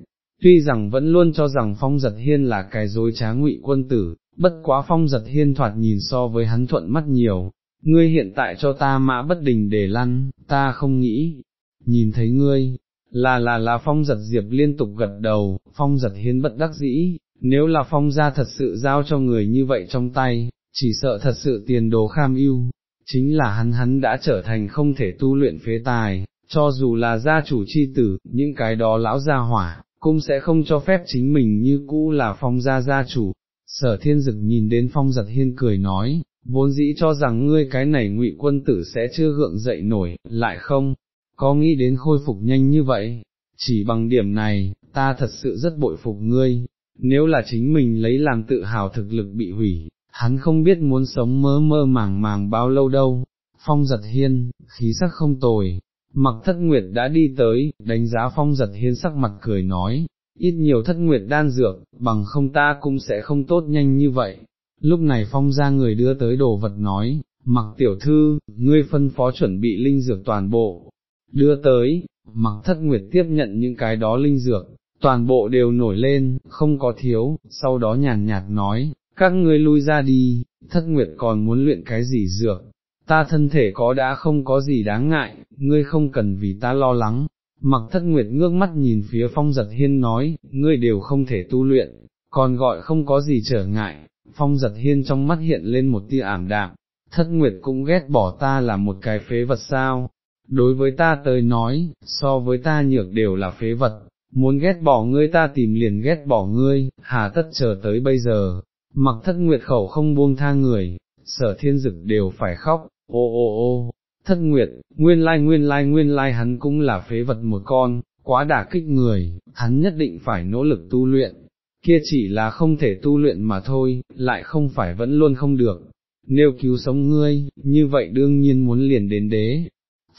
S1: tuy rằng vẫn luôn cho rằng phong giật hiên là cái dối trá ngụy quân tử, bất quá phong giật hiên thoạt nhìn so với hắn thuận mắt nhiều, ngươi hiện tại cho ta mã bất đình để lăn, ta không nghĩ, nhìn thấy ngươi, là là là phong giật diệp liên tục gật đầu, phong giật hiên bất đắc dĩ, nếu là phong gia thật sự giao cho người như vậy trong tay, chỉ sợ thật sự tiền đồ kham ưu, chính là hắn hắn đã trở thành không thể tu luyện phế tài, cho dù là gia chủ chi tử, những cái đó lão gia hỏa, cũng sẽ không cho phép chính mình như cũ là phong gia gia chủ. Sở thiên dực nhìn đến phong giật hiên cười nói, vốn dĩ cho rằng ngươi cái này ngụy quân tử sẽ chưa gượng dậy nổi, lại không, có nghĩ đến khôi phục nhanh như vậy, chỉ bằng điểm này, ta thật sự rất bội phục ngươi, nếu là chính mình lấy làm tự hào thực lực bị hủy, hắn không biết muốn sống mơ mơ màng màng bao lâu đâu, phong giật hiên, khí sắc không tồi, mặc thất nguyệt đã đi tới, đánh giá phong giật hiên sắc mặt cười nói, ít nhiều thất nguyệt đan dược, bằng không ta cũng sẽ không tốt nhanh như vậy. Lúc này phong ra người đưa tới đồ vật nói, mặc tiểu thư, ngươi phân phó chuẩn bị linh dược toàn bộ, đưa tới, mặc thất nguyệt tiếp nhận những cái đó linh dược, toàn bộ đều nổi lên, không có thiếu, sau đó nhàn nhạt nói, các ngươi lui ra đi, thất nguyệt còn muốn luyện cái gì dược, ta thân thể có đã không có gì đáng ngại, ngươi không cần vì ta lo lắng. Mặc thất nguyệt ngước mắt nhìn phía phong giật hiên nói, ngươi đều không thể tu luyện, còn gọi không có gì trở ngại, phong giật hiên trong mắt hiện lên một tia ảm đạm, thất nguyệt cũng ghét bỏ ta là một cái phế vật sao, đối với ta tới nói, so với ta nhược đều là phế vật, muốn ghét bỏ ngươi ta tìm liền ghét bỏ ngươi, hà tất chờ tới bây giờ, mặc thất nguyệt khẩu không buông tha người, sở thiên dực đều phải khóc, ô ô ô, thất nguyệt, nguyên lai nguyên lai nguyên lai hắn cũng là phế vật một con, quá đả kích người, hắn nhất định phải nỗ lực tu luyện, kia chỉ là không thể tu luyện mà thôi, lại không phải vẫn luôn không được, nếu cứu sống ngươi, như vậy đương nhiên muốn liền đến đế.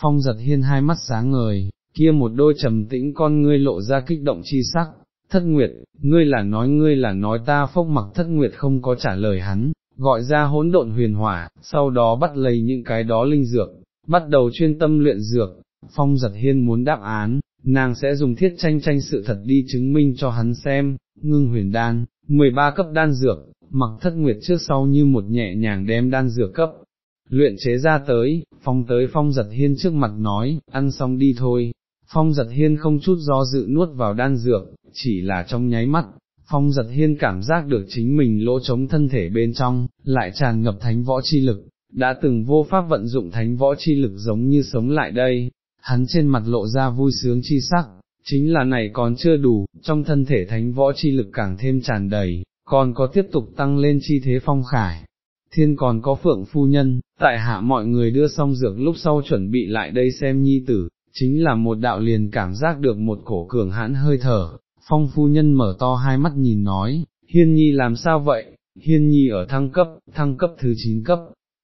S1: Phong giật hiên hai mắt sáng ngời, kia một đôi trầm tĩnh con ngươi lộ ra kích động chi sắc, thất nguyệt, ngươi là nói ngươi là nói ta phốc mặc thất nguyệt không có trả lời hắn, gọi ra hỗn độn huyền hỏa, sau đó bắt lấy những cái đó linh dược, bắt đầu chuyên tâm luyện dược, phong giật hiên muốn đáp án, nàng sẽ dùng thiết tranh tranh sự thật đi chứng minh cho hắn xem, ngưng huyền đan, 13 cấp đan dược, mặc thất nguyệt trước sau như một nhẹ nhàng đem đan dược cấp, luyện chế ra tới, phong tới phong giật hiên trước mặt nói, ăn xong đi thôi, phong giật hiên không chút do dự nuốt vào đan dược, chỉ là trong nháy mắt, phong giật hiên cảm giác được chính mình lỗ trống thân thể bên trong, lại tràn ngập thánh võ chi lực, đã từng vô pháp vận dụng thánh võ chi lực giống như sống lại đây, hắn trên mặt lộ ra vui sướng chi sắc, chính là này còn chưa đủ, trong thân thể thánh võ chi lực càng thêm tràn đầy, còn có tiếp tục tăng lên chi thế phong khải. Thiên còn có phượng phu nhân, tại hạ mọi người đưa xong dược lúc sau chuẩn bị lại đây xem nhi tử, chính là một đạo liền cảm giác được một cổ cường hãn hơi thở, phong phu nhân mở to hai mắt nhìn nói, hiên nhi làm sao vậy, hiên nhi ở thăng cấp, thăng cấp thứ 9 cấp,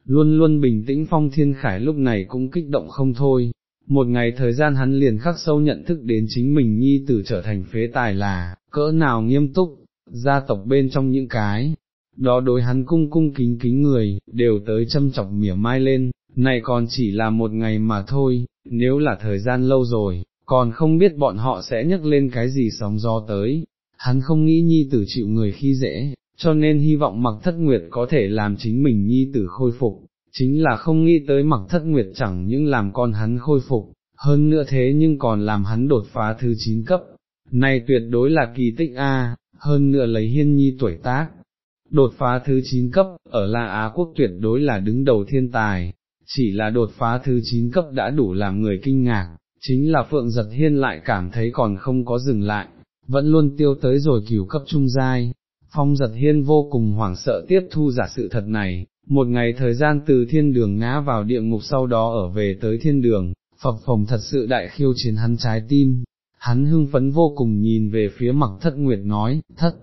S1: luôn luôn bình tĩnh phong thiên khải lúc này cũng kích động không thôi, một ngày thời gian hắn liền khắc sâu nhận thức đến chính mình nhi tử trở thành phế tài là, cỡ nào nghiêm túc, gia tộc bên trong những cái, đó đối hắn cung cung kính kính người, đều tới châm chọc mỉa mai lên, này còn chỉ là một ngày mà thôi, nếu là thời gian lâu rồi, còn không biết bọn họ sẽ nhấc lên cái gì sóng gió tới, hắn không nghĩ nhi tử chịu người khi dễ, cho nên hy vọng mặc thất nguyệt có thể làm chính mình nhi tử khôi phục, chính là không nghĩ tới mặc thất nguyệt chẳng những làm con hắn khôi phục, hơn nữa thế nhưng còn làm hắn đột phá thứ 9 cấp, này tuyệt đối là kỳ tích A, hơn nữa lấy hiên nhi tuổi tác. Đột phá thứ 9 cấp, ở La Á quốc tuyệt đối là đứng đầu thiên tài, chỉ là đột phá thứ 9 cấp đã đủ làm người kinh ngạc, chính là Phượng Giật Hiên lại cảm thấy còn không có dừng lại, vẫn luôn tiêu tới rồi cửu cấp trung giai. Phong Giật Hiên vô cùng hoảng sợ tiếp thu giả sự thật này, một ngày thời gian từ thiên đường ngã vào địa ngục sau đó ở về tới thiên đường, phập phồng thật sự đại khiêu chiến hắn trái tim, hắn hưng phấn vô cùng nhìn về phía mặc thất nguyệt nói, thất,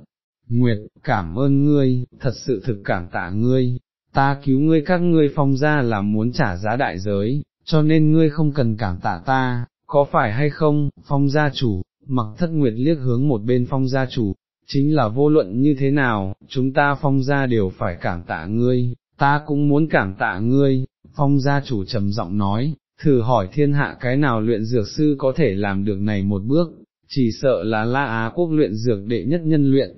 S1: nguyệt, cảm ơn ngươi, thật sự thực cảm tạ ngươi, ta cứu ngươi các ngươi phong ra là muốn trả giá đại giới, cho nên ngươi không cần cảm tạ ta, có phải hay không, phong gia chủ, mặc thất nguyệt liếc hướng một bên phong gia chủ, chính là vô luận như thế nào, chúng ta phong gia đều phải cảm tạ ngươi, ta cũng muốn cảm tạ ngươi, phong gia chủ trầm giọng nói, thử hỏi thiên hạ cái nào luyện dược sư có thể làm được này một bước, chỉ sợ là La Á quốc luyện dược đệ nhất nhân luyện,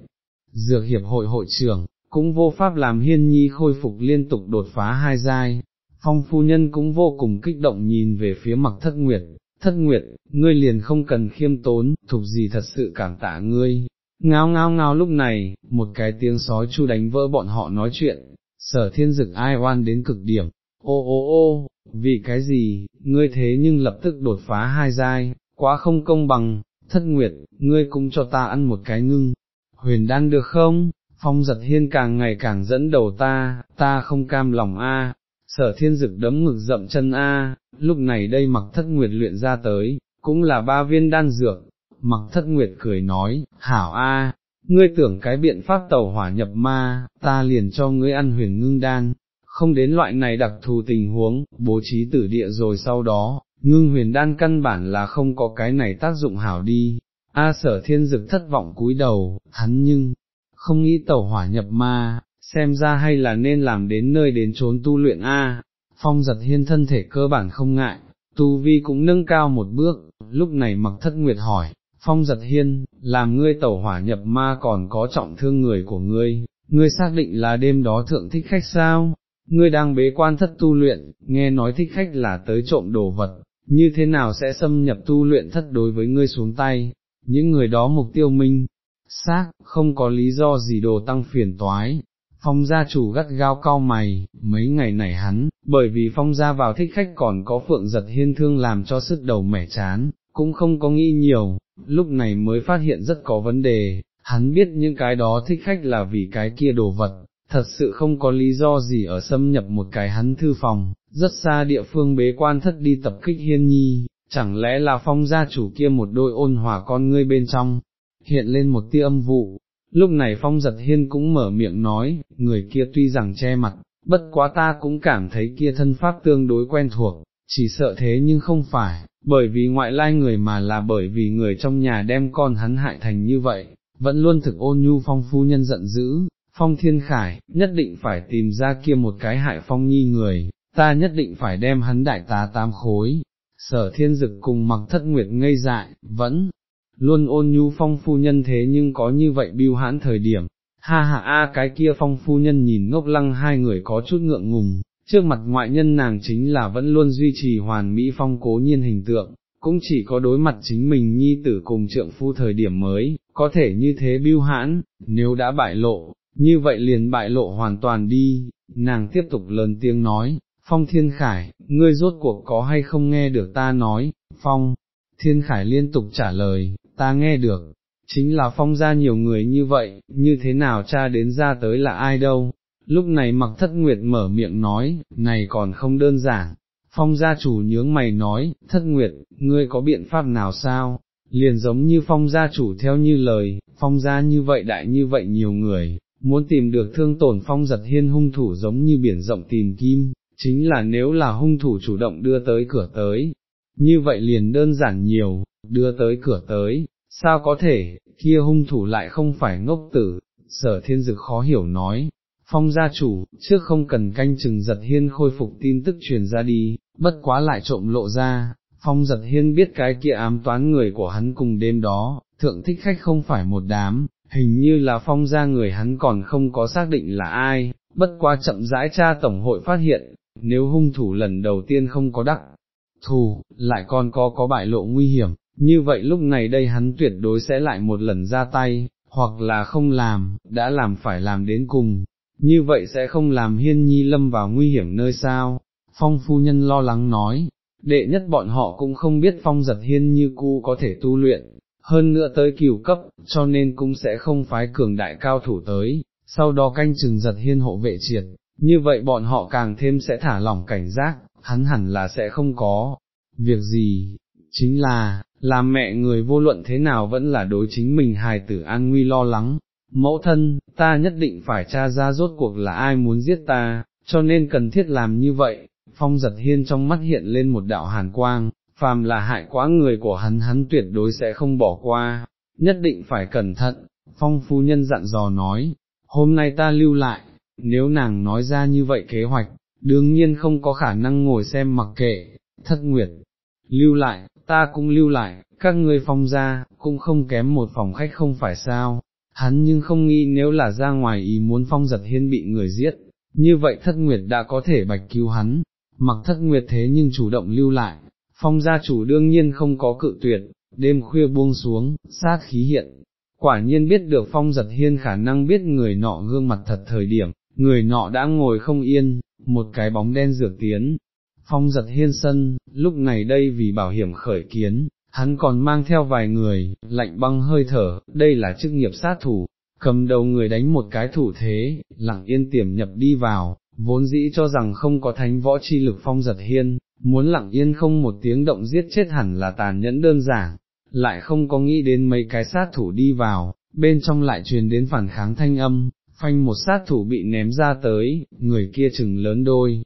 S1: dược hiệp hội hội trưởng, cũng vô pháp làm hiên nhi khôi phục liên tục đột phá hai giai, phong phu nhân cũng vô cùng kích động nhìn về phía mặc thất nguyệt, thất nguyệt, ngươi liền không cần khiêm tốn, thuộc gì thật sự cảm tạ ngươi. Ngao ngao ngao lúc này, một cái tiếng sói chu đánh vỡ bọn họ nói chuyện, sở thiên dực ai oan đến cực điểm, ô ô ô, vì cái gì, ngươi thế nhưng lập tức đột phá hai giai, quá không công bằng, thất nguyệt, ngươi cũng cho ta ăn một cái ngưng, huyền đan được không, phong giật hiên càng ngày càng dẫn đầu ta, ta không cam lòng a. Sở thiên dực đấm ngực dậm chân A, lúc này đây mặc thất nguyệt luyện ra tới, cũng là ba viên đan dược, mặc thất nguyệt cười nói, hảo A, ngươi tưởng cái biện pháp tàu hỏa nhập ma, ta liền cho ngươi ăn huyền ngưng đan, không đến loại này đặc thù tình huống, bố trí tử địa rồi sau đó, ngưng huyền đan căn bản là không có cái này tác dụng hảo đi. A sở thiên dực thất vọng cúi đầu, hắn nhưng, không nghĩ tẩu hỏa nhập ma, xem ra hay là nên làm đến nơi đến trốn tu luyện A, phong giật hiên thân thể cơ bản không ngại, tu vi cũng nâng cao một bước, lúc này mặc thất nguyệt hỏi, phong giật hiên, làm ngươi tẩu hỏa nhập ma còn có trọng thương người của ngươi, ngươi xác định là đêm đó thượng thích khách sao, ngươi đang bế quan thất tu luyện, nghe nói thích khách là tới trộm đồ vật, như thế nào sẽ xâm nhập tu luyện thất đối với ngươi xuống tay, những người đó mục tiêu minh, xác, không có lý do gì đồ tăng phiền toái. Phong gia chủ gắt gao cao mày, mấy ngày này hắn, bởi vì phong gia vào thích khách còn có phượng giật hiên thương làm cho sức đầu mẻ chán, cũng không có nghĩ nhiều, lúc này mới phát hiện rất có vấn đề, hắn biết những cái đó thích khách là vì cái kia đồ vật, thật sự không có lý do gì ở xâm nhập một cái hắn thư phòng, rất xa địa phương bế quan thất đi tập kích hiên nhi, chẳng lẽ là phong gia chủ kia một đôi ôn hòa con ngươi bên trong, hiện lên một tia âm vụ. Lúc này phong giật hiên cũng mở miệng nói, người kia tuy rằng che mặt, bất quá ta cũng cảm thấy kia thân pháp tương đối quen thuộc, chỉ sợ thế nhưng không phải, bởi vì ngoại lai người mà là bởi vì người trong nhà đem con hắn hại thành như vậy, vẫn luôn thực ôn nhu phong phu nhân giận dữ, phong thiên khải, nhất định phải tìm ra kia một cái hại phong nhi người, ta nhất định phải đem hắn đại tá tám khối. Sở thiên dực cùng mặc thất nguyệt ngây dại, vẫn, luôn ôn nhu phong phu nhân thế nhưng có như vậy biêu hãn thời điểm, ha ha a cái kia phong phu nhân nhìn ngốc lăng hai người có chút ngượng ngùng, trước mặt ngoại nhân nàng chính là vẫn luôn duy trì hoàn mỹ phong cố nhiên hình tượng, cũng chỉ có đối mặt chính mình nhi tử cùng trượng phu thời điểm mới, có thể như thế biêu hãn, nếu đã bại lộ, như vậy liền bại lộ hoàn toàn đi, nàng tiếp tục lớn tiếng nói, Phong Thiên Khải, ngươi rốt cuộc có hay không nghe được ta nói, Phong, Thiên Khải liên tục trả lời, ta nghe được, chính là Phong ra nhiều người như vậy, như thế nào cha đến ra tới là ai đâu, lúc này mặc thất nguyệt mở miệng nói, này còn không đơn giản, Phong gia chủ nhướng mày nói, thất nguyệt, ngươi có biện pháp nào sao, liền giống như Phong gia chủ theo như lời, Phong gia như vậy đại như vậy nhiều người, muốn tìm được thương tổn phong giật hiên hung thủ giống như biển rộng tìm kim, chính là nếu là hung thủ chủ động đưa tới cửa tới, như vậy liền đơn giản nhiều, đưa tới cửa tới, sao có thể, kia hung thủ lại không phải ngốc tử, sở thiên dực khó hiểu nói. Phong gia chủ, trước không cần canh chừng giật hiên khôi phục tin tức truyền ra đi, bất quá lại trộm lộ ra, phong giật hiên biết cái kia ám toán người của hắn cùng đêm đó, thượng thích khách không phải một đám, hình như là phong gia người hắn còn không có xác định là ai, bất quá chậm rãi cha tổng hội phát hiện, nếu hung thủ lần đầu tiên không có đắc, thù, lại còn có có bại lộ nguy hiểm, như vậy lúc này đây hắn tuyệt đối sẽ lại một lần ra tay, hoặc là không làm, đã làm phải làm đến cùng, như vậy sẽ không làm hiên nhi lâm vào nguy hiểm nơi sao, phong phu nhân lo lắng nói, đệ nhất bọn họ cũng không biết phong giật hiên như cu có thể tu luyện, hơn nữa tới cửu cấp, cho nên cũng sẽ không phái cường đại cao thủ tới, sau đó canh chừng giật hiên hộ vệ triệt, như vậy bọn họ càng thêm sẽ thả lỏng cảnh giác, hắn hẳn là sẽ không có, việc gì, chính là, làm mẹ người vô luận thế nào vẫn là đối chính mình hài tử an nguy lo lắng, mẫu thân, ta nhất định phải tra ra rốt cuộc là ai muốn giết ta, cho nên cần thiết làm như vậy, phong giật hiên trong mắt hiện lên một đạo hàn quang, phàm là hại quá người của hắn hắn tuyệt đối sẽ không bỏ qua, nhất định phải cẩn thận, phong phu nhân dặn dò nói, hôm nay ta lưu lại, nếu nàng nói ra như vậy kế hoạch, đương nhiên không có khả năng ngồi xem mặc kệ, thất nguyệt, lưu lại, ta cũng lưu lại, các ngươi phong ra, cũng không kém một phòng khách không phải sao, hắn nhưng không nghĩ nếu là ra ngoài ý muốn phong giật hiên bị người giết, như vậy thất nguyệt đã có thể bạch cứu hắn, mặc thất nguyệt thế nhưng chủ động lưu lại, phong gia chủ đương nhiên không có cự tuyệt, đêm khuya buông xuống, sát khí hiện, quả nhiên biết được phong giật hiên khả năng biết người nọ gương mặt thật thời điểm, người nọ đã ngồi không yên, một cái bóng đen dược tiến, phong giật hiên sân, lúc này đây vì bảo hiểm khởi kiến, hắn còn mang theo vài người, lạnh băng hơi thở, đây là chức nghiệp sát thủ, cầm đầu người đánh một cái thủ thế, lặng yên tiềm nhập đi vào, vốn dĩ cho rằng không có thánh võ chi lực phong giật hiên, muốn lặng yên không một tiếng động giết chết hẳn là tàn nhẫn đơn giản, lại không có nghĩ đến mấy cái sát thủ đi vào, bên trong lại truyền đến phản kháng thanh âm, phanh một sát thủ bị ném ra tới, người kia chừng lớn đôi,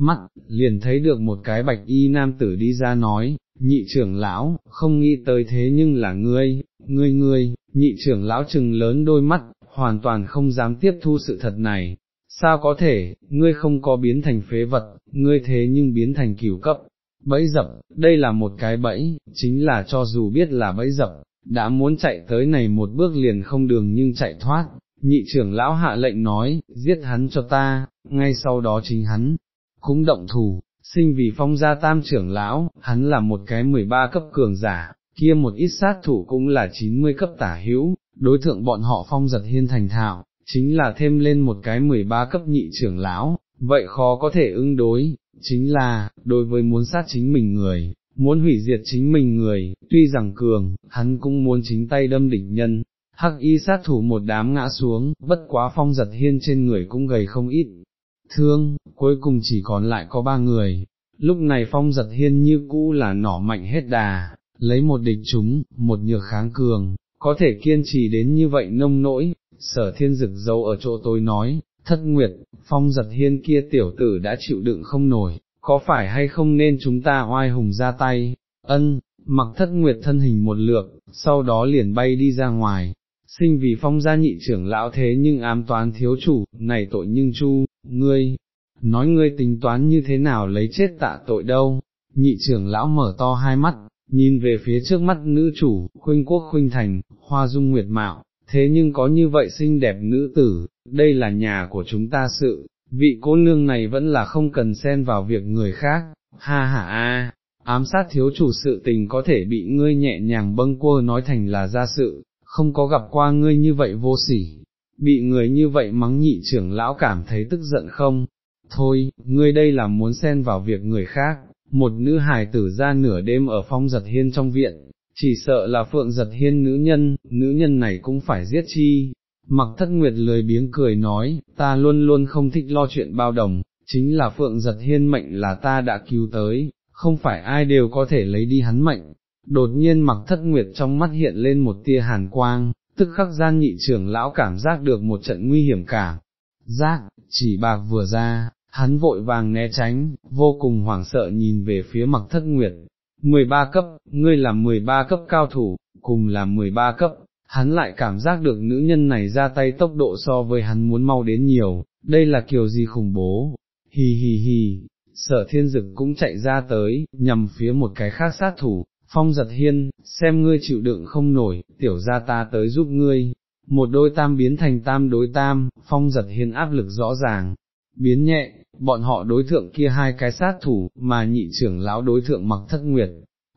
S1: mắt, liền thấy được một cái bạch y nam tử đi ra nói, nhị trưởng lão, không nghĩ tới thế nhưng là ngươi, ngươi ngươi, nhị trưởng lão chừng lớn đôi mắt, hoàn toàn không dám tiếp thu sự thật này, sao có thể, ngươi không có biến thành phế vật, ngươi thế nhưng biến thành cửu cấp, bẫy dập, đây là một cái bẫy, chính là cho dù biết là bẫy dập, đã muốn chạy tới này một bước liền không đường nhưng chạy thoát, nhị trưởng lão hạ lệnh nói, giết hắn cho ta, ngay sau đó chính hắn, cũng động thủ, sinh vì phong gia tam trưởng lão, hắn là một cái 13 cấp cường giả, kia một ít sát thủ cũng là 90 cấp tả hữu, đối thượng bọn họ phong giật hiên thành thạo, chính là thêm lên một cái 13 cấp nhị trưởng lão, vậy khó có thể ứng đối, chính là, đối với muốn sát chính mình người, muốn hủy diệt chính mình người, tuy rằng cường, hắn cũng muốn chính tay đâm đỉnh nhân. Hắc y sát thủ một đám ngã xuống, bất quá phong giật hiên trên người cũng gầy không ít, thương, cuối cùng chỉ còn lại có ba người, lúc này phong giật hiên như cũ là nỏ mạnh hết đà, lấy một địch chúng, một nhược kháng cường, có thể kiên trì đến như vậy nông nỗi, sở thiên dực dấu ở chỗ tôi nói, thất nguyệt, phong giật hiên kia tiểu tử đã chịu đựng không nổi, có phải hay không nên chúng ta oai hùng ra tay, ân, mặc thất nguyệt thân hình một lượt, sau đó liền bay đi ra ngoài, sinh vì phong gia nhị trưởng lão thế nhưng ám toán thiếu chủ, này tội nhưng chu, ngươi, nói ngươi tính toán như thế nào lấy chết tạ tội đâu, nhị trưởng lão mở to hai mắt, nhìn về phía trước mắt nữ chủ, khuynh quốc khuynh thành, hoa dung nguyệt mạo, thế nhưng có như vậy xinh đẹp nữ tử, đây là nhà của chúng ta sự, vị cô nương này vẫn là không cần xen vào việc người khác, ha ha a. Ám sát thiếu chủ sự tình có thể bị ngươi nhẹ nhàng bâng quơ nói thành là ra sự, không có gặp qua ngươi như vậy vô sỉ, bị người như vậy mắng nhị trưởng lão cảm thấy tức giận không, thôi, ngươi đây là muốn xen vào việc người khác, một nữ hài tử ra nửa đêm ở phong giật hiên trong viện, chỉ sợ là phượng giật hiên nữ nhân, nữ nhân này cũng phải giết chi. Mặc thất nguyệt lười biếng cười nói, ta luôn luôn không thích lo chuyện bao đồng, chính là phượng giật hiên mệnh là ta đã cứu tới, không phải ai đều có thể lấy đi hắn mệnh, đột nhiên mặc thất nguyệt trong mắt hiện lên một tia hàn quang, tức khắc gian nhị trưởng lão cảm giác được một trận nguy hiểm cả. Giác, chỉ bạc vừa ra, hắn vội vàng né tránh, vô cùng hoảng sợ nhìn về phía mặc thất nguyệt. 13 cấp, ngươi là 13 cấp cao thủ, cùng là 13 cấp, hắn lại cảm giác được nữ nhân này ra tay tốc độ so với hắn muốn mau đến nhiều, đây là kiểu gì khủng bố, hì hì hì, sở thiên dực cũng chạy ra tới, nhằm phía một cái khác sát thủ, phong giật hiên, xem ngươi chịu đựng không nổi, tiểu ra ta tới giúp ngươi, một đôi tam biến thành tam đối tam, phong giật hiên áp lực rõ ràng, biến nhẹ, bọn họ đối thượng kia hai cái sát thủ, mà nhị trưởng lão đối thượng mặc thất nguyệt,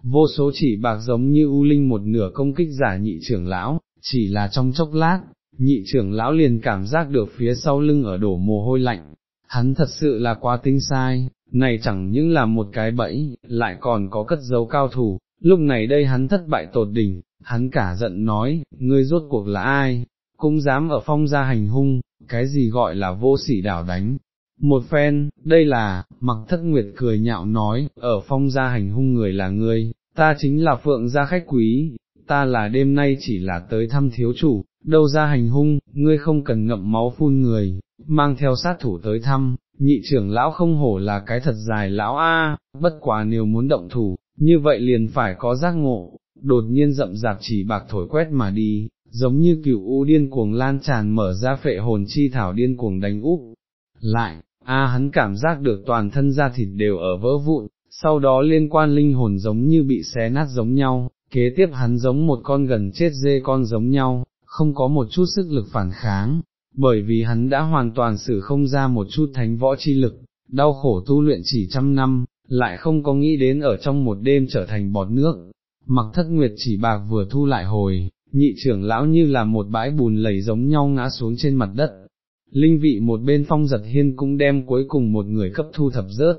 S1: vô số chỉ bạc giống như u linh một nửa công kích giả nhị trưởng lão, chỉ là trong chốc lát, nhị trưởng lão liền cảm giác được phía sau lưng ở đổ mồ hôi lạnh, hắn thật sự là quá tinh sai, này chẳng những là một cái bẫy, lại còn có cất dấu cao thủ, lúc này đây hắn thất bại tột đỉnh, hắn cả giận nói, ngươi rốt cuộc là ai, cũng dám ở phong gia hành hung, cái gì gọi là vô sỉ đảo đánh. Một phen, đây là, mặc thất nguyệt cười nhạo nói, ở phong gia hành hung người là ngươi, ta chính là phượng gia khách quý, ta là đêm nay chỉ là tới thăm thiếu chủ, đâu ra hành hung, ngươi không cần ngậm máu phun người, mang theo sát thủ tới thăm, nhị trưởng lão không hổ là cái thật dài lão a, bất quá nếu muốn động thủ, như vậy liền phải có giác ngộ, đột nhiên rậm rạp chỉ bạc thổi quét mà đi, giống như cựu u điên cuồng lan tràn mở ra phệ hồn chi thảo điên cuồng đánh úp. Lại, a hắn cảm giác được toàn thân da thịt đều ở vỡ vụn, sau đó liên quan linh hồn giống như bị xé nát giống nhau, kế tiếp hắn giống một con gần chết dê con giống nhau, không có một chút sức lực phản kháng, bởi vì hắn đã hoàn toàn xử không ra một chút thánh võ chi lực, đau khổ tu luyện chỉ trăm năm, lại không có nghĩ đến ở trong một đêm trở thành bọt nước, mặc thất nguyệt chỉ bạc vừa thu lại hồi, nhị trưởng lão như là một bãi bùn lầy giống nhau ngã xuống trên mặt đất. Linh vị một bên phong giật hiên cũng đem cuối cùng một người cấp thu thập rớt,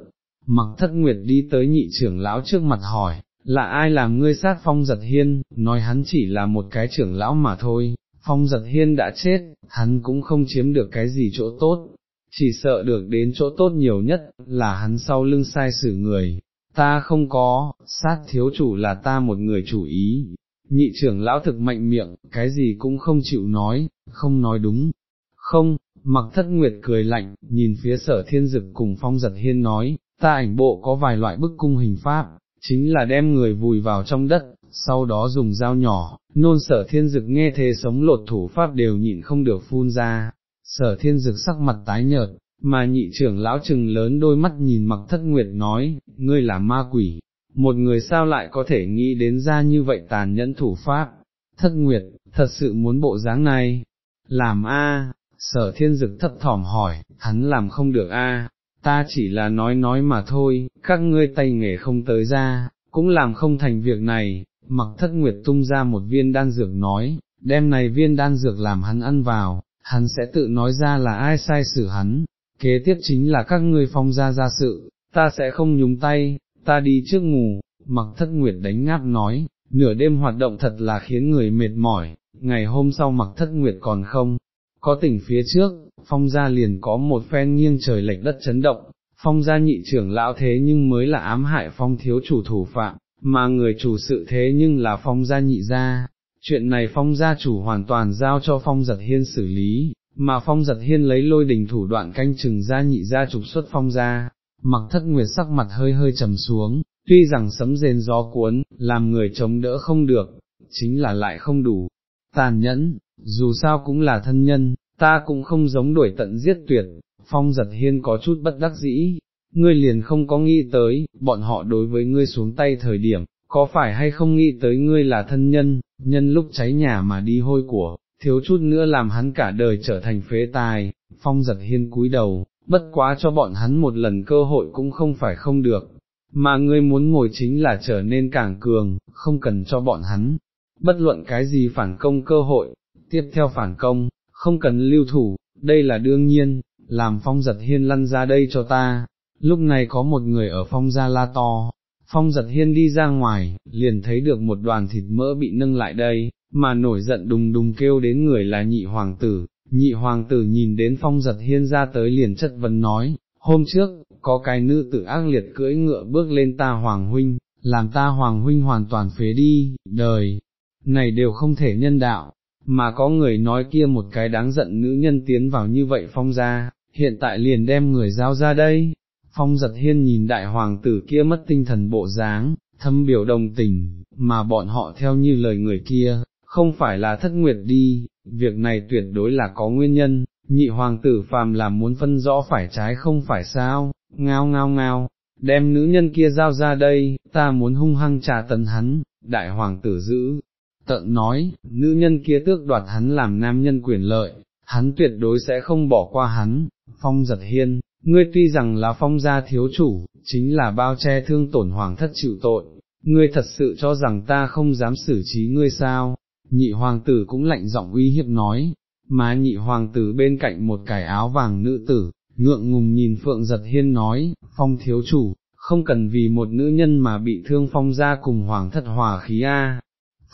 S1: mặc thất nguyệt đi tới nhị trưởng lão trước mặt hỏi, là ai làm ngươi sát phong giật hiên, nói hắn chỉ là một cái trưởng lão mà thôi, phong giật hiên đã chết, hắn cũng không chiếm được cái gì chỗ tốt, chỉ sợ được đến chỗ tốt nhiều nhất, là hắn sau lưng sai xử người, ta không có, sát thiếu chủ là ta một người chủ ý, nhị trưởng lão thực mạnh miệng, cái gì cũng không chịu nói, không nói đúng, không, mặc thất nguyệt cười lạnh, nhìn phía sở thiên dực cùng phong giật hiên nói, ta ảnh bộ có vài loại bức cung hình pháp, chính là đem người vùi vào trong đất, sau đó dùng dao nhỏ, nôn sở thiên dực nghe thế sống lột thủ pháp đều nhịn không được phun ra, sở thiên dực sắc mặt tái nhợt, mà nhị trưởng lão trừng lớn đôi mắt nhìn mặc thất nguyệt nói, ngươi là ma quỷ, một người sao lại có thể nghĩ đến ra như vậy tàn nhẫn thủ pháp, thất nguyệt, thật sự muốn bộ dáng này, làm a? Sở thiên dực thấp thỏm hỏi, hắn làm không được a ta chỉ là nói nói mà thôi, các ngươi tay nghề không tới ra, cũng làm không thành việc này, mặc thất nguyệt tung ra một viên đan dược nói, đem này viên đan dược làm hắn ăn vào, hắn sẽ tự nói ra là ai sai xử hắn, kế tiếp chính là các ngươi phong ra ra sự, ta sẽ không nhúng tay, ta đi trước ngủ, mặc thất nguyệt đánh ngáp nói, nửa đêm hoạt động thật là khiến người mệt mỏi, ngày hôm sau mặc thất nguyệt còn không, có tỉnh phía trước, phong gia liền có một phen nghiêng trời lệch đất chấn động, phong gia nhị trưởng lão thế nhưng mới là ám hại phong thiếu chủ thủ phạm, mà người chủ sự thế nhưng là phong gia nhị gia, chuyện này phong gia chủ hoàn toàn giao cho phong giật hiên xử lý, mà phong giật hiên lấy lôi đình thủ đoạn canh chừng gia nhị gia trục xuất phong gia, mặc thất nguyệt sắc mặt hơi hơi trầm xuống, tuy rằng sấm rền gió cuốn, làm người chống đỡ không được, chính là lại không đủ, tàn nhẫn, dù sao cũng là thân nhân, ta cũng không giống đuổi tận giết tuyệt, phong giật hiên có chút bất đắc dĩ, ngươi liền không có nghĩ tới, bọn họ đối với ngươi xuống tay thời điểm, có phải hay không nghĩ tới ngươi là thân nhân, nhân lúc cháy nhà mà đi hôi của, thiếu chút nữa làm hắn cả đời trở thành phế tài, phong giật hiên cúi đầu, bất quá cho bọn hắn một lần cơ hội cũng không phải không được, mà ngươi muốn ngồi chính là trở nên càng cường, không cần cho bọn hắn, bất luận cái gì phản công cơ hội, tiếp theo phản công, không cần lưu thủ, đây là đương nhiên, làm phong giật hiên lăn ra đây cho ta, lúc này có một người ở phong gia la to, phong giật hiên đi ra ngoài, liền thấy được một đoàn thịt mỡ bị nâng lại đây, mà nổi giận đùng đùng kêu đến người là nhị hoàng tử, nhị hoàng tử nhìn đến phong giật hiên ra tới liền chất vấn nói, hôm trước, có cái nữ tử ác liệt cưỡi ngựa bước lên ta hoàng huynh, làm ta hoàng huynh hoàn toàn phế đi, đời, này đều không thể nhân đạo, mà có người nói kia một cái đáng giận nữ nhân tiến vào như vậy phong ra, hiện tại liền đem người giao ra đây. Phong giật hiên nhìn đại hoàng tử kia mất tinh thần bộ dáng, thâm biểu đồng tình, mà bọn họ theo như lời người kia, không phải là thất nguyệt đi, việc này tuyệt đối là có nguyên nhân, nhị hoàng tử phàm là muốn phân rõ phải trái không phải sao, ngao ngao ngao, đem nữ nhân kia giao ra đây, ta muốn hung hăng trà tấn hắn, đại hoàng tử giữ, tận nói, nữ nhân kia tước đoạt hắn làm nam nhân quyền lợi, hắn tuyệt đối sẽ không bỏ qua hắn, phong giật hiên, ngươi tuy rằng là phong gia thiếu chủ, chính là bao che thương tổn hoàng thất chịu tội, ngươi thật sự cho rằng ta không dám xử trí ngươi sao, nhị hoàng tử cũng lạnh giọng uy hiếp nói, mà nhị hoàng tử bên cạnh một cải áo vàng nữ tử, ngượng ngùng nhìn phượng giật hiên nói, phong thiếu chủ, không cần vì một nữ nhân mà bị thương phong gia cùng hoàng thất hòa khí a.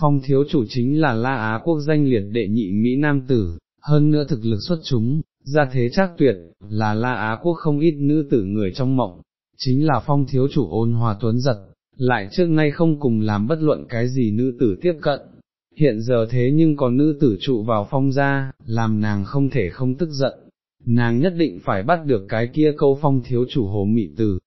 S1: Phong thiếu chủ chính là La Á quốc danh liệt đệ nhị Mỹ Nam tử, hơn nữa thực lực xuất chúng, ra thế chắc tuyệt, là La Á quốc không ít nữ tử người trong mộng, chính là phong thiếu chủ ôn hòa tuấn giật, lại trước nay không cùng làm bất luận cái gì nữ tử tiếp cận. Hiện giờ thế nhưng còn nữ tử trụ vào phong gia, làm nàng không thể không tức giận, nàng nhất định phải bắt được cái kia câu phong thiếu chủ hồ mị tử,